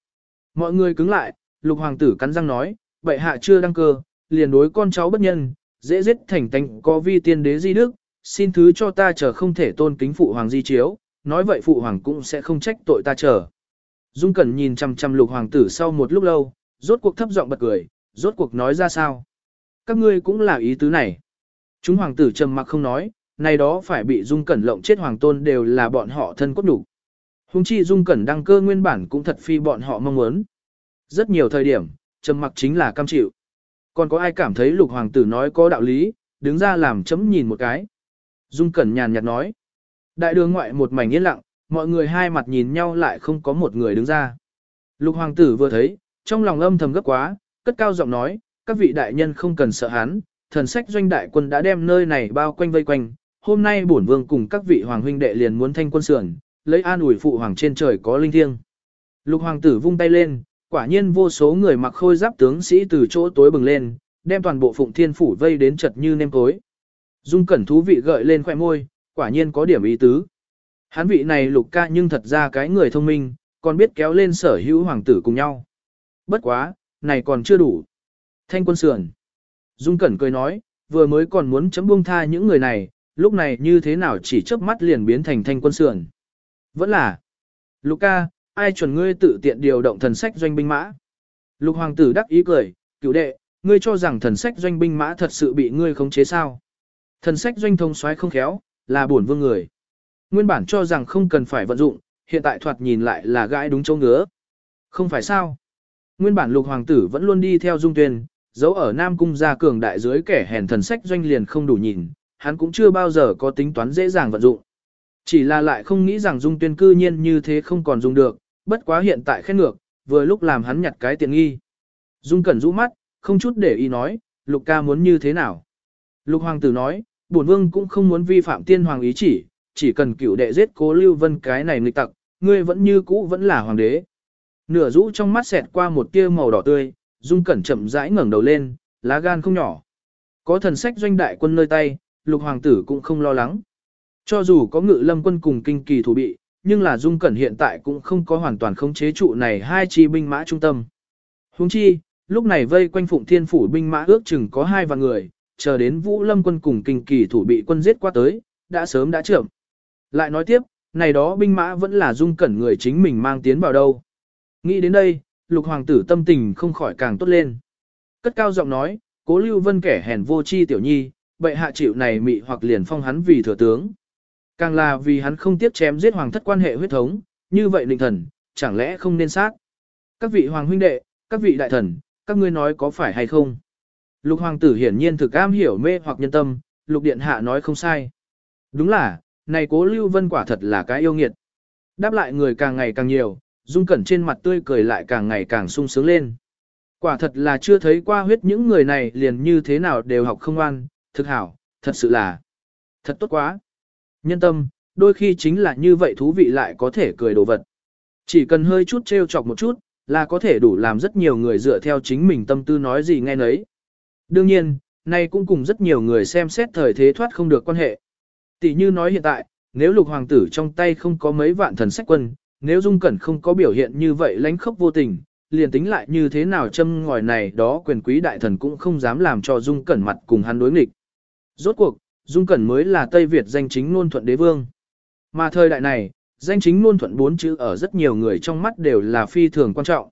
Mọi người cứng lại, lục hoàng tử cắn răng nói, bệ hạ chưa đăng cơ, liền đối con cháu bất nhân, dễ giết thành tánh có vi tiên đế di đức, xin thứ cho ta chờ không thể tôn kính phụ hoàng di chiếu, nói vậy phụ hoàng cũng sẽ không trách tội ta chờ. Dung Cẩn nhìn chăm chăm lục hoàng tử sau một lúc lâu, rốt cuộc thấp giọng bật cười, rốt cuộc nói ra sao. Các ngươi cũng là ý tứ này. Chúng hoàng tử trầm mặc không nói, này đó phải bị Dung Cẩn lộng chết hoàng tôn đều là bọn họ thân cốt đủ. Hùng chi Dung Cẩn đăng cơ nguyên bản cũng thật phi bọn họ mong muốn. Rất nhiều thời điểm, trầm mặc chính là cam chịu. Còn có ai cảm thấy lục hoàng tử nói có đạo lý, đứng ra làm chấm nhìn một cái. Dung Cẩn nhàn nhạt nói. Đại đường ngoại một mảnh yên lặng, mọi người hai mặt nhìn nhau lại không có một người đứng ra. Lục hoàng tử vừa thấy, trong lòng âm thầm gấp quá, cất cao giọng nói, các vị đại nhân không cần sợ hắn, thần sách doanh đại quân đã đem nơi này bao quanh vây quanh, hôm nay bổn vương cùng các vị hoàng huynh đệ liền muốn thanh quân sườn, lấy an ủi phụ hoàng trên trời có linh thiêng. Lục hoàng tử vung tay lên, quả nhiên vô số người mặc khôi giáp tướng sĩ từ chỗ tối bừng lên, đem toàn bộ phụng thiên phủ vây đến chật như nêm cối. Dung cẩn thú vị gợi lên khoẻ môi, quả nhiên có điểm ý tứ. Hán vị này lục ca nhưng thật ra cái người thông minh, còn biết kéo lên sở hữu hoàng tử cùng nhau. Bất quá, này còn chưa đủ. Thanh quân sườn. Dung Cẩn cười nói, vừa mới còn muốn chấm buông tha những người này, lúc này như thế nào chỉ chớp mắt liền biến thành thanh quân sườn. Vẫn là. Lục ca, ai chuẩn ngươi tự tiện điều động thần sách doanh binh mã. Lục hoàng tử đắc ý cười, cửu đệ, ngươi cho rằng thần sách doanh binh mã thật sự bị ngươi khống chế sao. Thần sách doanh thông xoáy không khéo, là bổn vương người. Nguyên bản cho rằng không cần phải vận dụng, hiện tại thoạt nhìn lại là gãi đúng chỗ ngứa. Không phải sao. Nguyên bản lục hoàng tử vẫn luôn đi theo dung tuyên, dấu ở Nam Cung gia cường đại dưới kẻ hèn thần sách doanh liền không đủ nhìn, hắn cũng chưa bao giờ có tính toán dễ dàng vận dụng. Chỉ là lại không nghĩ rằng dung tuyên cư nhiên như thế không còn dùng được, bất quá hiện tại khen ngược, vừa lúc làm hắn nhặt cái tiện nghi. Dung cẩn rũ mắt, không chút để ý nói, lục ca muốn như thế nào. Lục hoàng tử nói, bổn vương cũng không muốn vi phạm tiên hoàng ý chỉ, chỉ cần cửu đệ giết cố lưu vân cái này nghịch tặc, ngươi vẫn như cũ vẫn là hoàng đế. Nửa rũ trong mắt xẹt qua một tia màu đỏ tươi, Dung Cẩn chậm rãi ngẩng đầu lên, lá gan không nhỏ. Có thần sách doanh đại quân nơi tay, lục hoàng tử cũng không lo lắng. Cho dù có ngự lâm quân cùng kinh kỳ thủ bị, nhưng là Dung Cẩn hiện tại cũng không có hoàn toàn khống chế trụ này hai chi binh mã trung tâm. Huống chi, lúc này vây quanh Phụng Thiên phủ binh mã ước chừng có hai vạn người, chờ đến Vũ Lâm quân cùng kinh kỳ thủ bị quân giết qua tới, đã sớm đã trưởng. Lại nói tiếp, này đó binh mã vẫn là Dung Cẩn người chính mình mang tiến vào đâu. Nghĩ đến đây, lục hoàng tử tâm tình không khỏi càng tốt lên. Cất cao giọng nói, cố lưu vân kẻ hèn vô chi tiểu nhi, bệ hạ chịu này mị hoặc liền phong hắn vì thừa tướng. Càng là vì hắn không tiếp chém giết hoàng thất quan hệ huyết thống, như vậy định thần, chẳng lẽ không nên sát. Các vị hoàng huynh đệ, các vị đại thần, các ngươi nói có phải hay không? Lục hoàng tử hiển nhiên thực am hiểu mê hoặc nhân tâm, lục điện hạ nói không sai. Đúng là, này cố lưu vân quả thật là cái yêu nghiệt. Đáp lại người càng ngày càng nhiều, Dung Cẩn trên mặt tươi cười lại càng ngày càng sung sướng lên. Quả thật là chưa thấy qua huyết những người này liền như thế nào đều học không ngoan, thực hảo, thật sự là thật tốt quá. Nhân tâm, đôi khi chính là như vậy thú vị lại có thể cười đồ vật. Chỉ cần hơi chút trêu chọc một chút, là có thể đủ làm rất nhiều người dựa theo chính mình tâm tư nói gì nghe nấy. Đương nhiên, nay cũng cùng rất nhiều người xem xét thời thế thoát không được quan hệ. Tỷ như nói hiện tại, nếu lục hoàng tử trong tay không có mấy vạn thần sách quân, nếu Dung Cẩn không có biểu hiện như vậy lánh khốc vô tình, liền tính lại như thế nào châm ngòi này đó quyền quý đại thần cũng không dám làm cho Dung Cẩn mặt cùng hắn đối nghịch. Rốt cuộc, Dung Cẩn mới là Tây Việt danh chính ngôn thuận đế vương. Mà thời đại này, danh chính ngôn thuận bốn chữ ở rất nhiều người trong mắt đều là phi thường quan trọng.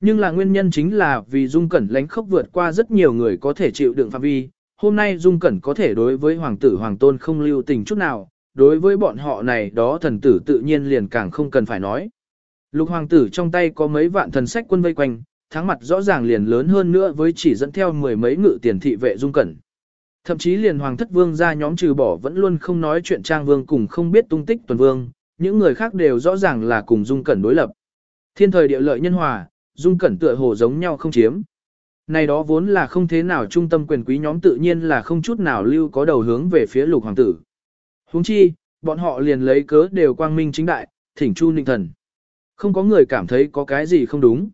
Nhưng là nguyên nhân chính là vì Dung Cẩn lánh khốc vượt qua rất nhiều người có thể chịu đựng phạm vi. Hôm nay Dung Cẩn có thể đối với hoàng tử hoàng tôn không lưu tình chút nào, đối với bọn họ này đó thần tử tự nhiên liền càng không cần phải nói. Lục hoàng tử trong tay có mấy vạn thần sách quân vây quanh, thắng mặt rõ ràng liền lớn hơn nữa với chỉ dẫn theo mười mấy ngự tiền thị vệ dung cẩn. Thậm chí liền hoàng thất vương ra nhóm trừ bỏ vẫn luôn không nói chuyện trang vương cùng không biết tung tích tuần vương, những người khác đều rõ ràng là cùng dung cẩn đối lập. Thiên thời địa lợi nhân hòa, dung cẩn tựa hồ giống nhau không chiếm. Này đó vốn là không thế nào trung tâm quyền quý nhóm tự nhiên là không chút nào lưu có đầu hướng về phía lục hoàng tử. Huống chi, bọn họ liền lấy cớ đều quang minh chính đại, thỉnh chu ninh thần. Không có người cảm thấy có cái gì không đúng.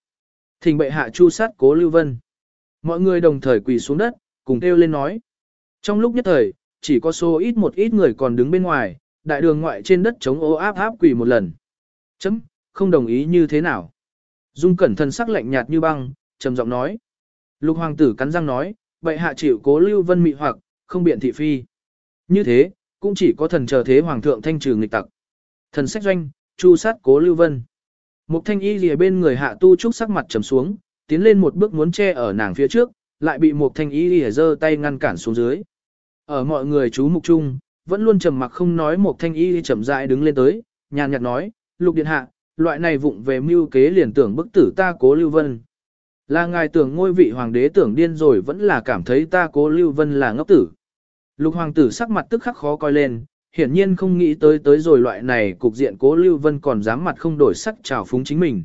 Thỉnh bệ hạ chu sát cố lưu vân. Mọi người đồng thời quỳ xuống đất, cùng kêu lên nói. Trong lúc nhất thời, chỉ có số ít một ít người còn đứng bên ngoài, đại đường ngoại trên đất chống ô áp áp quỳ một lần. Chấm, không đồng ý như thế nào. Dung cẩn thân sắc lạnh nhạt như băng, trầm giọng nói. Lục hoàng tử cắn răng nói, bệ hạ chịu cố lưu vân mị hoặc, không biện thị phi. Như thế, cũng chỉ có thần chờ thế hoàng thượng thanh trừ nghịch tặc. Thần sách doanh, chu sát cố lưu vân. Mục thanh y lìa bên người hạ tu trúc sắc mặt trầm xuống, tiến lên một bước muốn che ở nàng phía trước, lại bị mục thanh y lìa giơ tay ngăn cản xuống dưới. Ở mọi người chú mục chung, vẫn luôn trầm mặc không nói một thanh y chậm rãi đứng lên tới, nhàn nhạt nói, lục điện hạ, loại này vụng về mưu kế liền tưởng bức tử ta cố lưu vân. Là ngài tưởng ngôi vị hoàng đế tưởng điên rồi vẫn là cảm thấy ta cố lưu vân là ngốc tử. Lục hoàng tử sắc mặt tức khắc khó coi lên, hiển nhiên không nghĩ tới tới rồi loại này cục diện cố Lưu Vân còn dám mặt không đổi sắc trào phúng chính mình.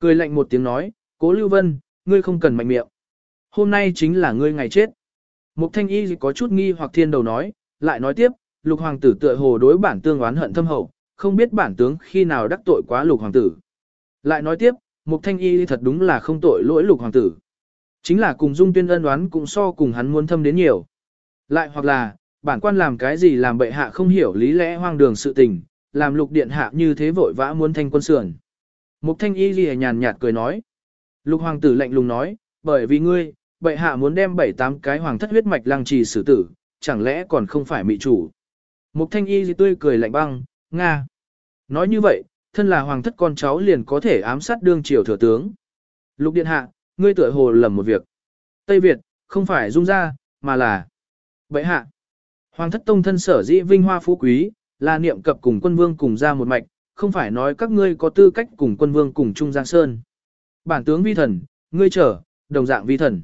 Cười lạnh một tiếng nói, cố Lưu Vân, ngươi không cần mạnh miệng. Hôm nay chính là ngươi ngày chết. Mục thanh y có chút nghi hoặc thiên đầu nói, lại nói tiếp, lục hoàng tử tựa hồ đối bản tương oán hận thâm hậu, không biết bản tướng khi nào đắc tội quá lục hoàng tử. Lại nói tiếp, mục thanh y thật đúng là không tội lỗi lục hoàng tử. Chính là cùng dung tuyên ân đoán cũng so cùng hắn muốn thâm đến nhiều. Lại hoặc là, bản quan làm cái gì làm bệ hạ không hiểu lý lẽ hoang đường sự tình, làm lục điện hạ như thế vội vã muốn thanh quân sườn. Mục thanh y lìa nhàn nhạt cười nói. Lục hoàng tử lạnh lùng nói, bởi vì ngươi, bệ hạ muốn đem bảy tám cái hoàng thất huyết mạch lăng trì xử tử, chẳng lẽ còn không phải mị chủ. Mục thanh y gì tươi cười lạnh băng, Nga. Nói như vậy, thân là hoàng thất con cháu liền có thể ám sát đương triều thừa tướng. Lục điện hạ, ngươi tựa hồ lầm một việc. Tây Việt, không phải dung ra, mà là bệ hạ. Hoàng thất tông thân sở dĩ vinh hoa phú quý, là niệm cập cùng quân vương cùng ra một mạch, không phải nói các ngươi có tư cách cùng quân vương cùng chung giang sơn. Bản tướng vi thần, ngươi trở, đồng dạng vi thần.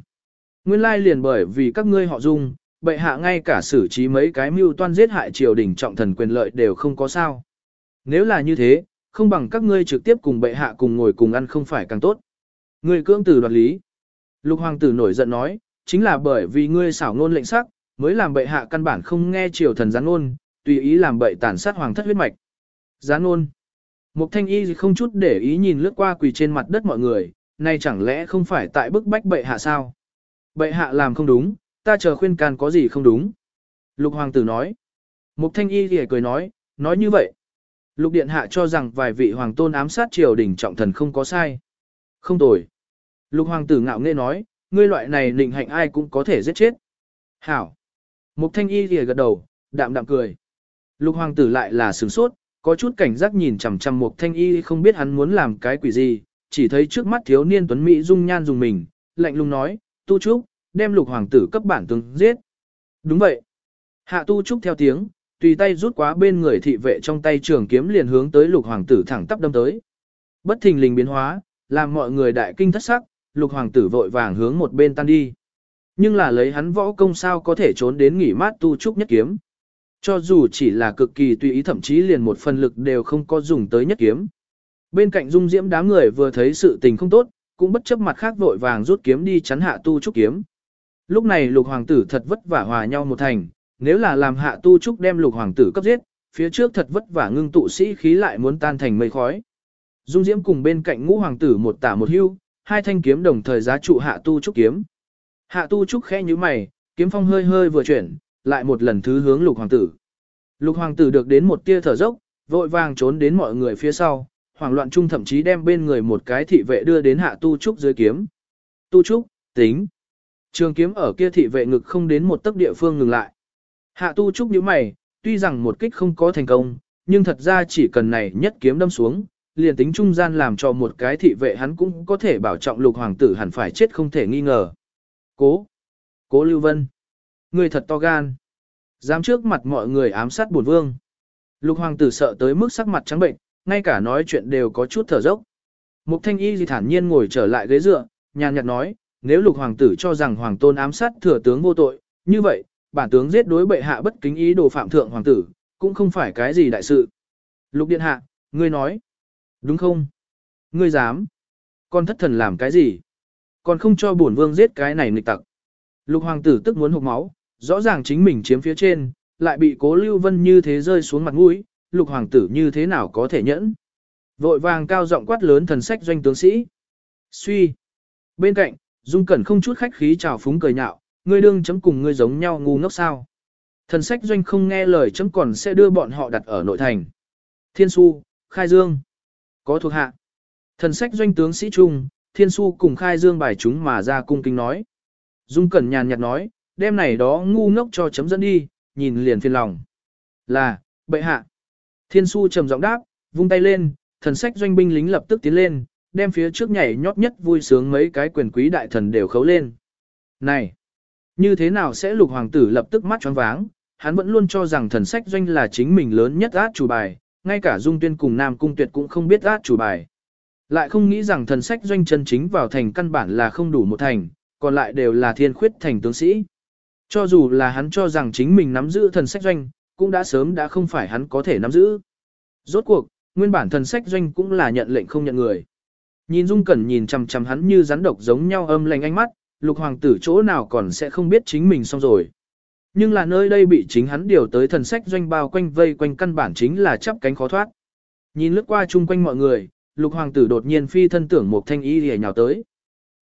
Nguyên lai liền bởi vì các ngươi họ dung, bệ hạ ngay cả xử trí mấy cái mưu toan giết hại triều đình trọng thần quyền lợi đều không có sao. Nếu là như thế, không bằng các ngươi trực tiếp cùng bệ hạ cùng ngồi cùng ăn không phải càng tốt. Ngươi cưỡng tử đoạt lý. Lục hoàng tử nổi giận nói, chính là bởi vì ngươi xảo ngôn lệnh sắc, mới làm bệ hạ căn bản không nghe triều thần gián ngôn, tùy ý làm bậy tàn sát hoàng thất huyết mạch. Gián ngôn. Mục thanh y không chút để ý nhìn lướt qua quỳ trên mặt đất mọi người, nay chẳng lẽ không phải tại bức bách bệ hạ sao? Bệ hạ làm không đúng, ta chờ khuyên can có gì không đúng. Lục hoàng tử nói. Mục thanh y thì cười nói, nói như vậy. Lục điện hạ cho rằng vài vị hoàng tôn ám sát triều đình trọng thần không có sai. Không tồi. Lục hoàng tử ngạo nghễ nói, ngươi loại này định hạnh ai cũng có thể giết chết. Hảo. Mục thanh y thì gật đầu, đạm đạm cười. Lục hoàng tử lại là sửng sốt, có chút cảnh giác nhìn chằm chằm mục thanh y không biết hắn muốn làm cái quỷ gì, chỉ thấy trước mắt thiếu niên tuấn mỹ dung nhan dùng mình, lạnh lùng nói, tu trúc, đem lục hoàng tử cấp bản tướng giết. Đúng vậy. Hạ tu trúc theo tiếng, tùy tay rút quá bên người thị vệ trong tay trường kiếm liền hướng tới lục hoàng tử thẳng tắp đâm tới. Bất thình lình biến hóa, làm mọi người đại kinh thất sắc, lục hoàng tử vội vàng hướng một bên tan đi. Nhưng là lấy hắn võ công sao có thể trốn đến nghỉ mát tu trúc nhất kiếm. Cho dù chỉ là cực kỳ tùy ý thậm chí liền một phần lực đều không có dùng tới nhất kiếm. Bên cạnh dung diễm đám người vừa thấy sự tình không tốt, cũng bất chấp mặt khác vội vàng rút kiếm đi chắn hạ tu trúc kiếm. Lúc này lục hoàng tử thật vất vả hòa nhau một thành, nếu là làm hạ tu trúc đem lục hoàng tử cấp giết, phía trước thật vất vả ngưng tụ sĩ khí lại muốn tan thành mây khói. Dung diễm cùng bên cạnh ngũ hoàng tử một tả một hưu, hai thanh kiếm đồng thời giá trụ hạ tu trúc kiếm. Hạ tu trúc khẽ như mày, kiếm phong hơi hơi vừa chuyển, lại một lần thứ hướng lục hoàng tử. Lục hoàng tử được đến một tia thở dốc, vội vàng trốn đến mọi người phía sau, hoảng loạn chung thậm chí đem bên người một cái thị vệ đưa đến hạ tu trúc dưới kiếm. Tu trúc, tính. Trường kiếm ở kia thị vệ ngực không đến một tấc địa phương ngừng lại. Hạ tu trúc nhíu mày, tuy rằng một kích không có thành công, nhưng thật ra chỉ cần này nhất kiếm đâm xuống, liền tính trung gian làm cho một cái thị vệ hắn cũng có thể bảo trọng lục hoàng tử hẳn phải chết không thể nghi ngờ. Cố! Cố Lưu Vân! Người thật to gan! Dám trước mặt mọi người ám sát bổn vương. Lục hoàng tử sợ tới mức sắc mặt trắng bệnh, ngay cả nói chuyện đều có chút thở dốc. Mục thanh y thì thản nhiên ngồi trở lại ghế dựa, nhàn nhạt nói, nếu lục hoàng tử cho rằng hoàng tôn ám sát thừa tướng vô tội, như vậy, bản tướng giết đối bệ hạ bất kính ý đồ phạm thượng hoàng tử, cũng không phải cái gì đại sự. Lục điện hạ, ngươi nói, đúng không? Ngươi dám? Con thất thần làm cái gì? Còn không cho bổn vương giết cái này nghịch tặc. Lục hoàng tử tức muốn hụt máu, rõ ràng chính mình chiếm phía trên, lại bị cố lưu vân như thế rơi xuống mặt mũi, lục hoàng tử như thế nào có thể nhẫn. Vội vàng cao giọng quát lớn thần sách doanh tướng sĩ. Suy. Bên cạnh, Dung Cẩn không chút khách khí chào phúng cười nhạo, ngươi đương chấm cùng ngươi giống nhau ngu ngốc sao. Thần sách doanh không nghe lời chấm còn sẽ đưa bọn họ đặt ở nội thành. Thiên su, Khai Dương. Có thuộc hạ. Thần sách doanh tướng sĩ trung, Thiên su cùng Khai Dương bài chúng mà ra cung kinh nói. Dung Cẩn nhàn nhạt nói, đêm này đó ngu ngốc cho chấm dẫn đi, nhìn liền phiền lòng. Là, bệ hạ. Thiên su trầm giọng đáp, vung tay lên, thần sách doanh binh lính lập tức tiến lên, đem phía trước nhảy nhót nhất vui sướng mấy cái quyền quý đại thần đều khấu lên. Này, như thế nào sẽ lục hoàng tử lập tức mắt choáng váng, hắn vẫn luôn cho rằng thần sách doanh là chính mình lớn nhất át chủ bài, ngay cả dung tuyên cùng nam cung tuyệt cũng không biết át chủ bài. Lại không nghĩ rằng thần sách doanh chân chính vào thành căn bản là không đủ một thành, còn lại đều là thiên khuyết thành tướng sĩ. Cho dù là hắn cho rằng chính mình nắm giữ thần sách doanh, cũng đã sớm đã không phải hắn có thể nắm giữ. Rốt cuộc, nguyên bản thần sách doanh cũng là nhận lệnh không nhận người. Nhìn Dung Cẩn nhìn chằm chằm hắn như rắn độc giống nhau âm lành ánh mắt, lục hoàng tử chỗ nào còn sẽ không biết chính mình xong rồi. Nhưng là nơi đây bị chính hắn điều tới thần sách doanh bao quanh vây quanh căn bản chính là chắp cánh khó thoát. Nhìn lướt qua chung quanh mọi người, lục hoàng tử đột nhiên phi thân tưởng một thanh y hề nhào tới.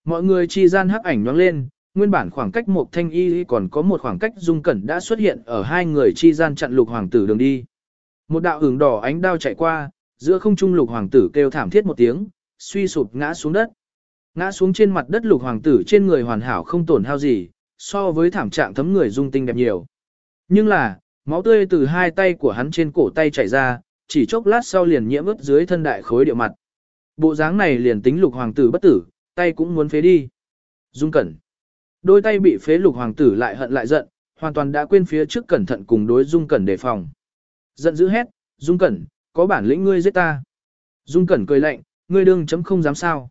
Mọi người chi gian hắc ảnh nhoáng lên, nguyên bản khoảng cách một thanh y còn có một khoảng cách dung cẩn đã xuất hiện ở hai người chi gian chặn lục hoàng tử đường đi. Một đạo hưởng đỏ ánh đao chạy qua, giữa không trung lục hoàng tử kêu thảm thiết một tiếng, suy sụp ngã xuống đất. Ngã xuống trên mặt đất lục hoàng tử trên người hoàn hảo không tổn hao gì, so với thảm trạng thấm người dung tinh đẹp nhiều. Nhưng là, máu tươi từ hai tay của hắn trên cổ tay chảy ra, chỉ chốc lát sau liền nhiễm ướt dưới thân đại khối địa mặt. Bộ dáng này liền tính lục hoàng tử bất tử, tay cũng muốn phế đi. Dung cẩn. Đôi tay bị phế lục hoàng tử lại hận lại giận, hoàn toàn đã quên phía trước cẩn thận cùng đối dung cẩn đề phòng. Giận dữ hét, dung cẩn, có bản lĩnh ngươi giết ta. Dung cẩn cười lạnh, ngươi đương chấm không dám sao.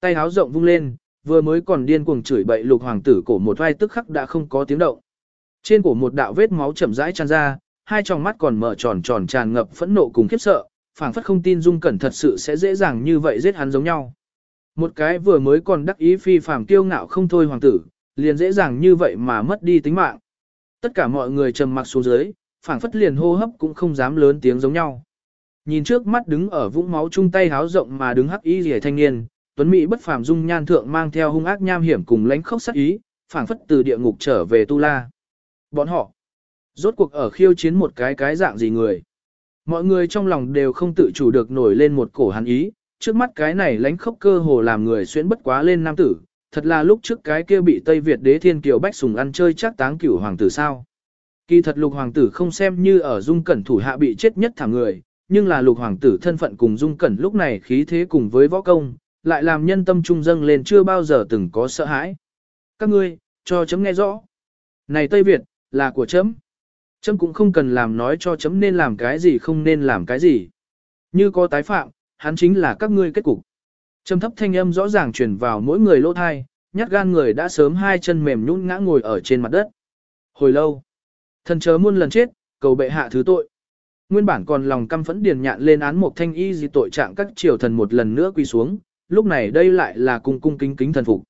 Tay háo rộng vung lên, vừa mới còn điên cuồng chửi bậy lục hoàng tử cổ một vai tức khắc đã không có tiếng động. Trên cổ một đạo vết máu chậm rãi tràn ra, hai tròng mắt còn mở tròn tròn tràn ngập phẫn nộ cùng khiếp sợ, phảng phất không tin Dung Cẩn thật sự sẽ dễ dàng như vậy giết hắn giống nhau. Một cái vừa mới còn đắc ý phi phàm kiêu ngạo không thôi hoàng tử, liền dễ dàng như vậy mà mất đi tính mạng. Tất cả mọi người trầm mặc xuống dưới, phảng phất liền hô hấp cũng không dám lớn tiếng giống nhau. Nhìn trước mắt đứng ở vũng máu chung tay háo rộng mà đứng hắc y rìa thanh niên, tuấn mỹ bất phàm dung nhan thượng mang theo hung ác nham hiểm cùng lãnh khốc sát ý, phảng phất từ địa ngục trở về tu la. Bọn họ rốt cuộc ở khiêu chiến một cái cái dạng gì người? Mọi người trong lòng đều không tự chủ được nổi lên một cổ hắn ý, trước mắt cái này lãnh khốc cơ hồ làm người xuyên bất quá lên nam tử, thật là lúc trước cái kia bị Tây Việt đế thiên kiều bách sùng ăn chơi chắc táng cửu hoàng tử sao. Kỳ thật lục hoàng tử không xem như ở dung cẩn thủ hạ bị chết nhất thảm người, nhưng là lục hoàng tử thân phận cùng dung cẩn lúc này khí thế cùng với võ công, lại làm nhân tâm trung dâng lên chưa bao giờ từng có sợ hãi. Các ngươi, cho chấm nghe rõ. Này Tây Việt, là của chấm. Chấm cũng không cần làm nói cho chấm nên làm cái gì không nên làm cái gì. Như có tái phạm, hắn chính là các ngươi kết cục. Trầm thấp thanh âm rõ ràng truyền vào mỗi người lỗ thai, nhát gan người đã sớm hai chân mềm nhũn ngã ngồi ở trên mặt đất. Hồi lâu, thần chớ muôn lần chết, cầu bệ hạ thứ tội. Nguyên bản còn lòng căm phẫn điền nhạn lên án một thanh y gì tội trạng các triều thần một lần nữa quỳ xuống, lúc này đây lại là cung cung kính kính thần phục.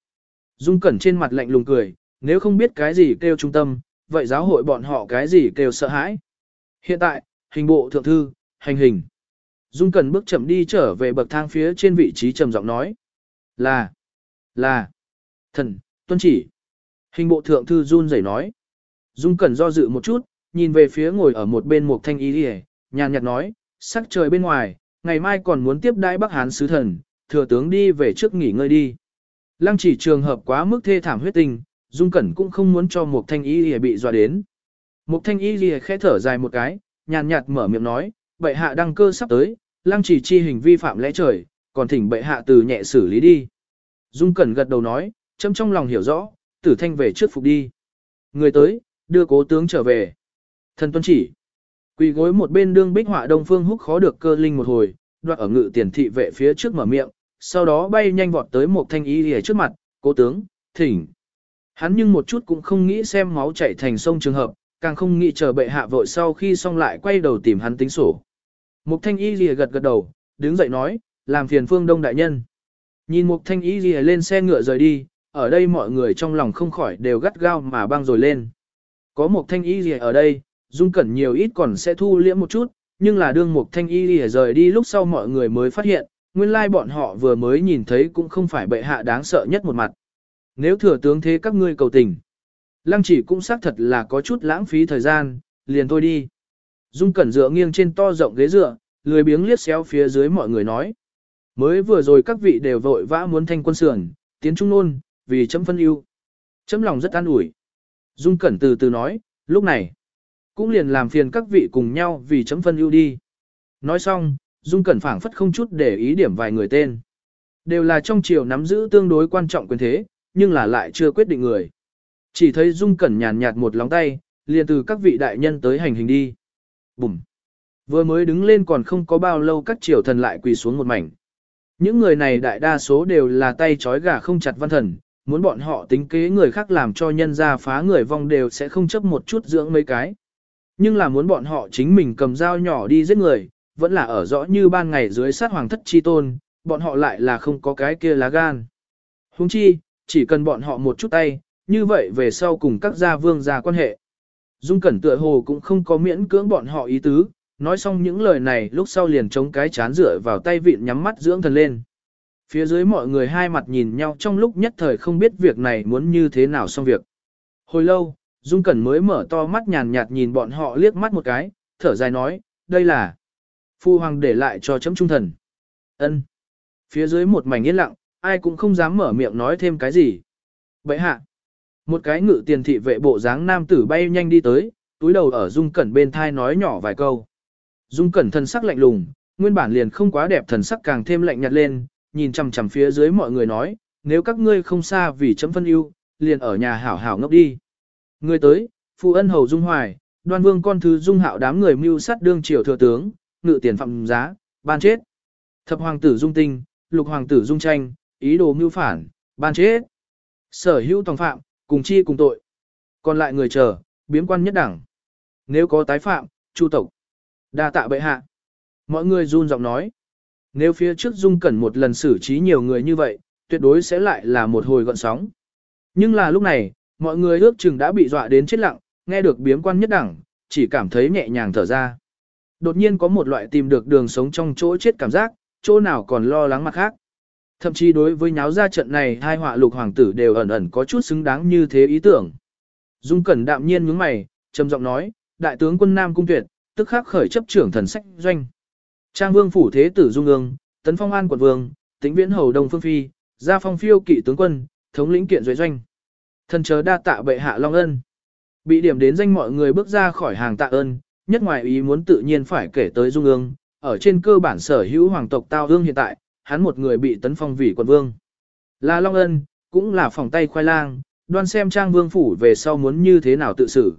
Dung Cẩn trên mặt lạnh lùng cười, nếu không biết cái gì kêu trung tâm, vậy giáo hội bọn họ cái gì kêu sợ hãi. Hiện tại, hình bộ thượng thư, hành hình. Dung Cẩn bước chậm đi trở về bậc thang phía trên vị trí trầm giọng nói. Là, là, thần, tuân chỉ. Hình bộ thượng thư run rẩy nói. Dung Cẩn do dự một chút, nhìn về phía ngồi ở một bên một thanh y đi nhàn nhạt nói, sắc trời bên ngoài, ngày mai còn muốn tiếp đãi Bắc Hán sứ thần, thừa tướng đi về trước nghỉ ngơi đi. Lăng chỉ trường hợp quá mức thê thảm huyết tình, Dung Cẩn cũng không muốn cho một thanh y lìa bị dọa đến. Một thanh y lìa khẽ thở dài một cái, nhàn nhạt mở miệng nói, bệ hạ đăng cơ sắp tới, lăng chỉ chi hình vi phạm lẽ trời, còn thỉnh bệ hạ từ nhẹ xử lý đi. Dung Cẩn gật đầu nói, châm trong lòng hiểu rõ, tử thanh về trước phục đi. Người tới, đưa cố tướng trở về. Thần tuân chỉ. Quỳ gối một bên đương bích họa đông phương húc khó được cơ linh một hồi, đoạt ở ngự tiền thị vệ phía trước mở miệng, sau đó bay nhanh vọt tới một thanh y lìa trước mặt, cố tướng, thỉnh. Hắn nhưng một chút cũng không nghĩ xem máu chảy thành sông trường hợp, càng không nghĩ chờ bệ hạ vội sau khi xong lại quay đầu tìm hắn tính sổ. Mục thanh y gì gật gật đầu, đứng dậy nói, làm phiền phương đông đại nhân. Nhìn mục thanh y gì lên xe ngựa rời đi, ở đây mọi người trong lòng không khỏi đều gắt gao mà băng rồi lên. Có mục thanh y gì ở đây, dung cẩn nhiều ít còn sẽ thu liễm một chút, nhưng là đương mục thanh y gì rời đi lúc sau mọi người mới phát hiện, nguyên lai bọn họ vừa mới nhìn thấy cũng không phải bệ hạ đáng sợ nhất một mặt. Nếu thừa tướng thế các ngươi cầu tình, lăng chỉ cũng xác thật là có chút lãng phí thời gian, liền thôi đi. Dung cẩn dựa nghiêng trên to rộng ghế dựa, lười biếng liếc xéo phía dưới mọi người nói. Mới vừa rồi các vị đều vội vã muốn thanh quân sườn, tiến trung nôn, vì chấm phân ưu. Chấm lòng rất an ủi. Dung cẩn từ từ nói, lúc này, cũng liền làm phiền các vị cùng nhau vì chấm phân ưu đi. Nói xong, Dung cẩn phảng phất không chút để ý điểm vài người tên. Đều là trong triều nắm giữ tương đối quan trọng quyền thế, nhưng là lại chưa quyết định người. Chỉ thấy Dung cẩn nhàn nhạt một lóng tay, liền từ các vị đại nhân tới hành hình đi. Bùm! Vừa mới đứng lên còn không có bao lâu các triều thần lại quỳ xuống một mảnh. Những người này đại đa số đều là tay trói gà không chặt văn thần, muốn bọn họ tính kế người khác làm cho nhân ra phá người vong đều sẽ không chấp một chút dưỡng mấy cái. Nhưng là muốn bọn họ chính mình cầm dao nhỏ đi giết người, vẫn là ở rõ như ban ngày dưới sát hoàng thất chi tôn, bọn họ lại là không có cái kia lá gan. Huống chi, chỉ cần bọn họ một chút tay, như vậy về sau cùng các gia vương gia quan hệ. Dung Cẩn tựa hồ cũng không có miễn cưỡng bọn họ ý tứ, nói xong những lời này lúc sau liền chống cái chán rửa vào tay vịn nhắm mắt dưỡng thần lên. Phía dưới mọi người hai mặt nhìn nhau trong lúc nhất thời không biết việc này muốn như thế nào xong việc. Hồi lâu, Dung Cẩn mới mở to mắt nhàn nhạt nhìn bọn họ liếc mắt một cái, thở dài nói, đây là Phu Hoàng để lại cho chấm trung thần. ân Phía dưới một mảnh yên lặng, ai cũng không dám mở miệng nói thêm cái gì. Vậy hạ, một cái ngự tiền thị vệ bộ dáng nam tử bay nhanh đi tới, túi đầu ở Dung Cẩn bên thai nói nhỏ vài câu. Dung Cẩn thần sắc lạnh lùng, nguyên bản liền không quá đẹp thần sắc càng thêm lạnh nhạt lên, nhìn chằm chằm phía dưới mọi người nói, nếu các ngươi không xa vì chấm phân ưu, liền ở nhà hảo hảo ngốc đi. Người tới, phụ ân hầu Dung Hoài, đoan vương con thứ Dung Hạo đám người mưu sát đương triều thừa tướng, ngự tiền phạm giá, ban chết. Thập hoàng tử Dung Tinh, lục hoàng tử Dung Tranh, ý đồ mưu phản, ban chết. Sở hữu tòng phạm, cùng chi cùng tội. Còn lại người chờ, biếm quan nhất đẳng. Nếu có tái phạm, chu tộc. đa tạ bệ hạ. Mọi người run giọng nói. Nếu phía trước Dung Cẩn một lần xử trí nhiều người như vậy, tuyệt đối sẽ lại là một hồi gọn sóng. Nhưng là lúc này, mọi người ước chừng đã bị dọa đến chết lặng, nghe được biếm quan nhất đẳng, chỉ cảm thấy nhẹ nhàng thở ra. Đột nhiên có một loại tìm được đường sống trong chỗ chết cảm giác, chỗ nào còn lo lắng mặt khác. Thậm chí đối với nháo ra trận này hai họa lục hoàng tử đều ẩn ẩn có chút xứng đáng như thế ý tưởng. Dung Cẩn đạm nhiên nhướng mày, trầm giọng nói, đại tướng quân Nam Cung Tuyệt, tức khắc khởi chấp trưởng thần sách doanh. Trang vương phủ thế tử Dung ương, tấn phong an quận vương, tĩnh viễn hầu đông phương phi, gia phong phiêu kỵ tướng quân, thống lĩnh kiện duệ doanh. Thần chớ đa tạ bệ hạ long ân. Bị điểm đến danh mọi người bước ra khỏi hàng tạ ơn, nhất ngoài ý muốn tự nhiên phải kể tới Dung ương, ở trên cơ bản sở hữu hoàng tộc tao Ương hiện tại, hắn một người bị tấn phong vì quận vương. Là Long Ân, cũng là phòng tay khoai lang, đoan xem trang vương phủ về sau muốn như thế nào tự xử.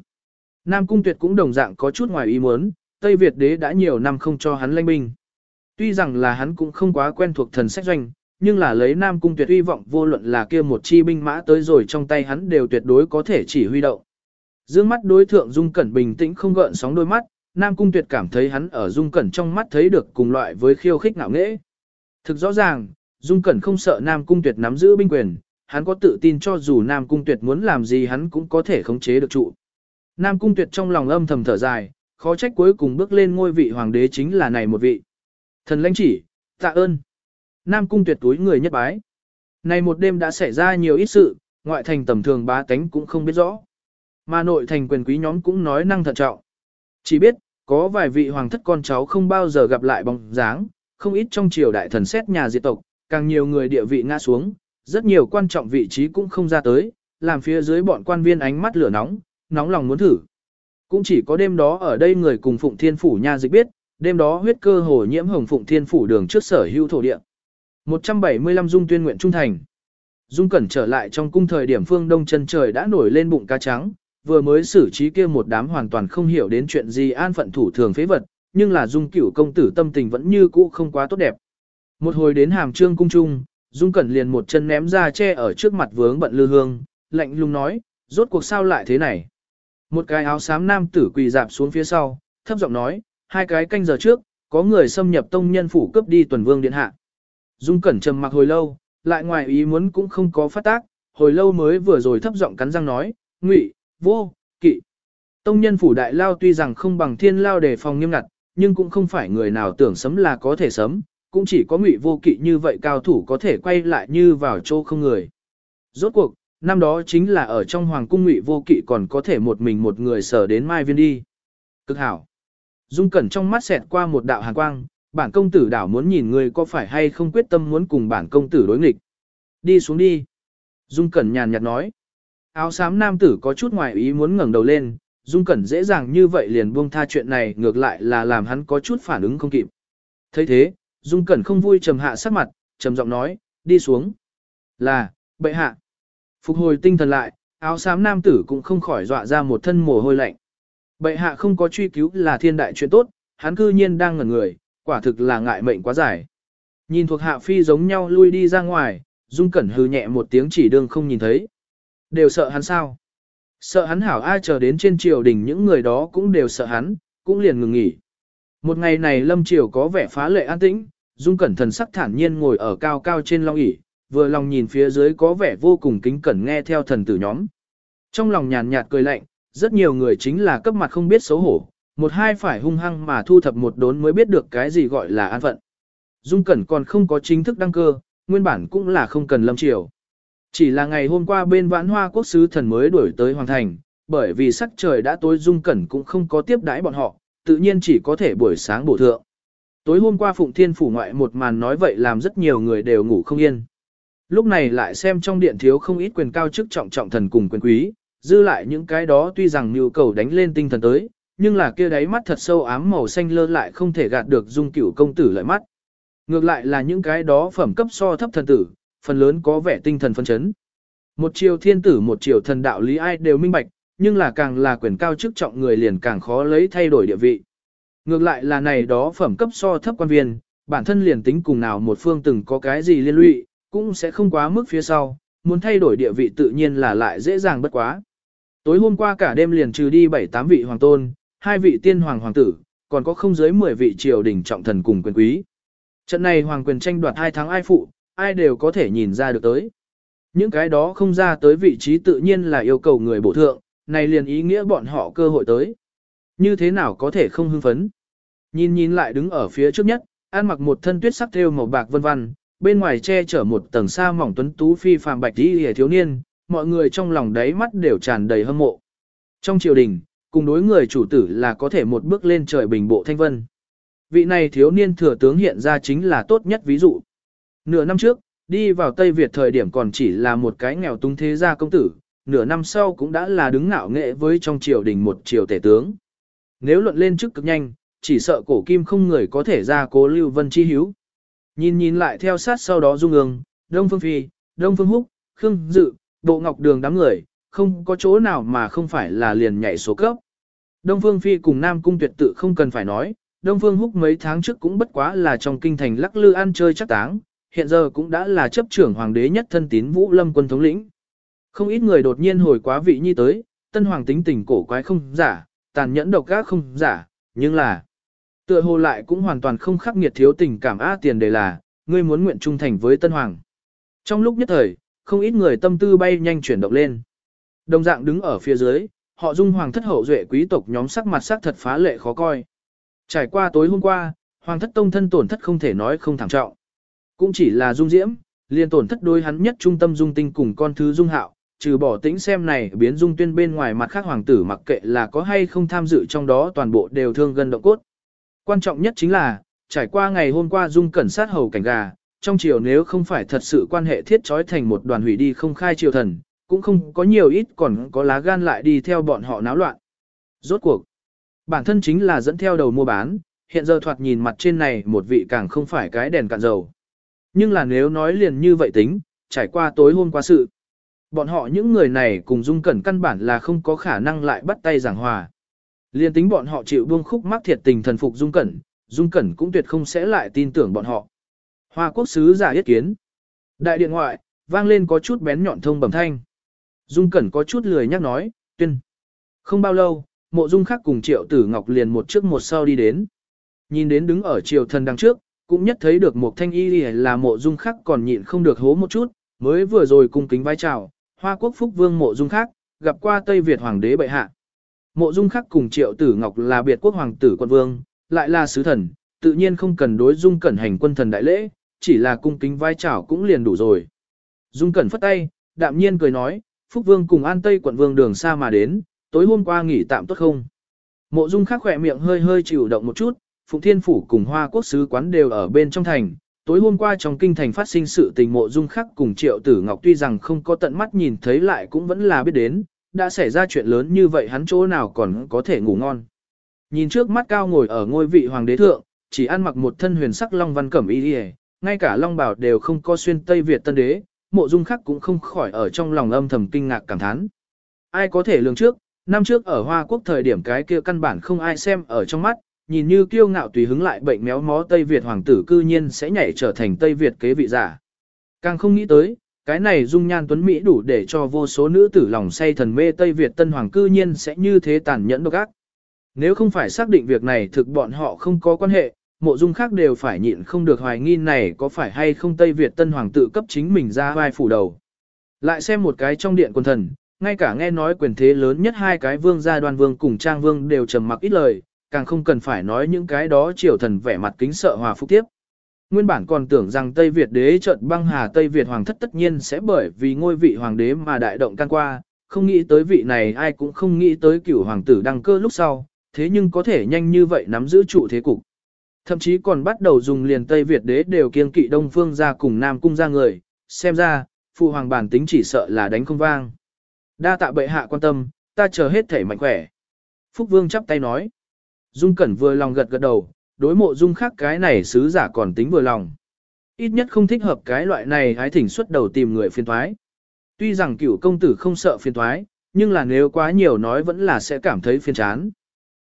Nam Cung Tuyệt cũng đồng dạng có chút ngoài ý muốn, Tây Việt đế đã nhiều năm không cho hắn lãnh binh. Tuy rằng là hắn cũng không quá quen thuộc thần sách doanh, nhưng là lấy Nam Cung Tuyệt hy vọng vô luận là kia một chi binh mã tới rồi trong tay hắn đều tuyệt đối có thể chỉ huy động. Dương mắt đối thượng Dung Cẩn bình tĩnh không gợn sóng đôi mắt, Nam Cung Tuyệt cảm thấy hắn ở Dung Cẩn trong mắt thấy được cùng loại với khiêu khích ngạo nghễ. Thực rõ ràng, Dung Cẩn không sợ Nam Cung Tuyệt nắm giữ binh quyền, hắn có tự tin cho dù Nam Cung Tuyệt muốn làm gì hắn cũng có thể khống chế được trụ. Nam Cung Tuyệt trong lòng âm thầm thở dài, khó trách cuối cùng bước lên ngôi vị hoàng đế chính là này một vị. Thần lãnh chỉ, tạ ơn. Nam Cung Tuyệt túi người nhất bái. Này một đêm đã xảy ra nhiều ít sự, ngoại thành tầm thường bá tánh cũng không biết rõ. Mà nội thành quyền quý nhóm cũng nói năng thận trọng. Chỉ biết, có vài vị hoàng thất con cháu không bao giờ gặp lại bóng dáng, không ít trong triều đại thần xét nhà diệt tộc, càng nhiều người địa vị ngã xuống, rất nhiều quan trọng vị trí cũng không ra tới, làm phía dưới bọn quan viên ánh mắt lửa nóng, nóng lòng muốn thử. Cũng chỉ có đêm đó ở đây người cùng Phụng Thiên Phủ nha dịch biết, đêm đó huyết cơ hồ nhiễm hồng Phụng Thiên Phủ đường trước sở hữu thổ địa. 175 Dung tuyên nguyện trung thành. Dung Cẩn trở lại trong cung thời điểm phương đông chân trời đã nổi lên bụng cá trắng, vừa mới xử trí kia một đám hoàn toàn không hiểu đến chuyện gì an phận thủ thường phế vật, nhưng là dung cửu công tử tâm tình vẫn như cũ không quá tốt đẹp. Một hồi đến hàm trương cung trung, dung cẩn liền một chân ném ra che ở trước mặt vướng bận lư hương, lạnh lùng nói, rốt cuộc sao lại thế này. Một cái áo xám nam tử quỳ dạp xuống phía sau, thấp giọng nói, hai cái canh giờ trước, có người xâm nhập tông nhân phủ cướp đi tuần vương điện hạ. Dung cẩn trầm mặc hồi lâu, lại ngoài ý muốn cũng không có phát tác, hồi lâu mới vừa rồi thấp giọng cắn răng nói, ngụy, vô, kỵ. Tông nhân phủ đại lao tuy rằng không bằng thiên lao để phòng nghiêm ngặt, nhưng cũng không phải người nào tưởng sấm là có thể sấm, cũng chỉ có ngụy vô kỵ như vậy cao thủ có thể quay lại như vào chỗ không người. Rốt cuộc, năm đó chính là ở trong hoàng cung ngụy vô kỵ còn có thể một mình một người sở đến mai viên đi. Cực hảo. Dung cẩn trong mắt xẹt qua một đạo hàn quang, bản công tử đảo muốn nhìn người có phải hay không quyết tâm muốn cùng bản công tử đối nghịch. Đi xuống đi. Dung cẩn nhàn nhạt nói. Áo xám nam tử có chút ngoài ý muốn ngẩng đầu lên, Dung Cẩn dễ dàng như vậy liền buông tha chuyện này ngược lại là làm hắn có chút phản ứng không kịp. thấy thế, Dung Cẩn không vui trầm hạ sắc mặt, trầm giọng nói, đi xuống. Là, bệ hạ. Phục hồi tinh thần lại, áo xám nam tử cũng không khỏi dọa ra một thân mồ hôi lạnh. Bệ hạ không có truy cứu là thiên đại chuyện tốt, hắn cư nhiên đang ngẩn người, quả thực là ngại mệnh quá dài. Nhìn thuộc hạ phi giống nhau lui đi ra ngoài, Dung Cẩn hừ nhẹ một tiếng chỉ đương không nhìn thấy. Đều sợ hắn sao? Sợ hắn hảo ai chờ đến trên triều đình những người đó cũng đều sợ hắn, cũng liền ngừng nghỉ. Một ngày này lâm triều có vẻ phá lệ an tĩnh, dung cẩn thần sắc thản nhiên ngồi ở cao cao trên long ỷ vừa lòng nhìn phía dưới có vẻ vô cùng kính cẩn nghe theo thần tử nhóm. Trong lòng nhàn nhạt cười lạnh, rất nhiều người chính là cấp mặt không biết xấu hổ, một hai phải hung hăng mà thu thập một đốn mới biết được cái gì gọi là an phận. Dung Cẩn còn không có chính thức đăng cơ, nguyên bản cũng là không cần lâm triều. Chỉ là ngày hôm qua bên vãn hoa quốc sứ thần mới đuổi tới Hoàng Thành, bởi vì sắc trời đã tối Dung Cẩn cũng không có tiếp đãi bọn họ, tự nhiên chỉ có thể buổi sáng bổ thượng. Tối hôm qua Phụng Thiên Phủ ngoại một màn nói vậy làm rất nhiều người đều ngủ không yên. Lúc này lại xem trong điện thiếu không ít quyền cao chức trọng trọng thần cùng quyền quý, dư lại những cái đó tuy rằng nhu cầu đánh lên tinh thần tới, nhưng là kia đáy mắt thật sâu ám màu xanh lơ lại không thể gạt được dung cửu công tử lợi mắt. Ngược lại là những cái đó phẩm cấp so thấp thần tử, phần lớn có vẻ tinh thần phân chấn. Một triều thiên tử một triều thần đạo lý ai đều minh bạch, nhưng là càng là quyền cao chức trọng người liền càng khó lấy thay đổi địa vị. Ngược lại là này đó phẩm cấp so thấp quan viên, bản thân liền tính cùng nào một phương từng có cái gì liên lụy, cũng sẽ không quá mức phía sau, muốn thay đổi địa vị tự nhiên là lại dễ dàng bất quá. Tối hôm qua cả đêm liền trừ đi 7-8 vị hoàng tôn, hai vị tiên hoàng hoàng tử, còn có không dưới 10 vị triều đình trọng thần cùng quyền quý. Trận này hoàng quyền tranh đoạt hai tháng ai phụ, ai đều có thể nhìn ra được tới. Những cái đó không ra tới vị trí tự nhiên là yêu cầu người bổ thượng, này liền ý nghĩa bọn họ cơ hội tới. Như thế nào có thể không hưng phấn? Nhìn nhìn lại đứng ở phía trước nhất, ăn mặc một thân tuyết sắc thêu màu bạc vân vân, bên ngoài che chở một tầng sa mỏng tuấn tú phi phàm bạch đi hề thiếu niên, mọi người trong lòng đáy mắt đều tràn đầy hâm mộ. Trong triều đình, cùng đối người chủ tử là có thể một bước lên trời bình bộ thanh vân. Vị này thiếu niên thừa tướng hiện ra chính là tốt nhất ví dụ. Nửa năm trước, đi vào Tây Việt thời điểm còn chỉ là một cái nghèo túng thế gia công tử, nửa năm sau cũng đã là đứng ngạo nghệ với trong triều đình một triều tể tướng. Nếu luận lên chức cực nhanh, chỉ sợ cổ kim không người có thể ra cố lưu vân chi hiếu. Nhìn nhìn lại theo sát sau đó Dung ương, Đông Phương Phi, Đông Phương Húc, Khương Dự, Bộ Ngọc Đường đám người, không có chỗ nào mà không phải là liền nhảy số cấp. Đông Phương Phi cùng Nam Cung tuyệt tự không cần phải nói, Đông Phương Húc mấy tháng trước cũng bất quá là trong kinh thành lắc lư ăn chơi chắc táng, hiện giờ cũng đã là chấp trưởng hoàng đế nhất thân tín Vũ Lâm quân thống lĩnh. Không ít người đột nhiên hồi quá vị nhi tới, tân hoàng tính tình cổ quái không giả, tàn nhẫn độc ác không giả, nhưng là tựa hồ lại cũng hoàn toàn không khắc nghiệt thiếu tình cảm á tiền đề là, ngươi muốn nguyện trung thành với tân hoàng. Trong lúc nhất thời, không ít người tâm tư bay nhanh chuyển động lên. Đồng dạng đứng ở phía dưới, họ dung hoàng thất hậu duệ quý tộc nhóm sắc mặt sắc thật phá lệ khó coi. Trải qua tối hôm qua, hoàng thất tông thân tổn thất không thể nói không thảm trọng. Cũng chỉ là dung diễm, liền tổn thất đôi hắn nhất trung tâm dung tinh cùng con thứ dung hạo, trừ bỏ tính xem này biến dung tuyên bên ngoài mặt khác hoàng tử mặc kệ là có hay không tham dự trong đó toàn bộ đều thương gần động cốt. Quan trọng nhất chính là, trải qua ngày hôm qua dung cẩn sát hầu cảnh gà, trong triều nếu không phải thật sự quan hệ thiết trói thành một đoàn hủy đi không khai triều thần, cũng không có nhiều ít còn có lá gan lại đi theo bọn họ náo loạn. Rốt cuộc, bản thân chính là dẫn theo đầu mua bán, hiện giờ thoạt nhìn mặt trên này một vị càng không phải cái đèn cạn dầu. Nhưng là nếu nói liền như vậy tính, trải qua tối hôm qua sự. Bọn họ những người này cùng Dung Cẩn căn bản là không có khả năng lại bắt tay giảng hòa. Liên tính bọn họ chịu buông khúc mắc thiệt tình thần phục Dung Cẩn, Dung Cẩn cũng tuyệt không sẽ lại tin tưởng bọn họ. Hoa quốc sứ giả yết kiến. Đại điện ngoại, vang lên có chút bén nhọn thông bẩm thanh. Dung Cẩn có chút lười nhắc nói, tuyên. Không bao lâu, mộ Dung khác cùng triệu tử ngọc liền một trước một sau đi đến. Nhìn đến đứng ở triều thần đằng trước, cũng nhất thấy được một thanh y là mộ Dung khắc còn nhịn không được hố một chút, mới vừa rồi cung kính vai chào, hoa quốc phúc vương mộ Dung khắc, gặp qua Tây Việt hoàng đế bệ hạ. Mộ Dung khắc cùng triệu tử ngọc là biệt quốc hoàng tử quân vương, lại là sứ thần, tự nhiên không cần đối Dung Cẩn hành quân thần đại lễ, chỉ là cung kính vai chào cũng liền đủ rồi. Dung Cẩn phất tay, đạm nhiên cười nói, Phúc Vương cùng An Tây quận Vương đường xa mà đến, tối hôm qua nghỉ tạm tốt không? Mộ Dung khắc khỏe miệng hơi hơi chịu động một chút, Phụng Thiên Phủ cùng Hoa Quốc Sứ quán đều ở bên trong thành. Tối hôm qua trong kinh thành phát sinh sự tình mộ dung khắc cùng triệu tử ngọc tuy rằng không có tận mắt nhìn thấy lại cũng vẫn là biết đến, đã xảy ra chuyện lớn như vậy hắn chỗ nào còn có thể ngủ ngon. Nhìn trước mắt cao ngồi ở ngôi vị hoàng đế thượng, chỉ ăn mặc một thân huyền sắc long văn cẩm y đi ngay cả long bảo đều không có xuyên Tây Việt tân đế, mộ dung khắc cũng không khỏi ở trong lòng âm thầm kinh ngạc cảm thán. Ai có thể lường trước, năm trước ở Hoa Quốc thời điểm cái kia căn bản không ai xem ở trong mắt, nhìn như kiêu ngạo tùy hứng lại bệnh méo mó Tây Việt hoàng tử cư nhiên sẽ nhảy trở thành Tây Việt kế vị giả. Càng không nghĩ tới, cái này dung nhan tuấn Mỹ đủ để cho vô số nữ tử lòng say thần mê Tây Việt tân hoàng cư nhiên sẽ như thế tàn nhẫn độc ác. Nếu không phải xác định việc này thực bọn họ không có quan hệ, mộ dung khác đều phải nhịn không được hoài nghi này có phải hay không Tây Việt tân hoàng tự cấp chính mình ra vai phủ đầu. Lại xem một cái trong điện quân thần, ngay cả nghe nói quyền thế lớn nhất hai cái vương gia đoan vương cùng trang vương đều trầm mặc ít lời, càng không cần phải nói những cái đó triều thần vẻ mặt kính sợ hòa phúc tiếp. Nguyên bản còn tưởng rằng Tây Việt đế trận băng hà Tây Việt hoàng thất tất nhiên sẽ bởi vì ngôi vị hoàng đế mà đại động can qua, không nghĩ tới vị này ai cũng không nghĩ tới cửu hoàng tử đăng cơ lúc sau, thế nhưng có thể nhanh như vậy nắm giữ trụ thế cục. Thậm chí còn bắt đầu dùng liền Tây Việt đế đều kiên kỵ Đông Phương ra cùng Nam Cung ra người, xem ra, phụ hoàng bản tính chỉ sợ là đánh không vang. Đa tạ bệ hạ quan tâm, ta chờ hết thể mạnh khỏe. Phúc Vương chắp tay nói. Dung Cẩn vừa lòng gật gật đầu, đối mộ Dung khác cái này sứ giả còn tính vừa lòng. Ít nhất không thích hợp cái loại này hái thỉnh xuất đầu tìm người phiền thoái. Tuy rằng cựu công tử không sợ phiền thoái, nhưng là nếu quá nhiều nói vẫn là sẽ cảm thấy phiền chán.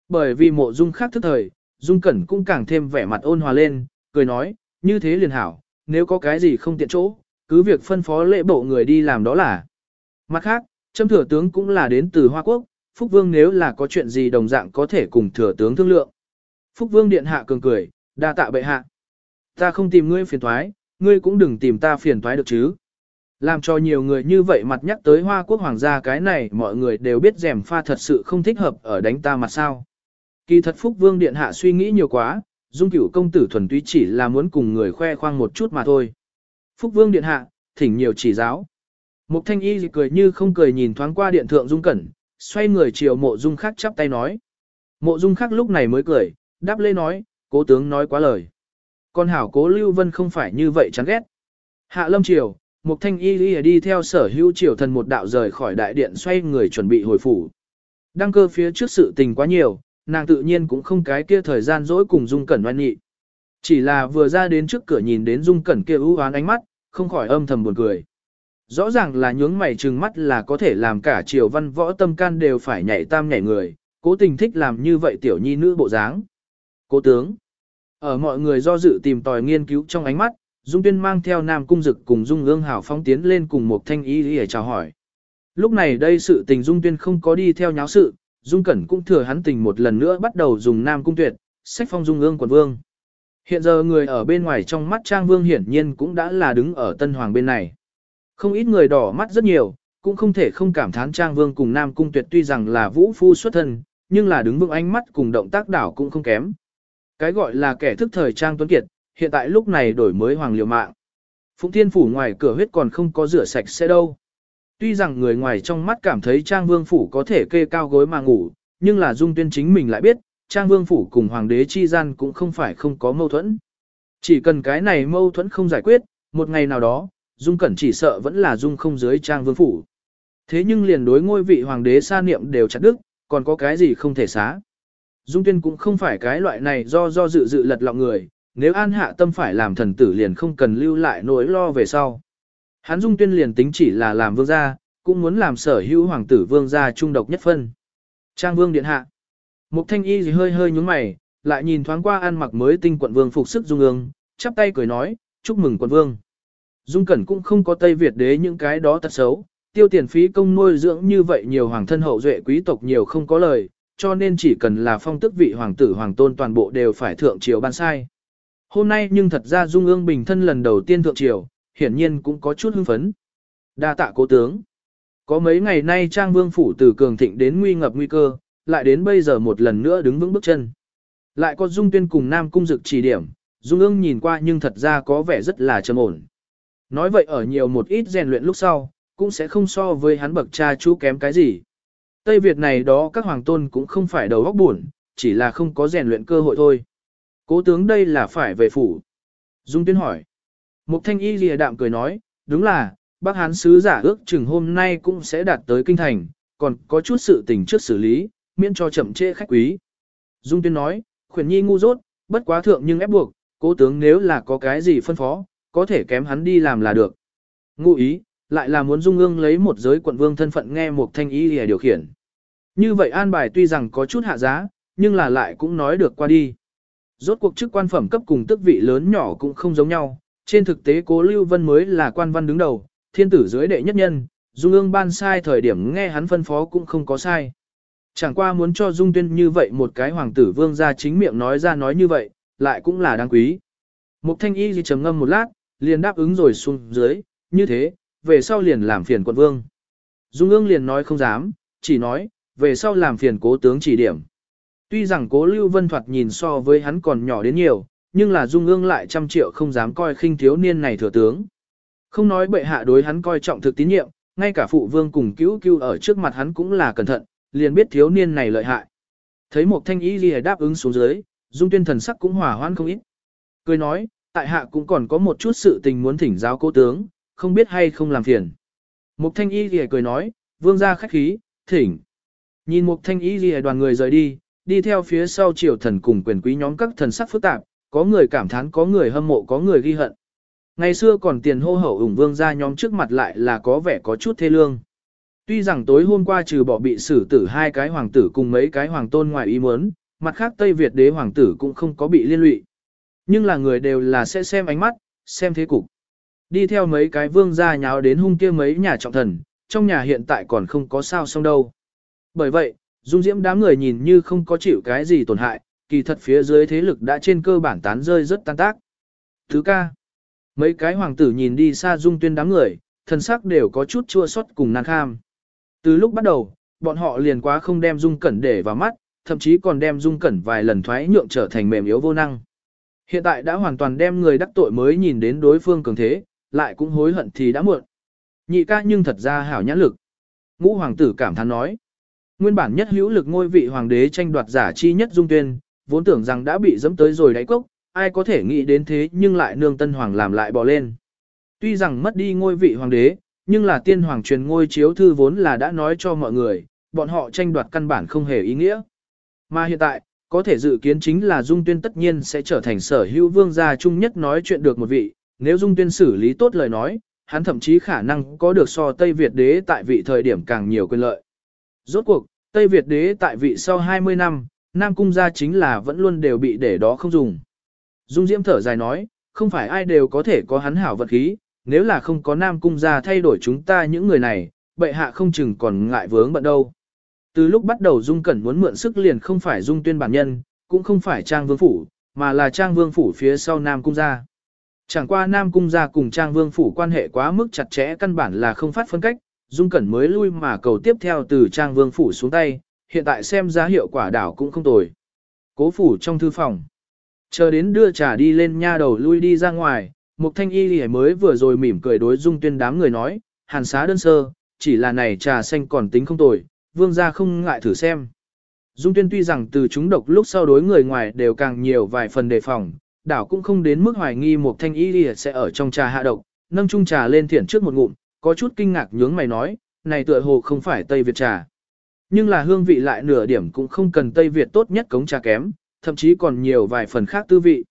Bởi vì mộ Dung khác thức thời, Dung Cẩn cũng càng thêm vẻ mặt ôn hòa lên, cười nói, như thế liền hảo, nếu có cái gì không tiện chỗ, cứ việc phân phó lễ bộ người đi làm đó là. Mặt khác, Trâm thừa tướng cũng là đến từ Hoa Quốc, Phúc Vương nếu là có chuyện gì đồng dạng có thể cùng thừa tướng thương lượng. Phúc Vương điện hạ cường cười, đa tạ bệ hạ. Ta không tìm ngươi phiền thoái, ngươi cũng đừng tìm ta phiền thoái được chứ. Làm cho nhiều người như vậy mặt nhắc tới Hoa Quốc hoàng gia cái này mọi người đều biết rèm pha thật sự không thích hợp ở đánh ta mặt sao. Kỳ thật Phúc Vương điện hạ suy nghĩ nhiều quá, dung cửu công tử thuần túy chỉ là muốn cùng người khoe khoang một chút mà thôi. Phúc Vương điện hạ, thỉnh nhiều chỉ giáo. Mục thanh y cười như không cười nhìn thoáng qua điện thượng dung cẩn, xoay người chiều mộ dung khắc chắp tay nói. Mộ dung khắc lúc này mới cười, đáp lê nói, cố tướng nói quá lời. Con hảo cố Lưu Vân không phải như vậy chán ghét. Hạ lâm triều, mục thanh y đi theo sở hữu triều thần một đạo rời khỏi đại điện xoay người chuẩn bị hồi phủ. Đăng cơ phía trước sự tình quá nhiều, nàng tự nhiên cũng không cái kia thời gian dỗi cùng dung cẩn oan nhị, Chỉ là vừa ra đến trước cửa nhìn đến dung cẩn kia ưu oán ánh mắt, không khỏi âm thầm buồn cười. Rõ ràng là nhướng mày trừng mắt là có thể làm cả triều văn võ tâm can đều phải nhảy tam nhảy người, cố tình thích làm như vậy tiểu nhi nữ bộ dáng. Cố tướng. Ở mọi người do dự tìm tòi nghiên cứu trong ánh mắt, Dung Tuyên mang theo Nam Cung Dực cùng Dung Ương Hảo phóng tiến lên cùng một thanh ý để chào hỏi. Lúc này đây sự tình Dung Tuyên không có đi theo nháo sự, Dung Cẩn cũng thừa hắn tình một lần nữa bắt đầu dùng Nam Cung Tuyệt, sách phong Dung Ương quần vương. Hiện giờ người ở bên ngoài trong mắt Trang Vương hiển nhiên cũng đã là đứng ở Tân Hoàng bên này. Không ít người đỏ mắt rất nhiều, cũng không thể không cảm thán Trang Vương cùng Nam Cung Tuyệt tuy rằng là vũ phu xuất thân, nhưng là đứng vững ánh mắt cùng động tác đảo cũng không kém. Cái gọi là kẻ thức thời Trang Tuấn Kiệt, hiện tại lúc này đổi mới hoàng liều mạng. Phụng Thiên Phủ ngoài cửa huyết còn không có rửa sạch sẽ đâu. Tuy rằng người ngoài trong mắt cảm thấy Trang Vương Phủ có thể kê cao gối mà ngủ, nhưng là Dung Tuyên chính mình lại biết, Trang Vương Phủ cùng Hoàng đế chi gian cũng không phải không có mâu thuẫn. Chỉ cần cái này mâu thuẫn không giải quyết, một ngày nào đó, Dung Cẩn chỉ sợ vẫn là Dung không dưới Trang Vương Phủ. Thế nhưng liền đối ngôi vị Hoàng đế sa niệm đều chặt đức, còn có cái gì không thể xá. Dung Tuyên cũng không phải cái loại này do do dự dự lật lọng người, nếu an hạ tâm phải làm thần tử liền không cần lưu lại nỗi lo về sau. Hắn Dung Tuyên liền tính chỉ là làm vương gia, cũng muốn làm sở hữu hoàng tử vương gia trung độc nhất phân. Trang vương điện hạ. Mục thanh y gì hơi hơi nhúng mày, lại nhìn thoáng qua ăn mặc mới tinh quận vương phục sức dung ương, chắp tay cười nói, chúc mừng quận vương. Dung Cẩn cũng không có Tây Việt đế những cái đó tật xấu, tiêu tiền phí công nuôi dưỡng như vậy nhiều hoàng thân hậu duệ quý tộc nhiều không có lời, cho nên chỉ cần là phong tức vị hoàng tử hoàng tôn toàn bộ đều phải thượng triều ban sai. Hôm nay nhưng thật ra Dung ương bình thân lần đầu tiên thượng triều, hiển nhiên cũng có chút hưng phấn. Đa tạ cố tướng. Có mấy ngày nay Trang Vương Phủ từ cường thịnh đến nguy ngập nguy cơ, lại đến bây giờ một lần nữa đứng vững bước chân. Lại có Dung Tuyên cùng Nam Cung Dực chỉ điểm, Dung ương nhìn qua nhưng thật ra có vẻ rất là trầm ổn. Nói vậy ở nhiều một ít rèn luyện lúc sau, cũng sẽ không so với hắn bậc cha chú kém cái gì. Tây Việt này đó các hoàng tôn cũng không phải đầu óc buồn, chỉ là không có rèn luyện cơ hội thôi. Cố tướng đây là phải về phủ. Dung Tuyên hỏi. Mục thanh y lìa đạm cười nói, đúng là, bác hán sứ giả ước chừng hôm nay cũng sẽ đạt tới kinh thành, còn có chút sự tình trước xử lý, miễn cho chậm trễ khách quý. Dung Tuyên nói, khuyển nhi ngu dốt, bất quá thượng nhưng ép buộc, cố tướng nếu là có cái gì phân phó, có thể kém hắn đi làm là được. Ngụ ý, lại là muốn Dung ương lấy một giới quận vương thân phận nghe một thanh ý để điều khiển. Như vậy an bài tuy rằng có chút hạ giá, nhưng là lại cũng nói được qua đi. Rốt cuộc chức quan phẩm cấp cùng tức vị lớn nhỏ cũng không giống nhau, trên thực tế cố Lưu Vân mới là quan văn đứng đầu, thiên tử dưới đệ nhất nhân, Dung ương ban sai thời điểm nghe hắn phân phó cũng không có sai. Chẳng qua muốn cho Dung Tuyên như vậy một cái hoàng tử vương ra chính miệng nói ra nói như vậy, lại cũng là đáng quý. Mục thanh y gì trầm ngâm một lát, liền đáp ứng rồi xuống dưới, như thế, về sau liền làm phiền quận vương. Dung ương liền nói không dám, chỉ nói, về sau làm phiền cố tướng chỉ điểm. Tuy rằng cố Lưu Vân Thoạt nhìn so với hắn còn nhỏ đến nhiều, nhưng là Dung ương lại trăm triệu không dám coi khinh thiếu niên này thừa tướng. Không nói bệ hạ đối hắn coi trọng thực tín nhiệm, ngay cả phụ vương cùng cứu cứu ở trước mặt hắn cũng là cẩn thận, liền biết thiếu niên này lợi hại. Thấy một thanh ý gì đáp ứng xuống dưới, Dung tuyên thần sắc cũng hòa hoãn không ít. Cười nói, tại hạ cũng còn có một chút sự tình muốn thỉnh giáo cố tướng, không biết hay không làm phiền. Mục thanh y gì cười nói, vương gia khách khí, thỉnh. Nhìn mục thanh y gì đoàn người rời đi, đi theo phía sau triều thần cùng quyền quý nhóm các thần sắc phức tạp, có người cảm thán có người hâm mộ có người ghi hận. Ngày xưa còn tiền hô hậu ủng vương gia nhóm trước mặt lại là có vẻ có chút thê lương. Tuy rằng tối hôm qua trừ bỏ bị xử tử hai cái hoàng tử cùng mấy cái hoàng tôn ngoài ý muốn, mặt khác Tây Việt đế hoàng tử cũng không có bị liên lụy. Nhưng là người đều là sẽ xem ánh mắt, xem thế cục. Đi theo mấy cái vương gia nháo đến hung kia mấy nhà trọng thần, trong nhà hiện tại còn không có sao xong đâu. Bởi vậy, dung diễm đám người nhìn như không có chịu cái gì tổn hại, kỳ thật phía dưới thế lực đã trên cơ bản tán rơi rất tan tác. Thứ ca, mấy cái hoàng tử nhìn đi xa dung tuyên đám người, thần sắc đều có chút chua xót cùng nàng kham. Từ lúc bắt đầu, bọn họ liền quá không đem dung cẩn để vào mắt, thậm chí còn đem dung cẩn vài lần thoái nhượng trở thành mềm yếu vô năng. Hiện tại đã hoàn toàn đem người đắc tội mới nhìn đến đối phương cường thế, lại cũng hối hận thì đã muộn. Nhị ca nhưng thật ra hảo nhãn lực. Ngũ hoàng tử cảm thán nói. Nguyên bản nhất hữu lực ngôi vị hoàng đế tranh đoạt giả chi nhất dung tuyên, vốn tưởng rằng đã bị dẫm tới rồi đáy cốc, ai có thể nghĩ đến thế nhưng lại nương tân hoàng làm lại bỏ lên. Tuy rằng mất đi ngôi vị hoàng đế, nhưng là tiên hoàng truyền ngôi chiếu thư vốn là đã nói cho mọi người, bọn họ tranh đoạt căn bản không hề ý nghĩa. Mà hiện tại, có thể dự kiến chính là Dung Tuyên tất nhiên sẽ trở thành sở hữu vương gia chung nhất nói chuyện được một vị, nếu Dung Tuyên xử lý tốt lời nói, hắn thậm chí khả năng có được so Tây Việt đế tại vị thời điểm càng nhiều quyền lợi. Rốt cuộc, Tây Việt đế tại vị sau 20 năm, Nam Cung gia chính là vẫn luôn đều bị để đó không dùng. Dung Diễm thở dài nói, không phải ai đều có thể có hắn hảo vật khí, nếu là không có Nam Cung gia thay đổi chúng ta những người này, bệ hạ không chừng còn ngại vướng bận đâu. Từ lúc bắt đầu Dung Cẩn muốn mượn sức liền không phải Dung Tuyên bản nhân, cũng không phải Trang Vương Phủ, mà là Trang Vương Phủ phía sau Nam Cung gia. Chẳng qua Nam Cung gia cùng Trang Vương Phủ quan hệ quá mức chặt chẽ căn bản là không phát phân cách, Dung Cẩn mới lui mà cầu tiếp theo từ Trang Vương Phủ xuống tay, hiện tại xem ra hiệu quả đảo cũng không tồi. Cố Phủ trong thư phòng. Chờ đến đưa trà đi lên nha đầu lui đi ra ngoài, Mục Thanh Y Lì mới vừa rồi mỉm cười đối Dung Tuyên đám người nói, hàn xá đơn sơ, chỉ là này trà xanh còn tính không tồi, vương gia không ngại thử xem. Dung Tuyên tuy rằng từ chúng độc lúc sau đối người ngoài đều càng nhiều vài phần đề phòng, đảo cũng không đến mức hoài nghi một thanh y lìa sẽ ở trong trà hạ độc, nâng chung trà lên thiển trước một ngụm, có chút kinh ngạc nhướng mày nói, này tựa hồ không phải Tây Việt trà. Nhưng là hương vị lại nửa điểm cũng không cần Tây Việt tốt nhất cống trà kém, thậm chí còn nhiều vài phần khác tư vị.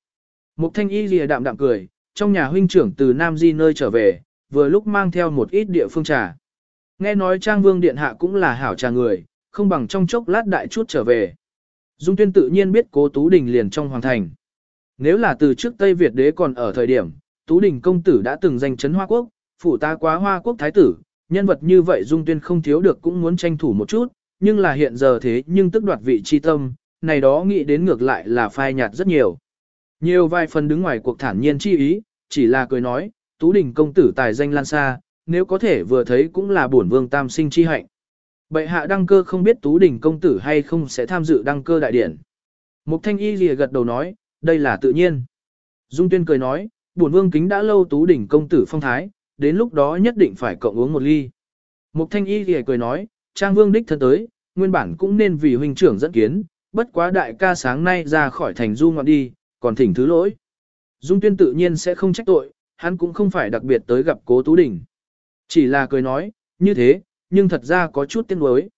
Mục thanh y lìa đạm đạm cười, trong nhà huynh trưởng từ Nam Di nơi trở về, vừa lúc mang theo một ít địa phương trà. Nghe nói Trang Vương Điện Hạ cũng là hảo trà người, không bằng trong chốc lát đại chút trở về. Dung Tuyên tự nhiên biết cố Tú Đình liền trong hoàng thành. Nếu là từ trước Tây Việt đế còn ở thời điểm, Tú Đình công tử đã từng giành chấn Hoa Quốc, phủ ta quá Hoa Quốc thái tử, nhân vật như vậy Dung Tuyên không thiếu được cũng muốn tranh thủ một chút, nhưng là hiện giờ thế nhưng tức đoạt vị chi tâm, này đó nghĩ đến ngược lại là phai nhạt rất nhiều. Nhiều vài phần đứng ngoài cuộc thản nhiên chi ý, chỉ là cười nói, Tú Đình công tử tài danh lan xa, nếu có thể vừa thấy cũng là bổn vương tam sinh chi hạnh. Bệ hạ đăng cơ không biết Tú Đình công tử hay không sẽ tham dự đăng cơ đại điển. Mục thanh y lìa gật đầu nói, đây là tự nhiên. Dung tuyên cười nói, bổn vương kính đã lâu Tú Đình công tử phong thái, đến lúc đó nhất định phải cộng uống một ly. Mục thanh y lìa cười nói, trang vương đích thân tới, nguyên bản cũng nên vì huynh trưởng dẫn kiến, bất quá đại ca sáng nay ra khỏi thành du ngoạn đi, còn thỉnh thứ lỗi. Dung tuyên tự nhiên sẽ không trách tội, hắn cũng không phải đặc biệt tới gặp cố Tú Đình. Chỉ là cười nói, như thế, nhưng thật ra có chút tiếc nuối.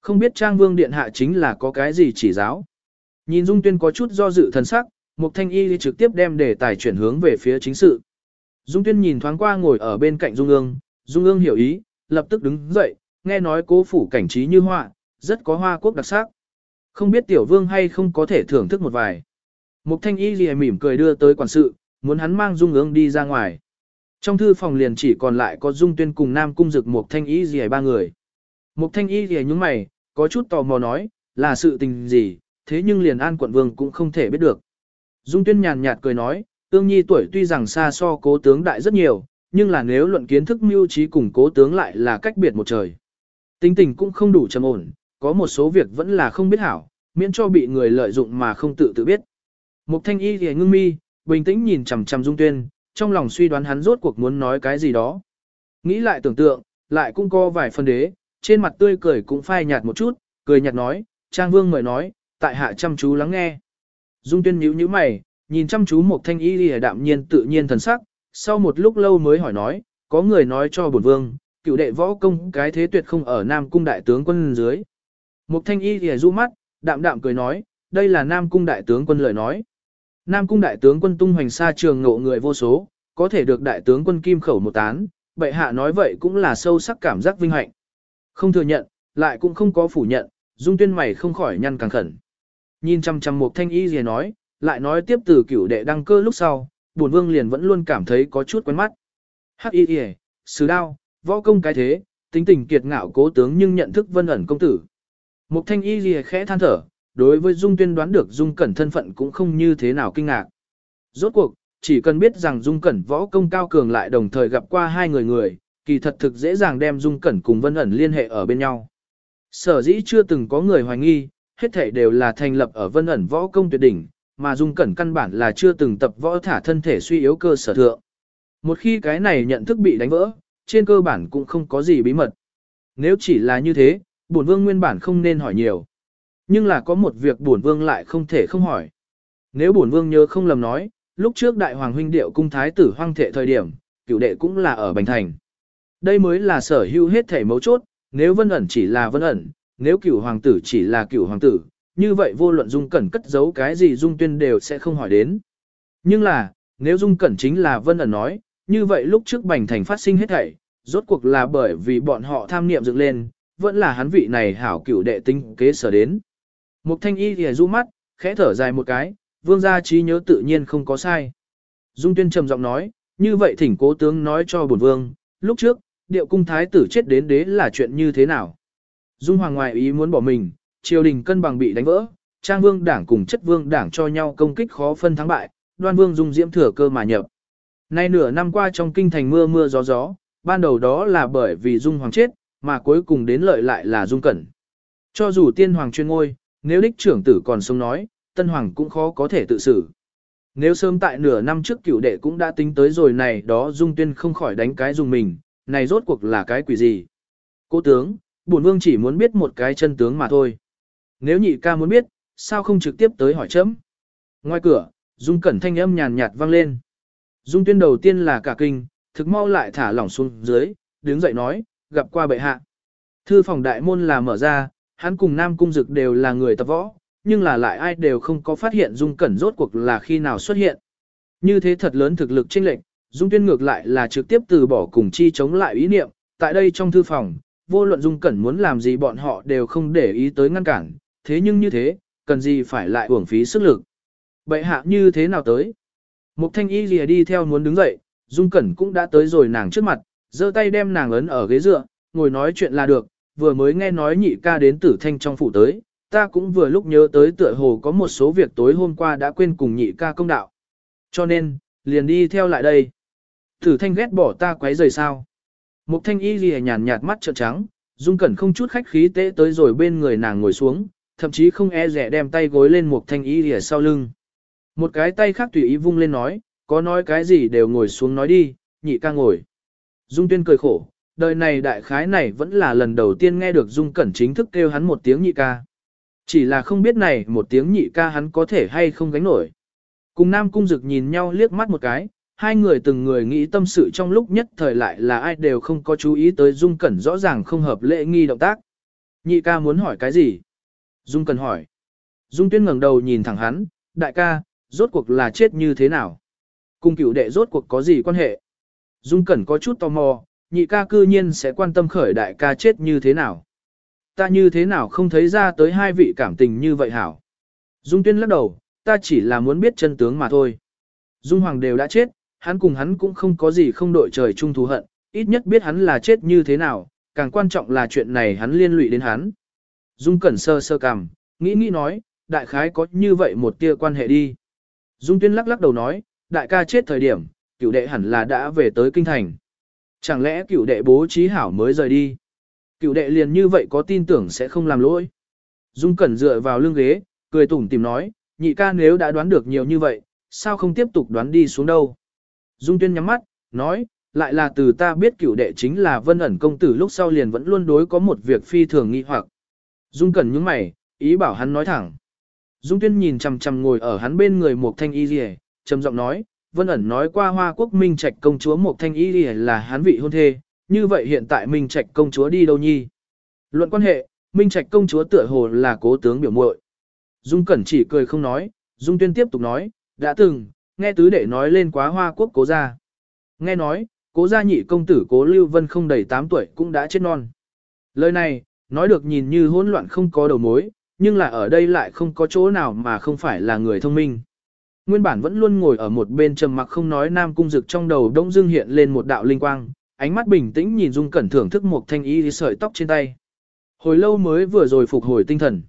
Không biết Trang Vương Điện Hạ chính là có cái gì chỉ giáo. Nhìn Dung Tuyên có chút do dự thần sắc, Mục Thanh Y trực tiếp đem đề tài chuyển hướng về phía chính sự. Dung Tuyên nhìn thoáng qua ngồi ở bên cạnh Dung Ương, Dung Ương hiểu ý, lập tức đứng dậy, nghe nói cố phủ cảnh trí như họa, rất có hoa quốc đặc sắc. Không biết tiểu vương hay không có thể thưởng thức một vài. Mục Thanh Y lìa mỉm cười đưa tới quản sự, muốn hắn mang Dung Ương đi ra ngoài. Trong thư phòng liền chỉ còn lại có Dung Tuyên cùng Nam Cung Dực một thanh y gì ba người. Một thanh y gì những mày, có chút tò mò nói, là sự tình gì, thế nhưng liền an quận vương cũng không thể biết được. Dung Tuyên nhàn nhạt cười nói, Tương Nhi tuổi tuy rằng xa so cố tướng đại rất nhiều, nhưng là nếu luận kiến thức mưu trí cùng cố tướng lại là cách biệt một trời. Tính tình cũng không đủ trầm ổn, có một số việc vẫn là không biết hảo, miễn cho bị người lợi dụng mà không tự tự biết. Mục thanh y thì ngưng mi, bình tĩnh nhìn chằm chằm Dung Tuyên, trong lòng suy đoán hắn rốt cuộc muốn nói cái gì đó. Nghĩ lại tưởng tượng, lại cũng có vài phân đế, trên mặt tươi cười cũng phai nhạt một chút, cười nhạt nói, Trang Vương mời nói, tại hạ chăm chú lắng nghe. Dung Tuyên nhíu nhíu mày, nhìn chăm chú một thanh y lìa đạm nhiên tự nhiên thần sắc, sau một lúc lâu mới hỏi nói, có người nói cho bổn vương, cựu đệ võ công cái thế tuyệt không ở Nam cung đại tướng quân dưới. Một thanh y lìa du mắt, đạm đạm cười nói, đây là Nam cung đại tướng quân lời nói. Nam cung đại tướng quân tung hoành xa trường ngộ người vô số, có thể được đại tướng quân kim khẩu một tán, bệ hạ nói vậy cũng là sâu sắc cảm giác vinh hạnh. Không thừa nhận, lại cũng không có phủ nhận, dung tuyên mày không khỏi nhăn càng khẩn. Nhìn chăm chăm một thanh y gì nói, lại nói tiếp từ cửu đệ đăng cơ lúc sau, buồn vương liền vẫn luôn cảm thấy có chút quen mắt. Hắc y y, sứ đao, võ công cái thế, tính tình kiệt ngạo cố tướng nhưng nhận thức vân ẩn công tử. Một thanh y gì khẽ than thở, đối với dung tuyên đoán được dung cẩn thân phận cũng không như thế nào kinh ngạc. Rốt cuộc, chỉ cần biết rằng dung cẩn võ công cao cường lại đồng thời gặp qua hai người người, kỳ thật thực dễ dàng đem dung cẩn cùng vân ẩn liên hệ ở bên nhau. Sở dĩ chưa từng có người hoài nghi, hết thể đều là thành lập ở vân ẩn võ công tuyệt đỉnh, mà dung cẩn căn bản là chưa từng tập võ thả thân thể suy yếu cơ sở thượng. Một khi cái này nhận thức bị đánh vỡ, trên cơ bản cũng không có gì bí mật. Nếu chỉ là như thế, bổn vương nguyên bản không nên hỏi nhiều. Nhưng là có một việc bổn vương lại không thể không hỏi. Nếu bổn vương nhớ không lầm nói, lúc trước đại hoàng huynh điệu cung thái tử hoang thệ thời điểm, cựu đệ cũng là ở Bành Thành. Đây mới là sở hữu hết thể mấu chốt, nếu vân ẩn chỉ là vân ẩn, nếu cửu hoàng tử chỉ là cửu hoàng tử, như vậy vô luận dung cẩn cất giấu cái gì dung tuyên đều sẽ không hỏi đến. Nhưng là, nếu dung cẩn chính là vân ẩn nói, như vậy lúc trước bành thành phát sinh hết thảy, rốt cuộc là bởi vì bọn họ tham niệm dựng lên, vẫn là hắn vị này hảo cửu đệ tinh kế sở đến. Mục thanh y thì du mắt, khẽ thở dài một cái, vương gia trí nhớ tự nhiên không có sai. Dung tuyên trầm giọng nói, như vậy thỉnh cố tướng nói cho bổn vương, lúc trước, điệu cung thái tử chết đến đế là chuyện như thế nào. Dung hoàng ngoại ý muốn bỏ mình, triều đình cân bằng bị đánh vỡ, trang vương đảng cùng chất vương đảng cho nhau công kích khó phân thắng bại, đoan vương dung diễm thừa cơ mà nhập. Nay nửa năm qua trong kinh thành mưa mưa gió gió, ban đầu đó là bởi vì dung hoàng chết, mà cuối cùng đến lợi lại là dung cẩn. Cho dù tiên hoàng chuyên ngôi, nếu đích trưởng tử còn sống nói, tân hoàng cũng khó có thể tự xử. Nếu sớm tại nửa năm trước cựu đệ cũng đã tính tới rồi này đó dung tuyên không khỏi đánh cái dùng mình, này rốt cuộc là cái quỷ gì. Cố tướng, bổn vương chỉ muốn biết một cái chân tướng mà thôi. Nếu nhị ca muốn biết, sao không trực tiếp tới hỏi chấm. Ngoài cửa, dung cẩn thanh âm nhàn nhạt vang lên. Dung tuyên đầu tiên là cả kinh, thực mau lại thả lỏng xuống dưới, đứng dậy nói, gặp qua bệ hạ. Thư phòng đại môn là mở ra, hắn cùng Nam Cung Dực đều là người tập võ, nhưng là lại ai đều không có phát hiện Dung Cẩn rốt cuộc là khi nào xuất hiện. Như thế thật lớn thực lực chênh lệch, Dung Tuyên ngược lại là trực tiếp từ bỏ cùng chi chống lại ý niệm, tại đây trong thư phòng, vô luận Dung Cẩn muốn làm gì bọn họ đều không để ý tới ngăn cản, thế nhưng như thế, cần gì phải lại uổng phí sức lực. Bệ hạ như thế nào tới? Mục thanh y lìa đi theo muốn đứng dậy, Dung Cẩn cũng đã tới rồi nàng trước mặt, giơ tay đem nàng ấn ở ghế dựa, ngồi nói chuyện là được, vừa mới nghe nói nhị ca đến tử thanh trong phủ tới, ta cũng vừa lúc nhớ tới tựa hồ có một số việc tối hôm qua đã quên cùng nhị ca công đạo. Cho nên, liền đi theo lại đây. Tử thanh ghét bỏ ta quấy rời sao. Mục thanh y lìa nhàn nhạt mắt trợn trắng, Dung Cẩn không chút khách khí tế tới rồi bên người nàng ngồi xuống, thậm chí không e rẻ đem tay gối lên Mục thanh y lìa sau lưng. Một cái tay khác tùy ý vung lên nói, có nói cái gì đều ngồi xuống nói đi, nhị ca ngồi. Dung Tuyên cười khổ, đời này đại khái này vẫn là lần đầu tiên nghe được Dung Cẩn chính thức kêu hắn một tiếng nhị ca. Chỉ là không biết này một tiếng nhị ca hắn có thể hay không gánh nổi. Cùng Nam Cung Dực nhìn nhau liếc mắt một cái, hai người từng người nghĩ tâm sự trong lúc nhất thời lại là ai đều không có chú ý tới Dung Cẩn rõ ràng không hợp lễ nghi động tác. Nhị ca muốn hỏi cái gì? Dung Cẩn hỏi. Dung Tuyên ngẩng đầu nhìn thẳng hắn, đại ca, rốt cuộc là chết như thế nào? Cung cửu đệ rốt cuộc có gì quan hệ? Dung Cẩn có chút tò mò, nhị ca cư nhiên sẽ quan tâm khởi đại ca chết như thế nào. Ta như thế nào không thấy ra tới hai vị cảm tình như vậy hảo. Dung Tuyên lắc đầu, ta chỉ là muốn biết chân tướng mà thôi. Dung Hoàng đều đã chết, hắn cùng hắn cũng không có gì không đội trời chung thù hận, ít nhất biết hắn là chết như thế nào, càng quan trọng là chuyện này hắn liên lụy đến hắn. Dung Cẩn sơ sơ cằm, nghĩ nghĩ nói, đại khái có như vậy một tia quan hệ đi. Dung Tuyên lắc lắc đầu nói, đại ca chết thời điểm, cửu đệ hẳn là đã về tới kinh thành. Chẳng lẽ cửu đệ bố trí hảo mới rời đi? Cửu đệ liền như vậy có tin tưởng sẽ không làm lỗi. Dung Cẩn dựa vào lưng ghế, cười tủm tìm nói, nhị ca nếu đã đoán được nhiều như vậy, sao không tiếp tục đoán đi xuống đâu? Dung Tuyên nhắm mắt, nói, lại là từ ta biết cửu đệ chính là vân ẩn công tử lúc sau liền vẫn luôn đối có một việc phi thường nghi hoặc. Dung Cẩn nhướng mày, ý bảo hắn nói thẳng. Dung Tuyên nhìn chằm chằm ngồi ở hắn bên người một thanh y rìa, trầm giọng nói, Vân ẩn nói qua Hoa Quốc Minh Trạch công chúa một thanh y là hắn vị hôn thê, như vậy hiện tại Minh Trạch công chúa đi đâu nhi? Luận quan hệ, Minh Trạch công chúa tựa hồ là cố tướng biểu muội. Dung Cẩn chỉ cười không nói, Dung Tuyên tiếp tục nói, đã từng, nghe tứ đệ nói lên quá Hoa Quốc cố gia. Nghe nói, cố gia nhị công tử cố Lưu Vân không đầy 8 tuổi cũng đã chết non. Lời này, nói được nhìn như hỗn loạn không có đầu mối, nhưng là ở đây lại không có chỗ nào mà không phải là người thông minh. Nguyên bản vẫn luôn ngồi ở một bên trầm mặc không nói Nam Cung Dực trong đầu đông dương hiện lên một đạo linh quang, ánh mắt bình tĩnh nhìn Dung Cẩn thưởng thức một thanh y sợi tóc trên tay. Hồi lâu mới vừa rồi phục hồi tinh thần.